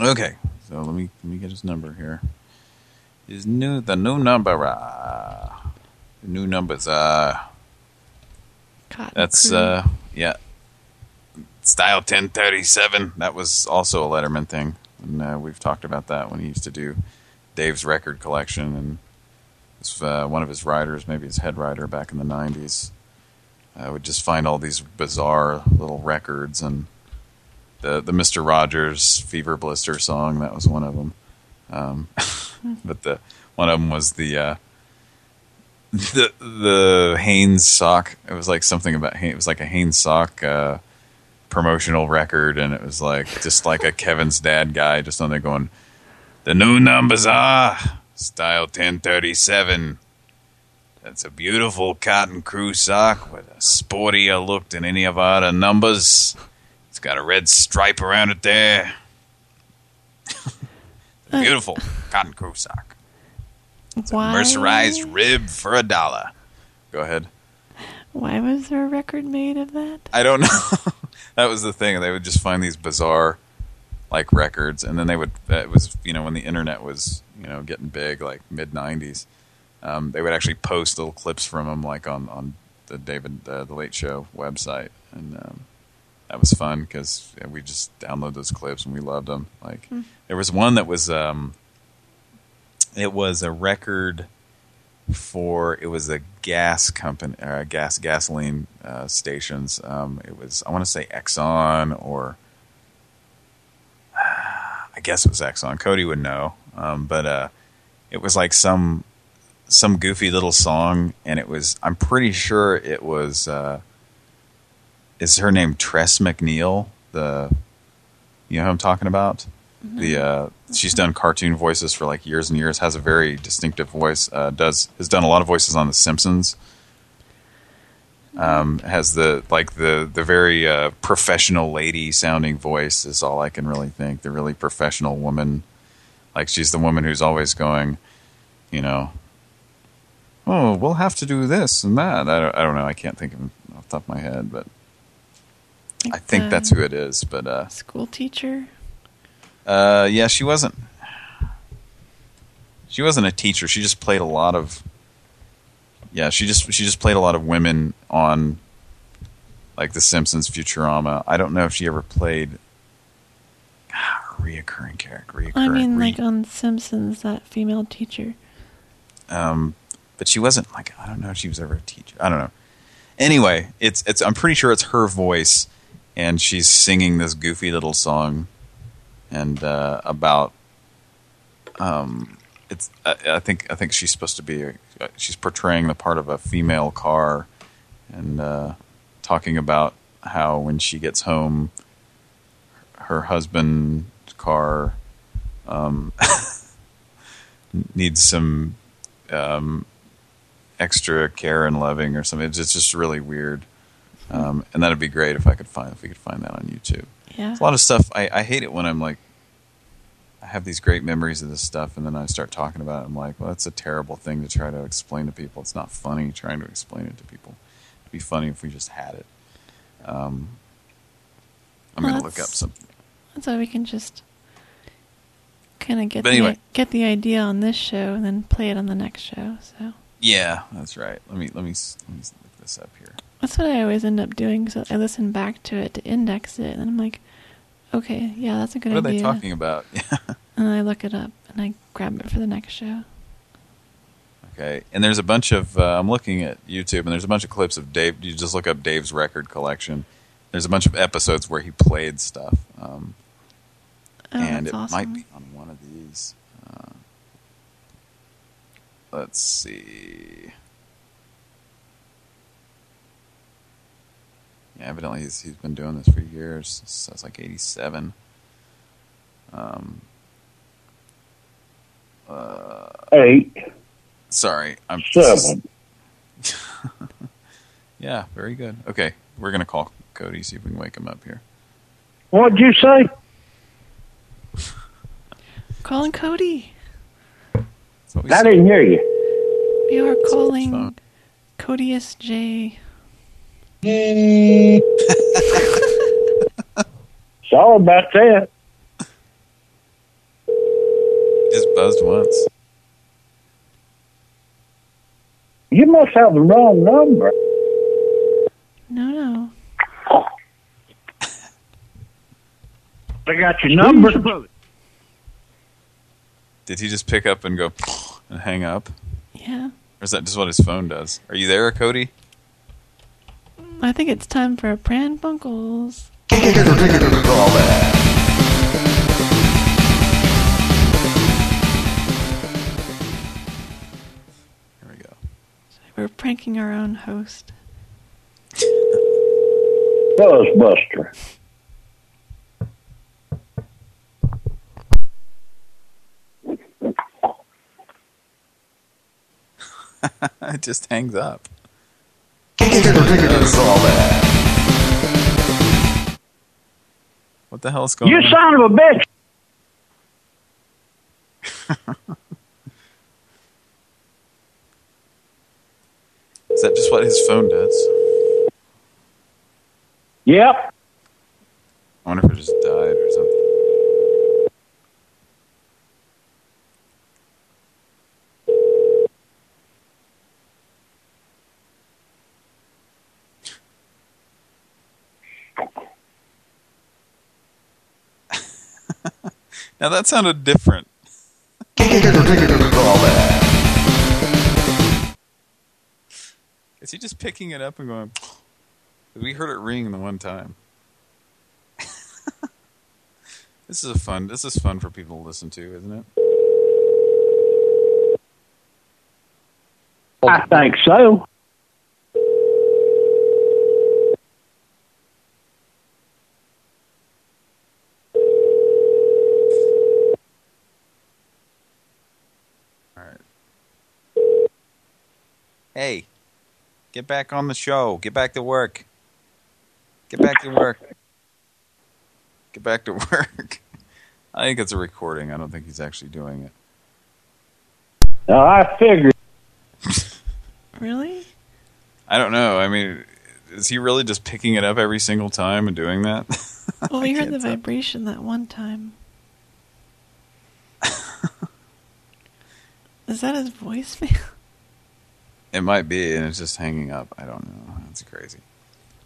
Okay, so let me let me get his number here. His new the new number. Uh, the new numbers. Uh, that's Crew. uh, yeah. Style 1037. That was also a Letterman thing, and uh, we've talked about that when he used to do Dave's record collection, and was, uh, one of his writers, maybe his head writer back in the 90s, uh, would just find all these bizarre little records, and the the Mister Rogers Fever Blister song that was one of them. Um, but the one of them was the uh, the the Hanes sock. It was like something about it was like a Hanes sock uh, promotional record, and it was like just like a Kevin's dad guy just on there going, "The new numbers are style 1037." That's a beautiful cotton crew sock with a sportier look than any of our other numbers. Got a red stripe around it there. beautiful cotton crew sock. It's a mercerized rib for a dollar. Go ahead. Why was there a record made of that? I don't know. that was the thing. They would just find these bizarre, like records, and then they would. It was you know when the internet was you know getting big, like mid '90s. Um, they would actually post little clips from them, like on on the David uh, the Late Show website, and um, that was fun because we just download those clips and we loved them. Like Hmm. there was one that was um, it was a record for it was a gas company, uh, gas gasoline uh, stations. Um, it was I want to say Exxon or I guess it was Exxon. Cody would know. Um, but uh, it was like some some goofy little song, and it was. I'm pretty sure it was. Uh, is her name Tress MacNeille? The you know who I'm talking about? The uh, she's done cartoon voices for like years and years. Has a very distinctive voice. Uh, does has done a lot of voices on The Simpsons. Um, has the like the the very uh, professional lady sounding voice is all I can really think. The really professional woman, like she's the woman who's always going, you know. Oh, we'll have to do this and that. I don't, I don't know. I can't think of off the top of my head, but I think that's who it is. But uh, School teacher. uh, yeah, she wasn't. She wasn't a teacher. She just played a lot of. Yeah, she just she just played a lot of women on, like The Simpsons, Futurama. I don't know if she ever played. Ah, reoccurring character. Reoccurring. I mean, re- like on Simpsons, that female teacher. um, but she wasn't like I don't know if she was ever a teacher. I don't know. Anyway, it's it's I'm pretty sure it's her voice, and she's singing this goofy little song, and uh, about um, it's I, I think I think she's supposed to be she's portraying the part of a female car, and uh, talking about how when she gets home, her husband's car um, needs some um, extra care and loving or something. It's just really weird. Um, and that'd be great if I could find if we could find that on YouTube. Yeah. It's a lot of stuff. I, I hate it when I'm like, I have these great memories of this stuff, and then I start talking about it. I'm like, well, that's a terrible thing to try to explain to people. It's not funny trying to explain it to people. It'd be funny if we just had it. Um, I'm Well, going to look up something. That's we can just kind of get But the get the idea on this show and then play it on the next show. So Yeah, that's right. Let me let me let me look this up here. That's what I always end up doing. So I listen back to it to index it, and I'm like, okay, yeah, that's a good idea. What are idea. they talking about? And I look it up and I grab it for the next show. Okay, and there's a bunch of uh, I'm looking at YouTube, and there's a bunch of clips of Dave. You just look up Dave's record collection. There's a bunch of episodes where he played stuff, um, Oh, and it awesome. might be on one of these. Uh, let's see. Yeah, evidently he's he's been doing this for years. It says like '87. Um. Uh, Eight. Sorry, I'm Seven. yeah, very good. Okay, we're gonna call Cody see if we can wake him up here. What'd you say? Calling Cody. I didn't hear you. We are calling Codius J. Sorry about that. Just buzzed once. You must have the wrong number. No, no. I got your number. Did he just pick up and go and hang up? Yeah. Or is that just what his phone does? Are you there, Cody? I think it's time for Pran Funkels. Here we go. We're pranking our own host. Buzzbuster. it just hangs up. What the hell is going You on? You son of a bitch. Is that just what his phone does? Yep. I wonder if it just died or something. Now that sounded different. Is he just picking it up and going? We heard it ring the one time. This is a fun. This is fun for people to listen to, isn't it? I think so. Hey, get back on the show. Get back to work. Get back to work. Get back to work. I think it's a recording. I don't think he's actually doing it. No, I figured. Really? I don't know. I mean, is he really just picking it up every single time and doing that? Well, we heard the vibration that one time. Is that his voicemail? It might be, and it's just hanging up. I don't know. That's crazy.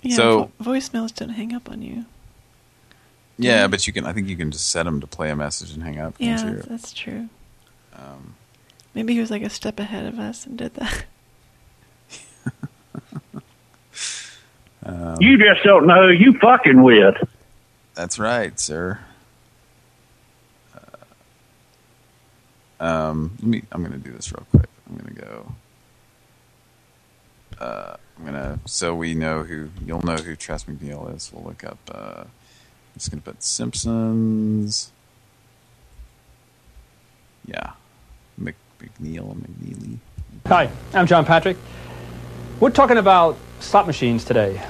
Yeah, so vo- voicemails don't hang up on you. yeah, but you can. I think you can just set him to play a message and hang up. Yeah, you? that's true. Um, Maybe he was like a step ahead of us and did that. um, You just don't know who you fucking with. That's right, sir. Uh, um, let me. I'm gonna do this real quick. I'm gonna go. Uh, I'm gonna so we know who you'll know who Tress MacNeille is. We'll look up. Uh, I'm just gonna put Simpsons. Yeah, Mc, McNeil McNeely. Hi, I'm John Patrick. We're talking about slot machines today.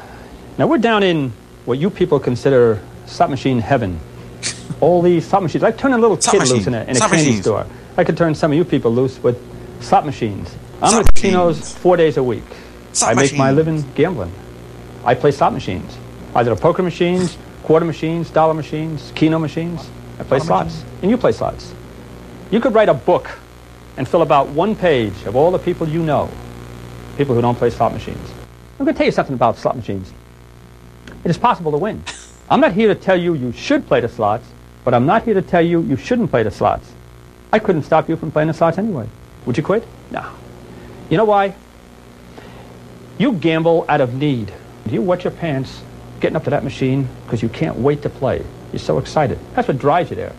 Now, we're down in what you people consider slot machine heaven. All these slot machines. I turn a little Slot kid machine. loose in a, in a candy machines. store. I could turn some of you people loose with slot machines. I'm Slot at casinos four days a week. I make my living gambling. I play slot machines. Either poker machines, quarter machines, dollar machines, keno machines. I play slots. And you play slots. You could write a book and fill about one page of all the people you know, people who don't play slot machines. I'm going to tell you something about slot machines. It is possible to win. I'm not here to tell you you should play the slots, but I'm not here to tell you you shouldn't play the slots. I couldn't stop you from playing the slots anyway. Would you quit? No. You know why? You gamble out of need. You wet your pants getting up to that machine because you can't wait to play. You're so excited. That's what drives you there.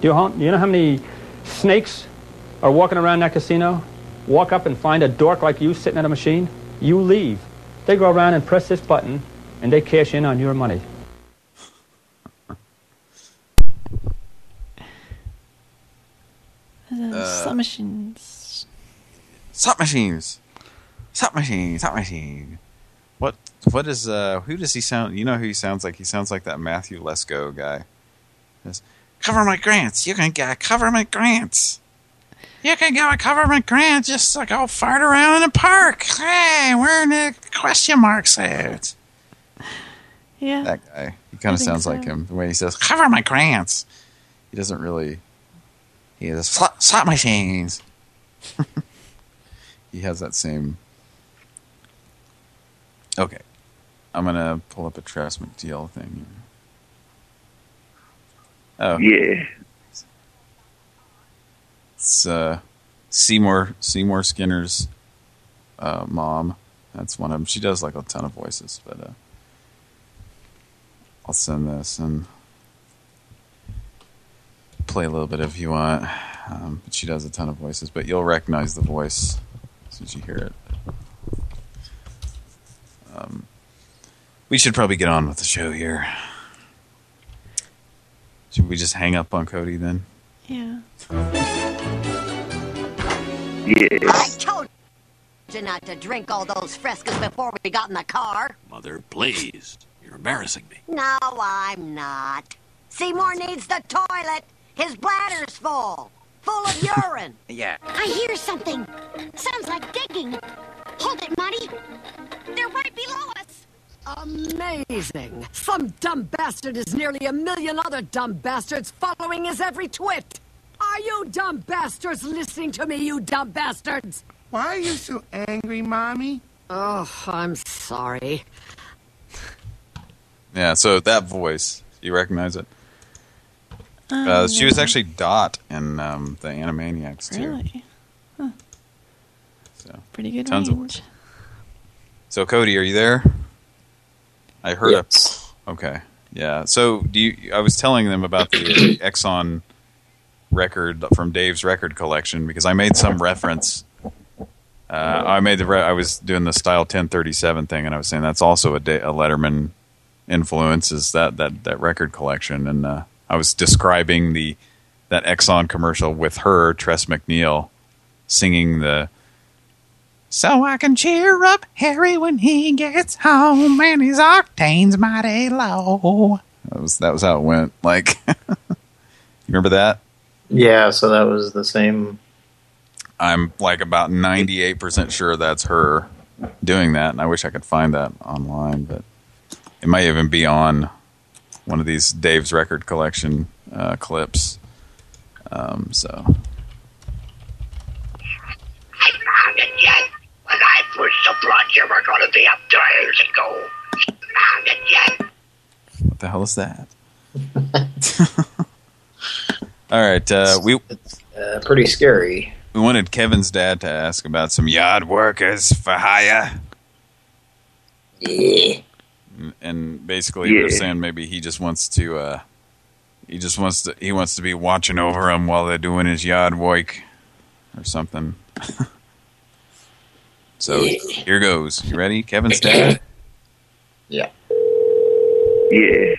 Do you, do you know how many snakes are walking around that casino? Walk up and find a dork like you sitting at a machine? You leave. They go around and press this button, and they cash in on your money. Uh, slot machines. Slot machines. Slot machine. Slot machine. What? What is? Uh, who does he sound? You know who he sounds like? He sounds like that Matthew Lesko guy. Says, my grants. You can get cover my grants. You can get a government grant just to go fart around in the park. Hey, wearing the question marks suit. Yeah. That guy. He kind of think sounds like him. The way he says, cover my grants. He doesn't really... He has slot, slot machines. he has that same... Okay. I'm going to pull up a Travis McDeal thing. Oh. Yeah. It's uh, Seymour Seymour Skinner's uh, mom. That's one of them. She does like a ton of voices, but uh, I'll send this and play a little bit if you want. Um, but she does a ton of voices, but you'll recognize the voice as soon as you hear it. Um, we should probably get on with the show here. Should we just hang up on Cody then? Yeah. Yeah. I told you not to drink all those frescas before we got in the car. Mother, please. You're embarrassing me. No, I'm not. Seymour needs the toilet. His bladder's full. Full of urine. Yeah. I hear something. Sounds like digging. Hold it, Marty. They're right below us. Amazing. Some dumb bastard is nearly a million other dumb bastards following his every twit. Are you dumb bastards listening to me, you dumb bastards? Why are you so angry, Mommy? Oh, I'm sorry. Yeah, so that voice, you recognize it? Um, Uh, she was actually Dot in um, the Animaniacs too. Really? Huh. So Pretty good tons of range. So Cody, are you there? I heard Yes. a. Okay, Yeah. So do you? I was telling them about the Exxon record from Dave's record collection because I made some reference. Uh, I made the. Re I was doing the style 1037 thing, and I was saying that's also a, da a Letterman influence is that that that record collection, and uh, I was describing the that Exxon commercial with her, Tress MacNeille singing the So I can cheer up Harry when he gets home and his octane's mighty low. That was that was how it went. Like, you remember that? Yeah, so that was the same. I'm like about 98% sure that's her doing that, and I wish I could find that online, but it might even be on one of these Dave's record collection uh, clips. Um, so. Yet. When I first approached you, we're going to be up two years ago. Found. What the hell is that? All right, uh, we uh, pretty scary. We wanted Kevin's dad to ask about some yard workers for hire. Yeah. And basically, we Yeah. are saying maybe he just wants to, uh, he just wants to, he wants to be watching over them while they're doing his yard work or something. so here goes. You ready, Kevin dad? Yeah. Yeah.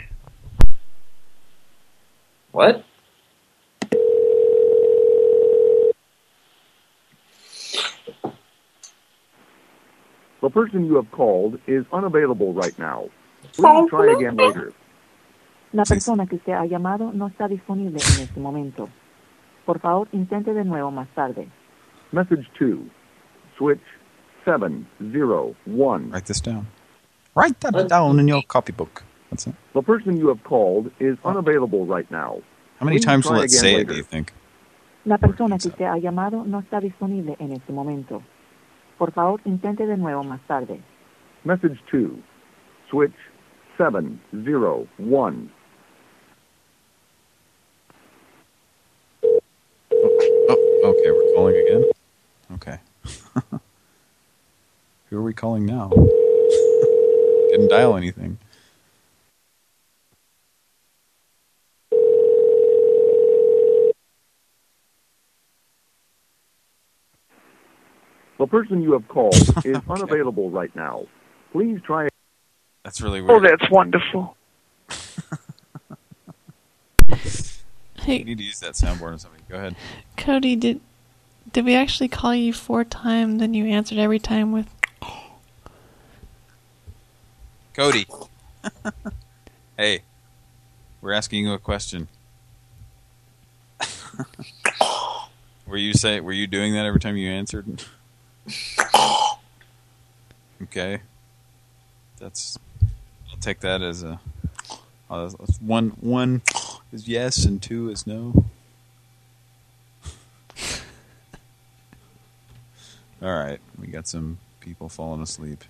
What? The person you have called is unavailable right now. Please try again later. La persona que usted ha llamado no está disponible en este momento. Por favor, intente de nuevo más tarde. Message 2. Switch 701. Write this down. Write that down in your copybook. That's it. The person you have called is oh. unavailable right now. How many Please times will it again say it, do you think? La persona que usted ha llamado no está disponible en este momento. Por favor, intente de nuevo más tarde. Message 2. Switch 701. Oh, okay, we're calling again? Okay. Who are we calling now? Didn't dial anything. The person you have called is unavailable right now. Please try. That's really Oh, that's wonderful. Hey, We need to use that soundboard or something. Go ahead. Cody, did did we actually call you four times and you answered every time with Cody. hey, we're asking you a question. were you say were you doing that every time you answered? okay. That's I'll take that as a uh, one one is yes and two is no. All right, we got some people falling asleep.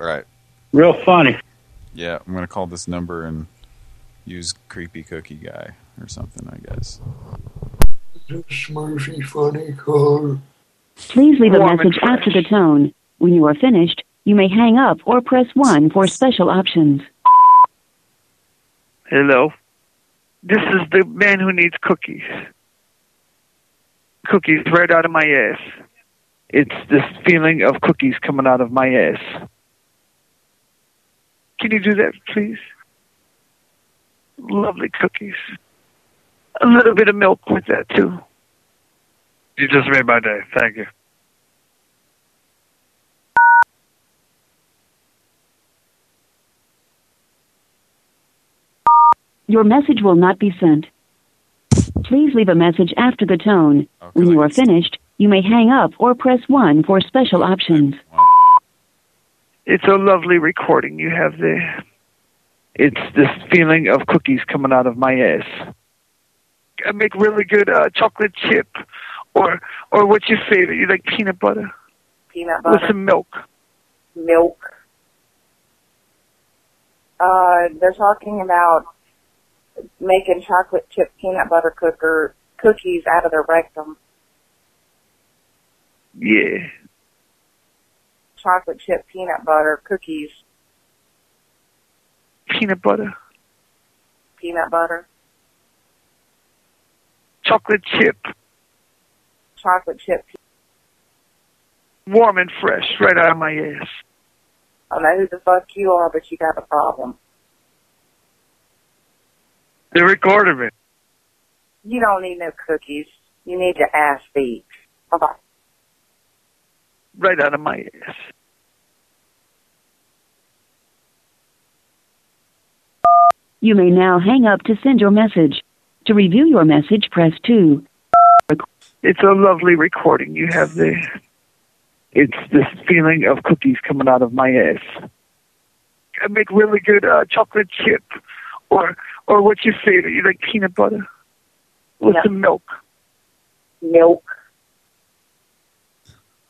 All right. Real funny. Yeah, I'm gonna call this number and use creepy cookie guy or something. I guess. Smurfy funny call. Please leave a Warm message after the tone. When you are finished, you may hang up or press 1 for special options. Hello. This is the man who needs cookies. Cookies right out of my ass. It's this feeling of cookies coming out of my ass. Can you do that, please? Lovely cookies. A little bit of milk with that, too. You just made my day. Thank you. Your message will not be sent. Please leave a message after the tone. When you are finished, you may hang up or press 1 for special options. It's a lovely recording you have there. It's this feeling of cookies coming out of my ass. I make really good uh, chocolate chip, or or what's your favorite? You like peanut butter Peanut butter with some milk. milk. Uh, they're talking about making chocolate chip peanut butter cooker cookies out of their rectum. Yeah. Chocolate chip peanut butter cookies. peanut butter, Peanut butter. chocolate chip, Chocolate chip. warm and fresh, right out of my ass. I don't know who the fuck you are, but you got a problem. They recorded me. You don't need no cookies. You need your ass beat. Bye-bye. Right out of my ass. You may now hang up to send your message. To review your message, press 2. It's a lovely recording you have there. It's this feeling of cookies coming out of my ass. I make really good uh, chocolate chip, or or what's your favorite? You like peanut butter with some milk. Milk.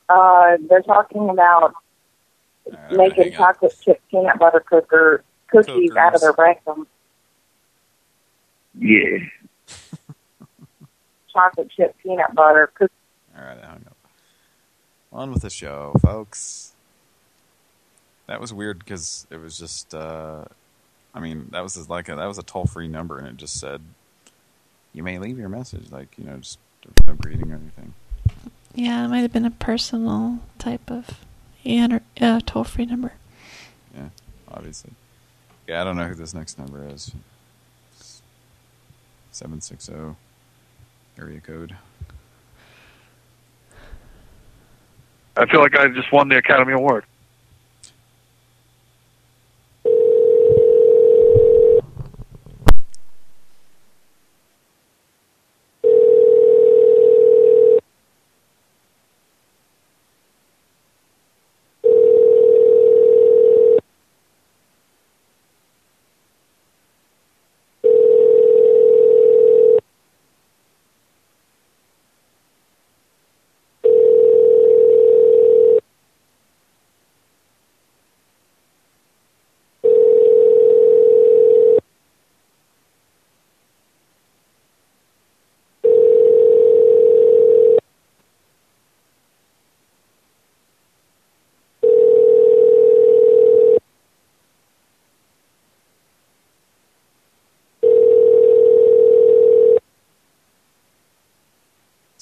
Uh, they're talking about making chocolate chip peanut butter cooker cookies out of their rectum. Yeah. Chocolate chip peanut butter cookies. All right, I hung up. On with the show, folks. That was weird because it was just, uh, I mean, that was like a, that was a toll free number, and it just said, "You may leave your message." Like you know, just there no greeting or anything. Yeah, it might have been a personal type of yeah, uh, toll free number. Yeah, obviously. Yeah, I don't know who this next number is. Seven six zero area code. I feel like I just won the Academy Award.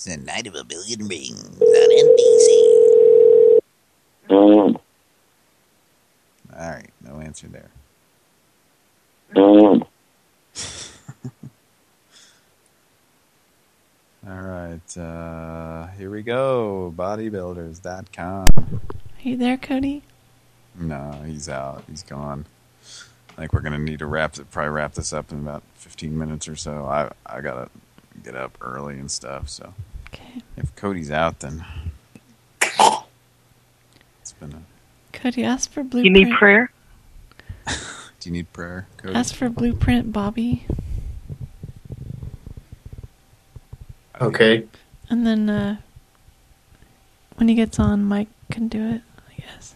It's the night of a billion rings on NBC. All right, no answer there. All right, uh, here we go. Bodybuilders.com. Are you there, Cody? No, he's out. He's gone. I think we're gonna need to wrap it, probably wrap this up in about 15 minutes or so. I I gotta get up early and stuff. So if Cody's out, then it's been a. Cody, ask for blueprint. You need prayer? Do you need prayer, Cody? Ask for blueprint, Bobby. Okay. And then uh, when he gets on, Mike can do it, I guess.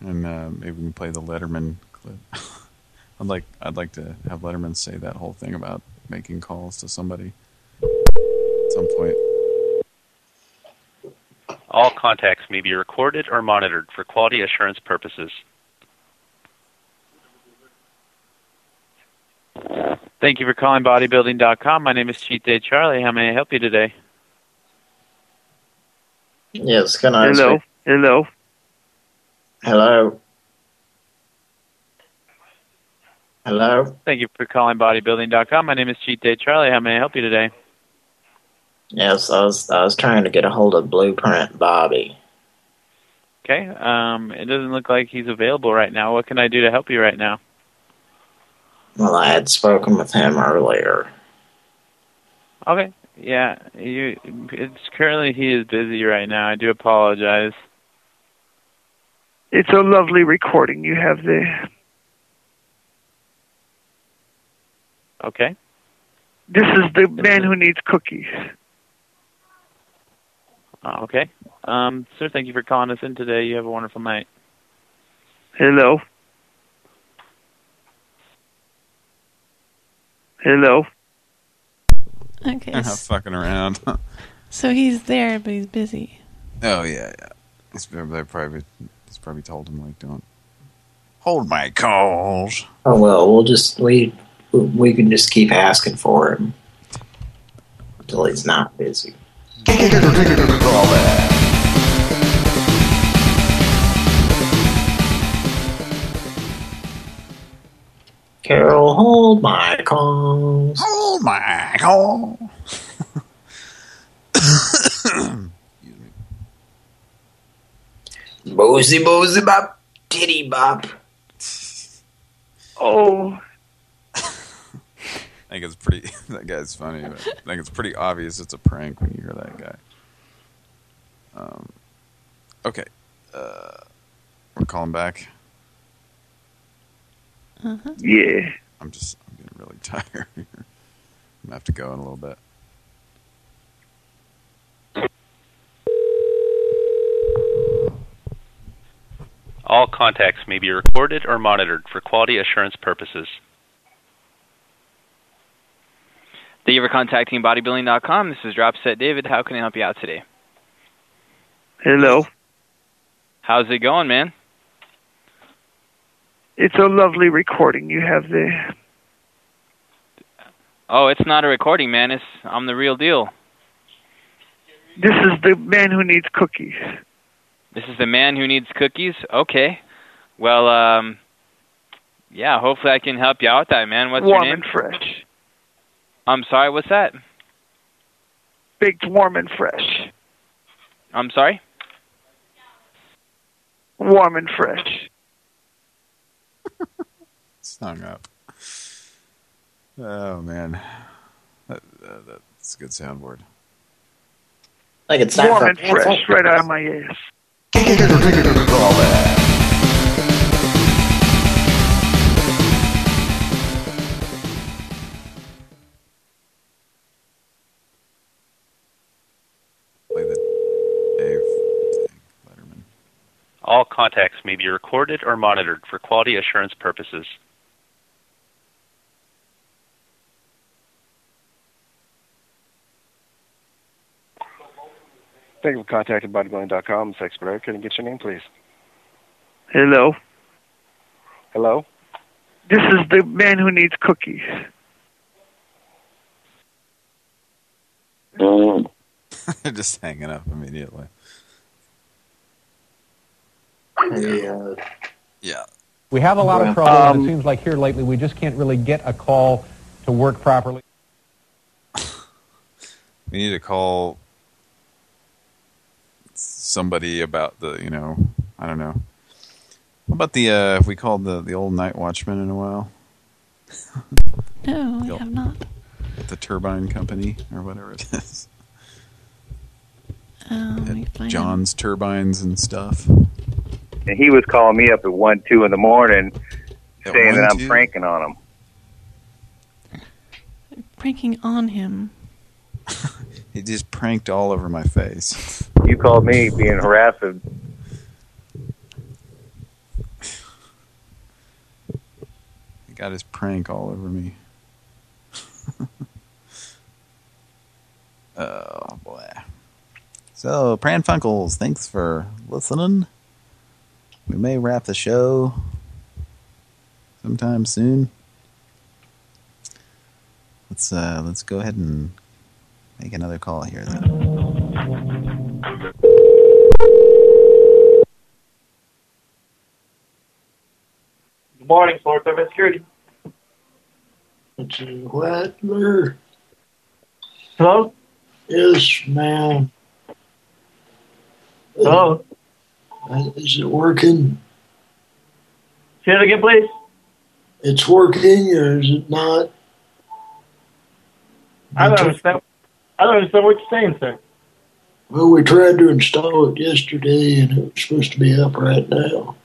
And uh, maybe we can play the Letterman clip. I'd like I'd like to have Letterman say that whole thing about making calls to somebody at some point. All contacts may be recorded or monitored for quality assurance purposes. Thank you for calling bodybuilding.com. My name is Cheat Day Charlie. How may I help you today? Yes, can I Hello. speak? Hello. Hello. Hello. Thank you for calling bodybuilding.com. My name is Cheat Day Charlie. How may I help you today? Yes, I was I was trying to get a hold of Blueprint Bobby. Okay. Um, it doesn't look like he's available right now. What can I do to help you right now? Well, I had spoken with him earlier. Okay. Yeah. You. It's currently he is busy right now. I do apologize. It's a lovely recording you have there. Okay. This is the man who needs cookies. Uh, okay. Um, sir, thank you for calling us in today. You have a wonderful night. Hello. Hello. Okay. I'm not fucking around. So he's there, but he's busy. oh yeah, yeah. He's probably, probably he's probably told him like don't Hold my calls. Oh well, we'll just we we can just keep asking for him until he's not busy. Carol, hold my calls. Hold my call. Bozy bozy bop, titty bop. Oh, I think it's pretty. That guy's funny. But I think it's pretty obvious it's a prank when you hear that guy. Um. Okay. Uh, we're calling back. Uh-huh. yeah. I'm just. I'm getting really tired. here. I'm gonna have to go in a little bit. All contacts may be recorded or monitored for quality assurance purposes. Thank you for contacting bodybuilding.com. This is Dropset David. How can I help you out today? Hello. How's it going, man? It's a lovely recording you have there. Oh, it's not a recording, man. It's I'm the real deal. This is the man who needs cookies. This is the man who needs cookies. Okay. Well, um, yeah. Hopefully, I can help you out with that, man. What's warm your name? and fresh. I'm sorry. What's that? Baked warm and fresh. I'm sorry. Warm and fresh. It's hung up. Oh man, that, uh, that's a good soundboard. Like it's time warm and fresh, right out of my ass. All contacts may be recorded or monitored for quality assurance purposes. Thank you for contacting bodybuilding.com. It's expert Can I get your name, please? Hello. Hello? This is the man who needs cookies. Just hanging up immediately. Yeah. Yeah. We have a lot of Um, trouble, and it seems like here lately we just can't really get a call to work properly. We need to call somebody about the, you know, I don't know. What about the, uh, if we called the, the old night watchman in a while? No, we Yep. have not. The turbine company or whatever it is. Um, let me find John's turbines and stuff. And he was calling me up at one, two in the morning, At saying that I'm two? pranking on him. Pranking on him. He just pranked all over my face. You called me being harassed. He got his prank all over me. oh, boy. So, Pran Funkels, thanks for listening. We may wrap the show sometime soon. Let's uh let's go ahead and make another call here then. Good morning, Florida Service Security. It's a Rattler. Hello? Yes, ma'am. Hello? Uh, Is it working? Say it again, please. It's working, or is it not? I don't understand. I don't understand what you're saying, sir. Well, we tried to install it yesterday, and it was supposed to be up right now.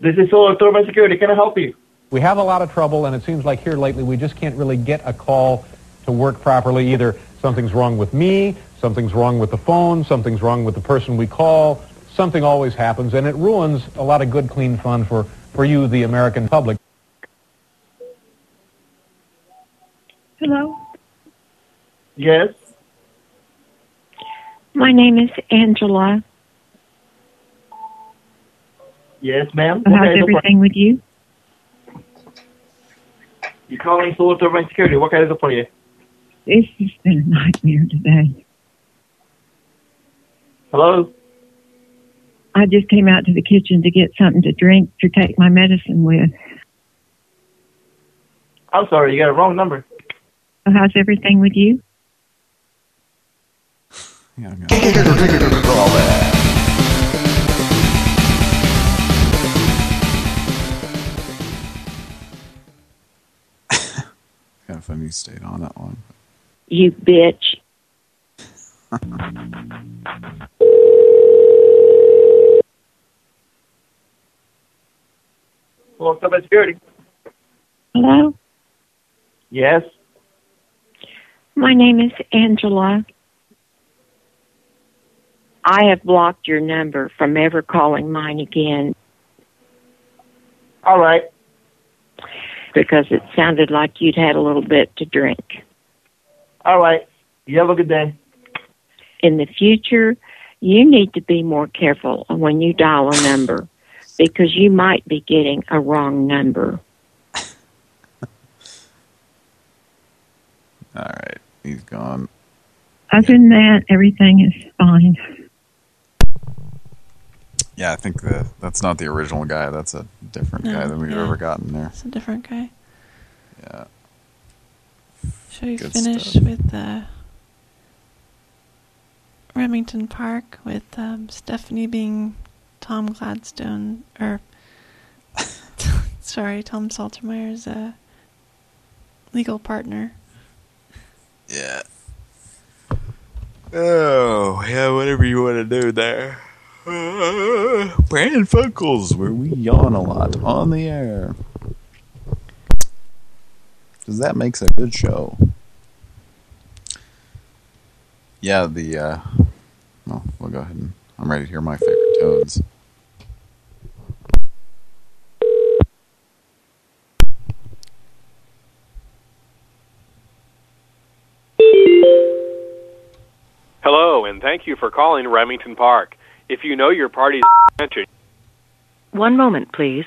This is Solar Service Security. Can I help you? We have a lot of trouble, and it seems like here lately we just can't really get a call to work properly. Either something's wrong with me, something's wrong with the phone, something's wrong with the person we call. Something always happens, and it ruins a lot of good, clean fun for, for you, the American public. Hello, Yes. my name is Angela. Yes, ma'am. How's What can I everything with you? You're calling Solar Turbine Security. What can I do for you? It's just been a nightmare today. Hello? I just came out to the kitchen to get something to drink to take my medicine with. I'm sorry, you got a wrong number. How's everything with you? Kind of funny you stayed on that long. You bitch. Turbine Security. Hello? Yes. My name is Angela. I have blocked your number from ever calling mine again All right. because it sounded like you'd had a little bit to drink. All right. You have a good day. In the future, you need to be more careful when you dial a number because you might be getting a wrong number. All right, he's gone. Other than that, everything is fine. Yeah, I think the that's not the original guy. That's a different No, guy than we've yeah. ever gotten there. It's a different guy. Yeah. Shall we Good finish stuff. with uh, Remington Park with um, Stephanie being Tom Gladstone, or sorry, Tom Saltermeyer's uh, legal partner. Yeah. Oh, yeah, whatever you want to do there. Uh, Brandon Funkles, where we yawn a lot on the air. Because that makes a good show. Yeah, the, uh, well, we'll go ahead and, I'm ready to hear my favorite tones. Hello, and thank you for calling Remington Park. If you know your party's attention, One moment, please.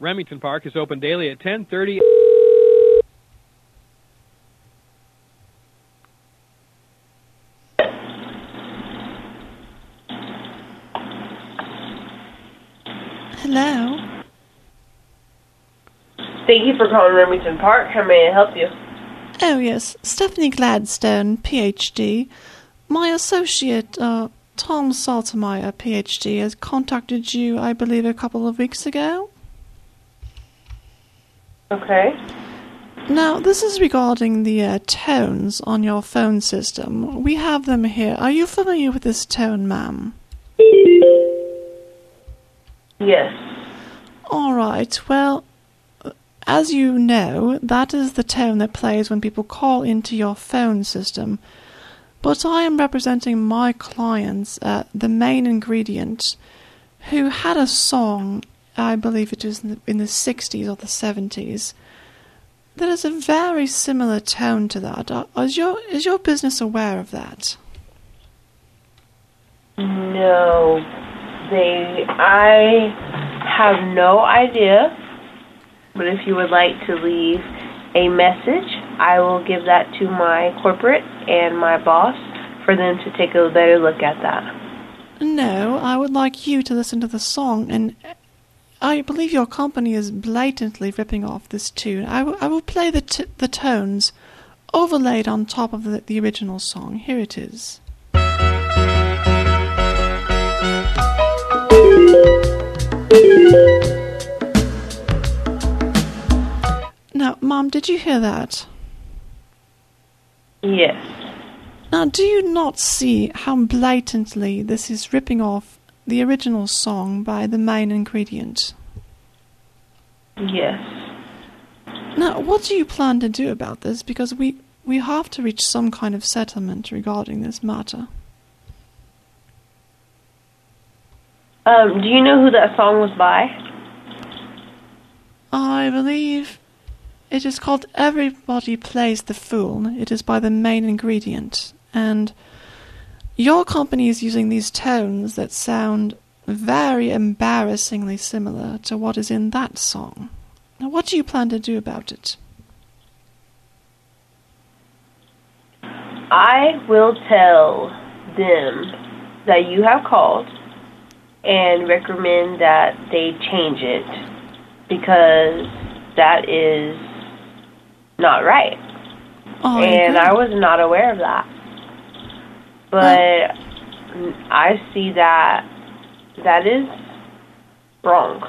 Remington Park is open daily at 10:30. Hello. Thank you for calling Remington Park. How may I help you? Oh yes, Stephanie Gladstone, PhD. My associate, uh, Tom Saltermeyer, PhD, has contacted you, I believe, a couple of weeks ago. Okay. Now, this is regarding the uh, tones on your phone system. We have them here. Are you familiar with this tone, ma'am? Yes. All right. Well, as you know, that is the tone that plays when people call into your phone system. But I am representing my clients, uh, the main ingredient, who had a song, I believe it was in the, in the 60s or the 70s, that has a very similar tone to that. Uh, Is your, is your business aware of that? No. I have no idea. But if you would like to leave a message, I will give that to my corporate and my boss for them to take a better look at that. No, I would like you to listen to the song, and I believe your company is blatantly ripping off this tune. I will- will play the t- the tones overlaid on top of the, the original song. Here it is. Now, Mom, did you hear that? Yes. Now, do you not see how blatantly this is ripping off the original song by the main ingredient? Yes. Now, what do you plan to do about this? Because we, we have to reach some kind of settlement regarding this matter. Um, do you know who that song was by? I believe it is called Everybody Plays the Fool. It is by the main ingredient. And your company is using these tones that sound very embarrassingly similar to what is in that song. Now, what do you plan to do about it? I will tell them that you have called and recommend that they change it because that is not right. Oh, and. I was not aware of that. But I see that that is wrong.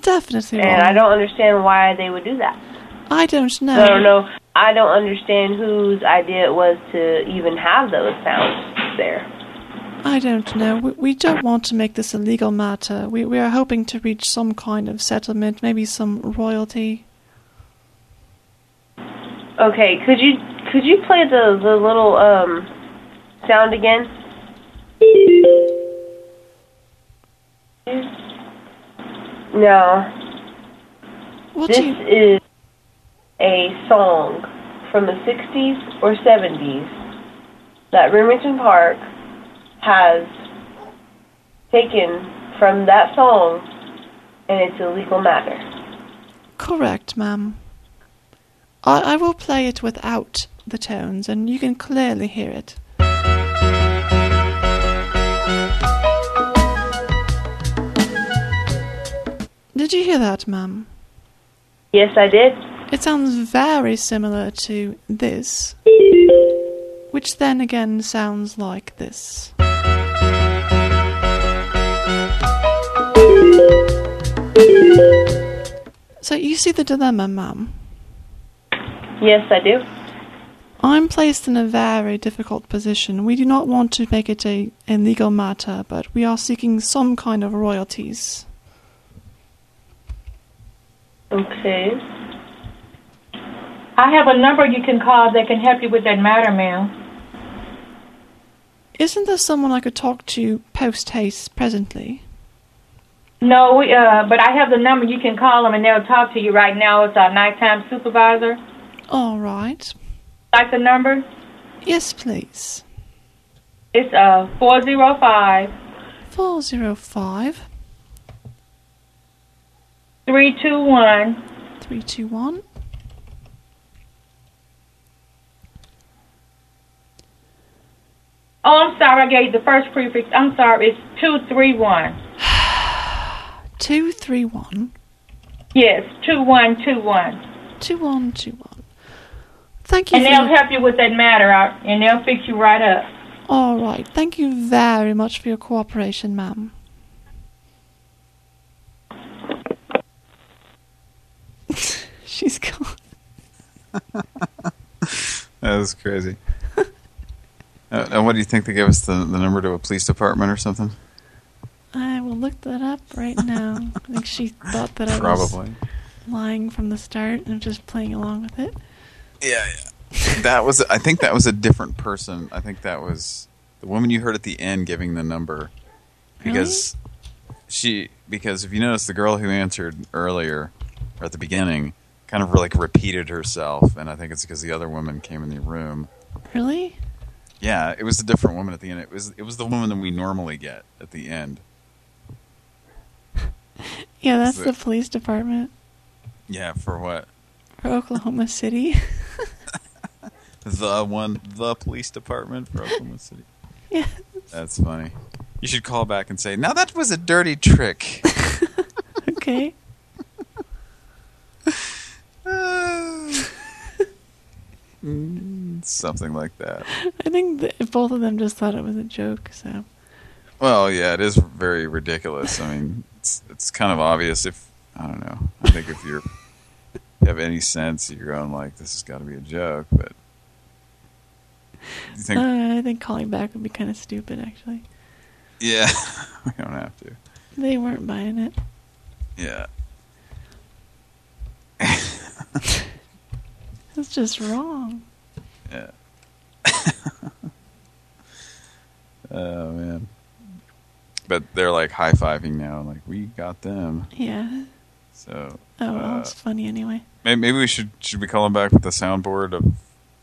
Definitely wrong. And. I don't understand why they would do that. I don't know. I don't know. I don't understand whose idea it was to even have those sounds there. I don't know. We, we don't want to make this a legal matter. We we are hoping to reach some kind of settlement, maybe some royalty. Okay, could you could you play the the little um sound again? No. What this is a song from the 60s or 70s that Remington Park has taken from that song, and it's a legal matter. Correct, ma'am. I, I will play it without the tones, and you can clearly hear it. Did you hear that, ma'am? Yes, I did. It sounds very similar to this, which then again sounds like this. So you see the dilemma, ma'am. Yes, I do. I'm placed in a very difficult position. We do not want to make it a, a legal matter, but we are seeking some kind of royalties. Okay. I have a number you can call that can help you with that matter, ma'am. Isn't there someone I could talk to post haste presently? No, we, uh, but I have the number you can call them and they'll talk to you right now. It's our nighttime supervisor. All right. Like the number? Yes, please. It's uh four zero five 405 three two one 321 Oh, I'm sorry. I gave you the first prefix. I'm sorry. It's two three one. 231 Yes, two one two one. 2121. Thank you And for they'll your- help you with that matter, out, and they'll fix you right up. All right. Thank you very much for your cooperation, ma'am. She's gone. That was crazy. uh, and what do you think they gave us the, the number to a police department or something? I will look that up right now. I think she thought that I was Probably. lying from the start and just playing along with it. Yeah, yeah. That was, I think that was a different person. I think that was the woman you heard at the end giving the number. Because she, because if you notice, the girl who answered earlier, or at the beginning, kind of like repeated herself. And I think it's because the other woman came in the room. Really? Yeah, it was a different woman at the end. It was it was the woman that we normally get at the end. Yeah, that's Is the police department Yeah, for what? for Oklahoma City. The one, the police department for Oklahoma City. Yeah. That's funny. You should call back and say, now that was a dirty trick. okay. Mm, Something like that. I think that both of them just thought it was a joke, so. Well, yeah, it is very ridiculous. I mean, it's it's kind of obvious if, I don't know. I think if you're you have any sense, you're going like, this has got to be a joke, but you think, Uh, I think calling back would be kind of stupid, actually. yeah, we don't have to. They weren't buying it. Yeah. It's just wrong. Yeah. oh man. But they're like high fiving now, like we got them. Yeah. So Oh, well, uh, it's funny anyway. maybe, maybe we should should we call them back with the soundboard of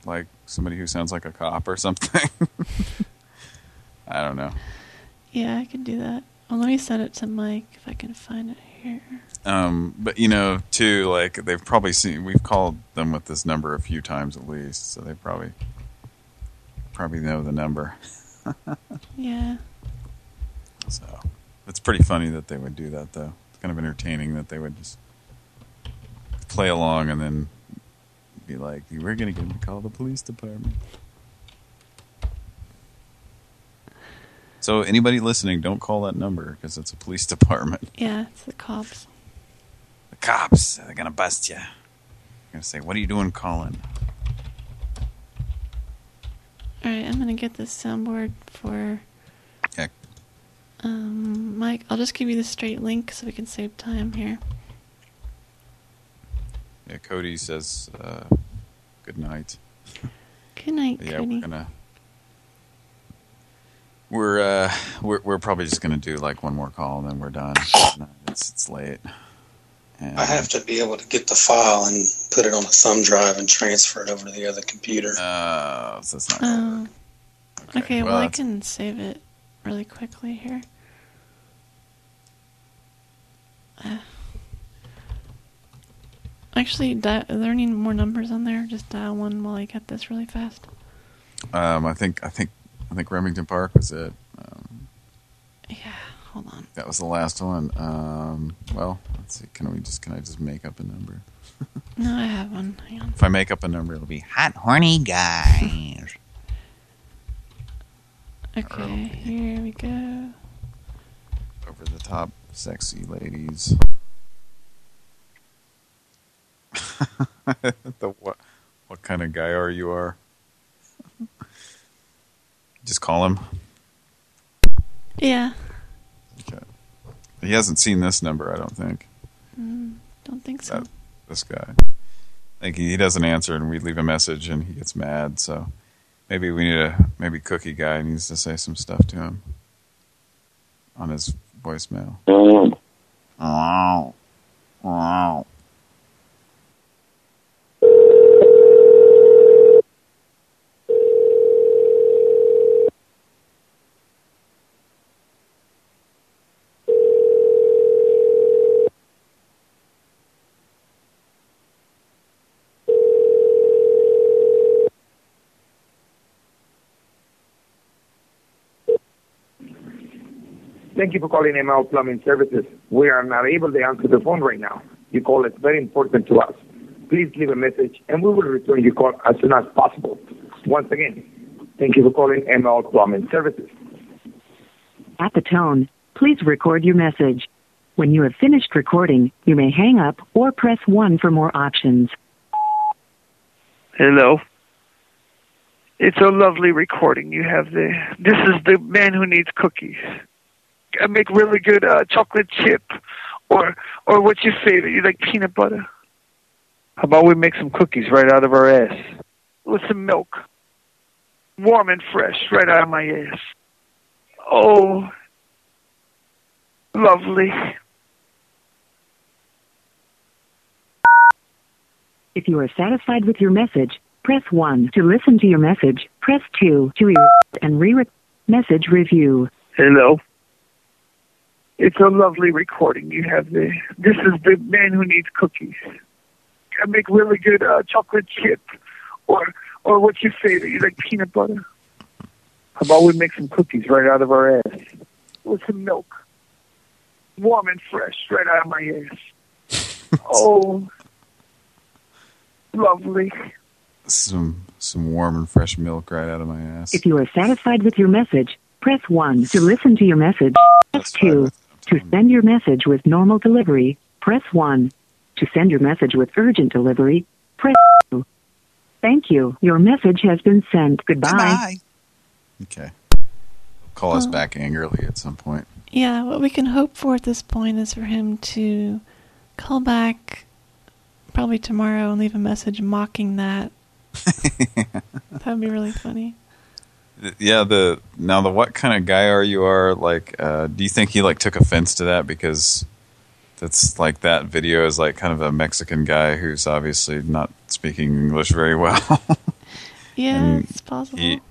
like somebody who sounds like a cop or something. I don't know. Yeah, I could do that. Well, let me send it to Mike if I can find it here. Um, but you know, too, like they've probably seen. We've called them with this number a few times at least, so they probably probably know the number. Yeah. So it's pretty funny that they would do that, though. It's kind of entertaining that they would just play along and then be like, "We're going to get him to call the police department." So anybody listening, don't call that number because it's a police department. Yeah, it's the cops. The cops, they're going to bust you. They're going to say, what are you doing calling? All right, I'm gonna get this soundboard for. Yeah. Um, Mike, I'll just give you the straight link so we can save time here. Yeah, Cody says, uh, good night. Good night, yeah, Cody. we're gonna we're uh we're we're probably just gonna do like one more call and then we're done. It's it's late. And, I have to be able to get the file and put it on a thumb drive and transfer it over to the other computer. Uh, so it's not Oh. Okay, well, well, I can save it really quickly here. Uh, actually, di- are there any more numbers on there? Just dial one while I get this really fast. Um, I think I think I think Remington Park was it. Um, yeah, hold on. That was the last one. Um, well, let's see. Can we just can I just make up a number? No, I have one. Hang on. If I make up a number, it'll be Hot, horny guys. Okay, here we go. over the top, sexy ladies. the what? What kind of guy are you? Are just call him. Yeah. Okay. He hasn't seen this number, I don't think. Mm, don't think so. That, this guy. I think he, he doesn't answer, and we leave a message, and he gets mad. So maybe we need a maybe Cookie guy needs to say some stuff to him on his voicemail. Uh-huh. Wow. Wow. Thank you for calling ML Plumbing Services. We are not able to answer the phone right now. Your call is very important to us. Please leave a message and we will return your call as soon as possible. Once again, thank you for calling ML Plumbing Services. At the tone, please record your message. When you have finished recording, you may hang up or press 1 for more options. Hello. It's a lovely recording you have there. This is the man who needs cookies. I make really good uh, chocolate chip, or or what's your favorite? You like peanut butter? How about we make some cookies right out of our ass with some milk, warm and fresh, right out of my ass. Oh, lovely. If you are satisfied with your message, press 1 to listen to your message, press 2 to re- and re message review. Hello. It's a lovely recording you have the This is the man who needs cookies. I make really good uh, chocolate chip, or or what you say that You like peanut butter? How about we make some cookies right out of our ass with some milk, warm and fresh, right out of my ass. oh, lovely. Some some warm and fresh milk right out of my ass. If you are satisfied with your message, press 1 to listen to your message, press 2 to send your message with normal delivery, press 1 to send your message with urgent delivery, press 2. Thank you. Your message has been sent. Goodbye. Okay. Call us back angrily at some point. Yeah, what we can hope for at this point is for him to call back probably tomorrow and leave a message mocking that. that would be really funny. Yeah, the now the what kind of guy are you are like uh do you think he like took offense to that because that's like that video is like kind of a Mexican guy who's obviously not speaking English very well. Yeah, And it's possible. He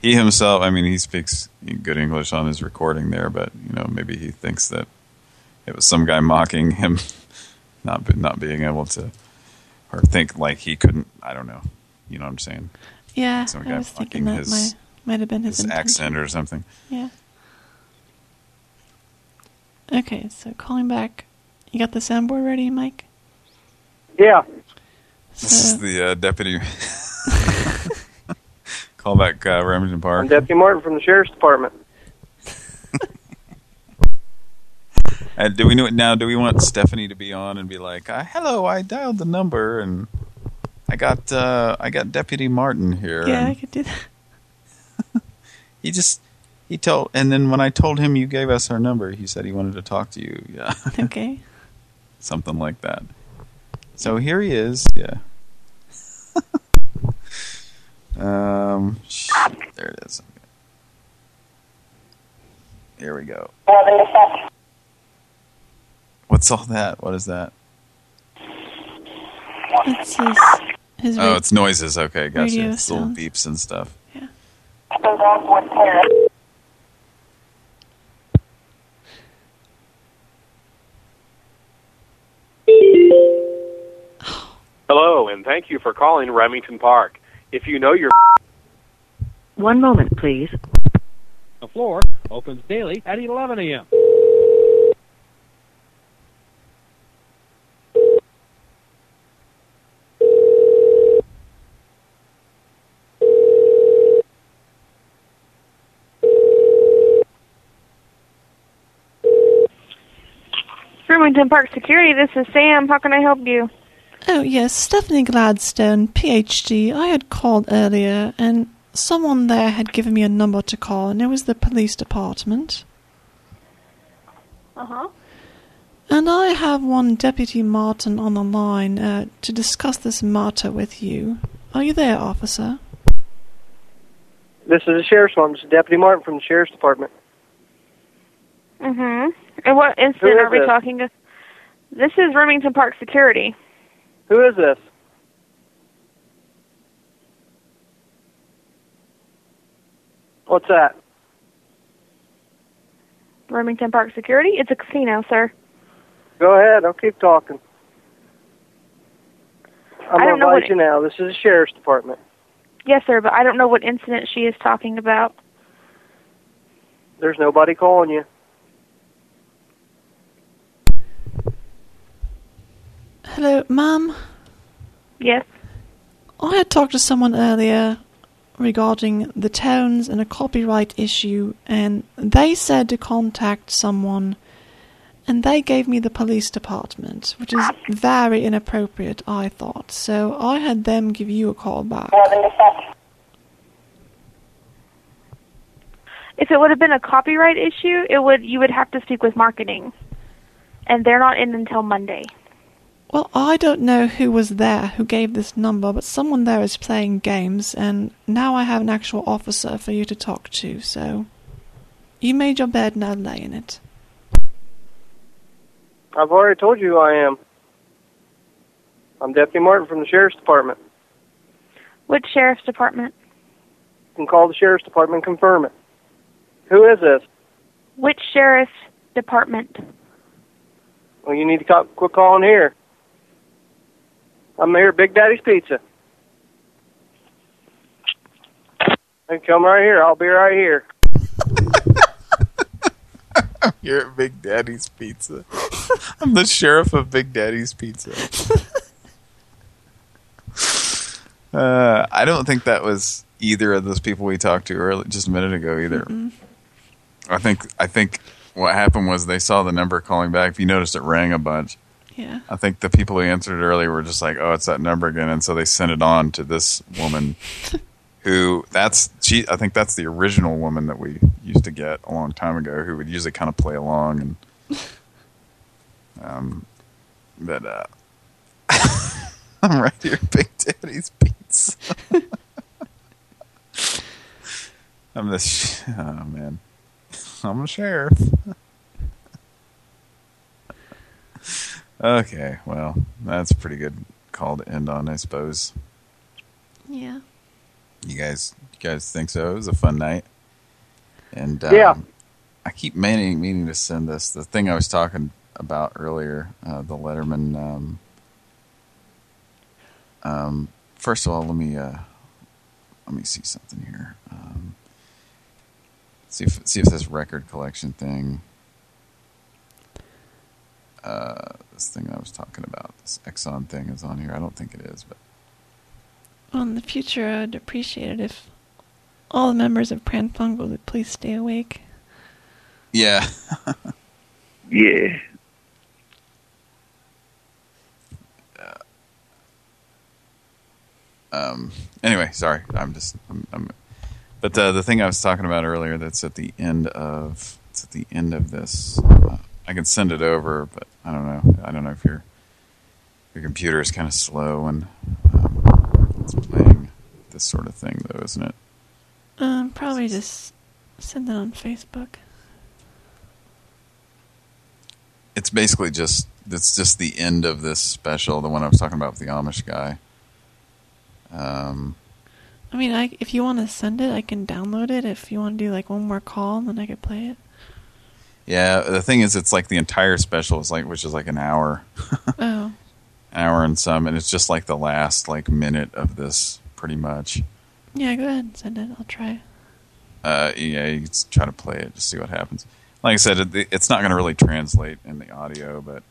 he himself, I mean, he speaks good English on his recording there, but you know, maybe he thinks that it was some guy mocking him, not not being able to, or think like he couldn't. I don't know. You know what I'm saying? Yeah, Some I was thinking mocking that his, might might have been his, his accent or something. Yeah. Okay, so calling back. You got the soundboard ready, Mike? Yeah. This is the uh, deputy. Call back uh, Remington Park. I'm Deputy Martin from the Sheriff's Department. Uh, do we know it now? Do we want Stephanie to be on and be like, uh, "Hello, I dialed the number and I got uh, I got Deputy Martin here." Yeah, and I could do that. he just he told, and then when I told him you gave us our number, he said he wanted to talk to you. Yeah, Okay. something like that. So here he is. Yeah. um, there it is. Here we go. What's all that? What is that? It's his his Oh, it's noises. Okay, gotcha. It's little beeps and stuff. Hello, and thank you for calling Remington Park. If you know your One moment, please. The floor opens daily at 11 a.m. Remington Park Security, this is Sam. How can I help you? Oh, yes, Stephanie Gladstone, PhD. I had called earlier, and someone there had given me a number to call, and it was the police department. Uh huh. And I have one Deputy Martin on the line uh, to discuss this matter with you. Are you there, officer? This is the Sheriff's Office. Deputy Martin from the Sheriff's Department. Mm hmm. And what incident are we this? talking to? This is Remington Park Security. Who is this? What's that? Remington Park Security? It's a casino, sir. Go ahead. I'll keep talking. I'm I know what advise you now. This is the Sheriff's Department. Yes, sir, but I don't know what incident she is talking about. There's nobody calling you. Hello, ma'am? Yes. I had talked to someone earlier regarding the towns and a copyright issue, and they said to contact someone, and they gave me the police department, which is very inappropriate, I thought. So I had them give you a call back. If it would have been a copyright issue, it would you would have to speak with marketing. And they're not in until Monday. Well, I don't know who was there who gave this number, but someone there is playing games, and now I have an actual officer for you to talk to, so. You made your bed, now lay in it. I've already told you who I am. I'm Deputy Martin from the Sheriff's Department. Which sheriff's department? You can call the Sheriff's Department and confirm it. Who is this? Which sheriff's department? Well, you need to call, quit calling here. I'm here at Big Daddy's Pizza. And come right here. I'll be right here. You're at Big Daddy's Pizza. I'm the sheriff of Big Daddy's Pizza. uh, I don't think that was either of those people we talked to earlier, just a minute ago either. I think I think what happened was they saw the number calling back. If you noticed, it rang a bunch. Yeah. I think the people who answered it earlier were just like, "Oh, it's that number again," and so they sent it on to this woman, who that's she. I think that's the original woman that we used to get a long time ago, who would usually kind of play along and, um, but uh, I'm right here, Big Daddy's Pizza. I'm the sh oh man, I'm a sheriff. Okay, well, that's a pretty good call to end on, I suppose. Yeah. You guys, you guys think so? It was a fun night. And um, Yeah. I keep meaning meaning to send this. The thing I was talking about earlier, uh, the Letterman. Um, um, first of all, let me uh, let me see something here. Um, see if see if this record collection thing. Uh, this thing I was talking about, this Exxon thing is on here. I don't think it is, but Well, in the future, I would appreciate it if all the members of Pran Funkels would please stay awake. yeah. Yeah. um anyway sorry i'm just I'm, I'm but uh, the thing i was talking about earlier that's at the end of it's at the end of this uh, i can send it over but i don't know i don't know if your your computer is kind of slow and um, it's playing this sort of thing though isn't it Um, probably just send it on Facebook. it's basically just it's just the end of this special the one i was talking about with the amish guy um I mean, I if you want to send it, I can download it. If you want to do like one more call, then I could play it. Yeah, the thing is, it's like the entire special is like, which is like an hour, Oh, an hour and some, and it's just like the last like minute of this, pretty much. yeah, go ahead and send it. I'll try. Uh, yeah, you try to play it, to see what happens. Like I said, it, it's not going to really translate in the audio, but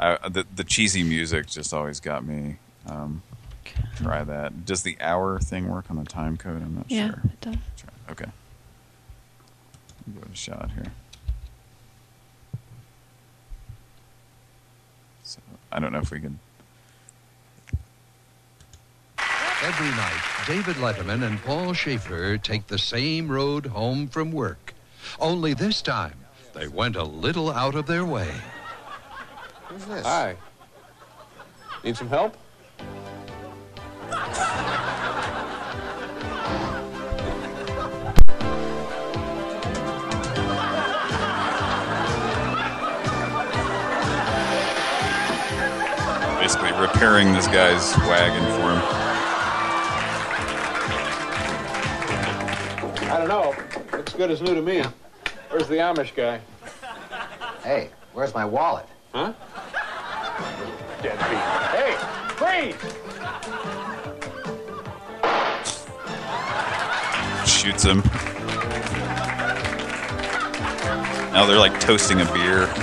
I, the the cheesy music just always got me. Um, try that. Does the hour thing work on the time code? I'm not Yeah, sure. it does. Okay. Give it a shot here. So I don't know if we can. Every night, David Letterman and Paul Shaffer take the same road home from work. Only this time, they went a little out of their way. Who's this? Hi. Need some help? repairing this guy's wagon for him. I don't know. Looks good as new to me. Where's the Amish guy? Hey, where's my wallet? Huh? Deadbeat. Hey, freeze! Shoots him. Now they're like toasting a beer.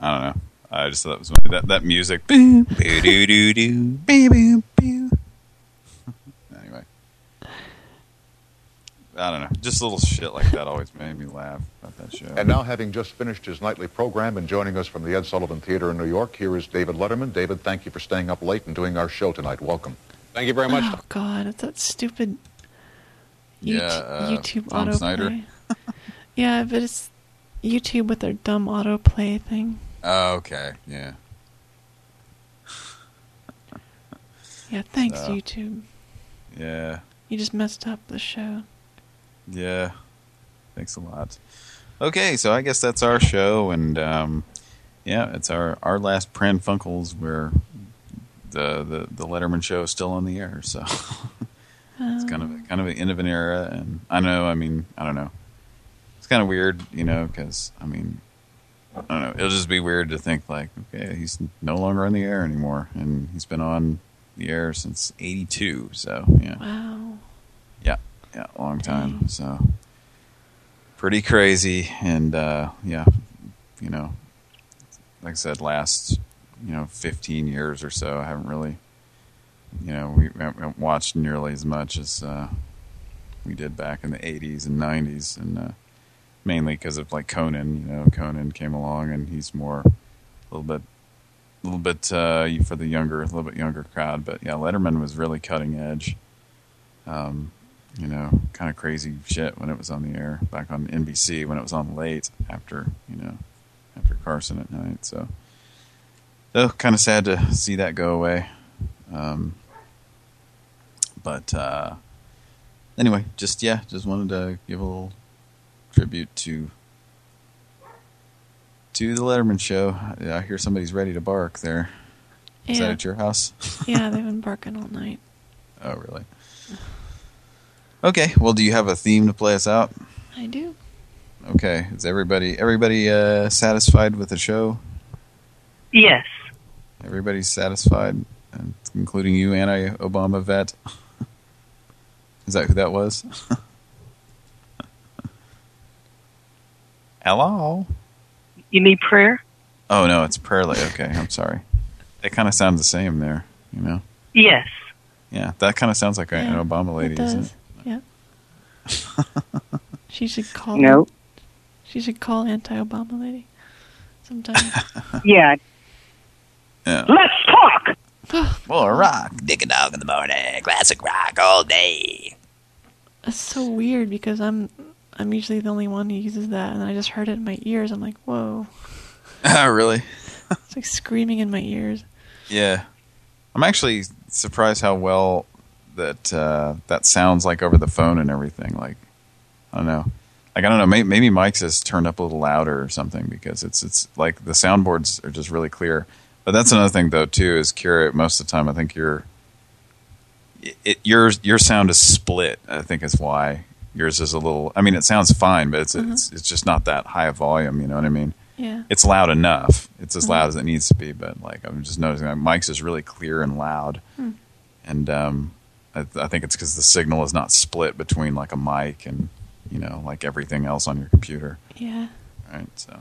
I don't know. I just thought it was funny. that that music. Boom, boo, doo, doo, doo, boo, boo, boo. Anyway, I don't know. Just little shit like that always made me laugh about that show. And now, having just finished his nightly program and joining us from the Ed Sullivan Theater in New York, here is David Letterman. David, thank you for staying up late and doing our show tonight. Welcome. Thank you very much. Oh God, it's that stupid Yeah, YouTube, uh, YouTube Tom autoplay. Yeah, but it's YouTube with their dumb autoplay thing. Oh, okay. Yeah. Yeah, thanks So, YouTube. Yeah. You just messed up the show. Yeah. Thanks a lot. Okay, so I guess that's our show, and um, yeah, it's our our last Pran Funkels where the, the the Letterman show is still on the air. So it's kind of a, kind of the end of an era, and I know. I mean, I don't know. It's kind of weird, you know, because I mean, I don't know. It'll just be weird to think like, okay, he's no longer on the air anymore, and he's been on the air since '82. So yeah. Wow. Yeah, yeah, long time. So pretty crazy, and uh, yeah, you know, like I said, last you know 15 years or so, I haven't really, you know, we haven't watched nearly as much as uh, we did back in the 80s and 90s, and uh, mainly because of like Conan. You know, Conan came along, and he's more a little bit. A little bit uh, for the younger, a little bit younger crowd, but yeah, Letterman was really cutting edge. Um, you know, kind of crazy shit when it was on the air back on NBC when it was on late after, you know, after Carson at night. So, so kind of sad to see that go away. Um, but uh, anyway, just yeah, just wanted to give a little tribute to to the Letterman show. I hear somebody's ready to bark there. Is Yeah. that at your house? yeah, they've been barking all night. Oh, really? Okay. Well, do you have a theme to play us out? I do. Okay. Is everybody everybody uh, satisfied with the show? Yes. Everybody's satisfied, including you, anti-Obama vet. Is that who that was? Hello. You need prayer? Oh no, it's prayer. Lady. Okay, I'm sorry. It kind of sounds the same there. You know. Yes. Yeah, that kind of sounds like an Obama lady, it doesn't it? Yeah. she should call. No. She should call anti-Obama lady. Sometime. Yeah. Yeah. Let's talk. More rock, dick a dog in the morning, classic rock all day. That's so weird because I'm I'm usually the only one who uses that, and I just heard it in my ears. I'm like, whoa! Oh, really? It's like screaming in my ears. Yeah. I'm actually surprised how well that uh, that sounds like over the phone and everything. Like, I don't know. Like, I don't know. Maybe, maybe Mike's has turned up a little louder or something because it's it's like the soundboards are just really clear. But that's another thing though too is Kira. Most of the time, I think your it, your your sound is split. I think is why yours is a little. I mean, it sounds fine, but it's it's it's just not that high a volume. You know what I mean? Yeah. It's loud enough. It's as Mhm. loud as it needs to be. But like I'm just noticing my mic's is really clear and loud, Hmm. and um, I, I think it's because the signal is not split between like a mic and you know like everything else on your computer. Yeah. Right. So.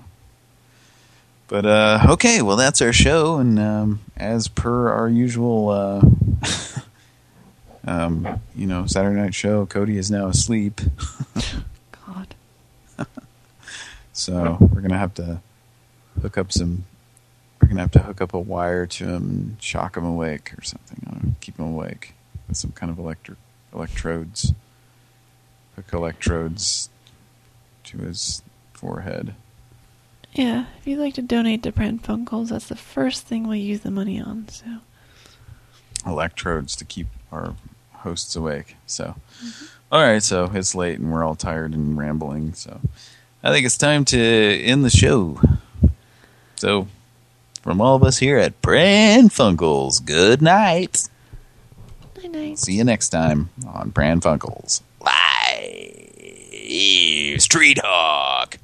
But uh, okay, well that's our show, and um, as per our usual, uh, um, you know, Saturday night show, Cody is now asleep. God. so we're gonna have to hook up some. We're gonna have to hook up a wire to him and shock him awake or something. I know, keep him awake with some kind of electric electrodes. Hook electrodes to his forehead. Yeah. If you'd like to donate to Pran Funkels, that's the first thing we use the money on. So. electrodes to keep our hosts awake. So, all right, so it's late and we're all tired and rambling. So, I think it's time to end the show. So, from all of us here at Pran Funkels, good night. Night night. See you next time on Pran Funkels. Live Street Hawk.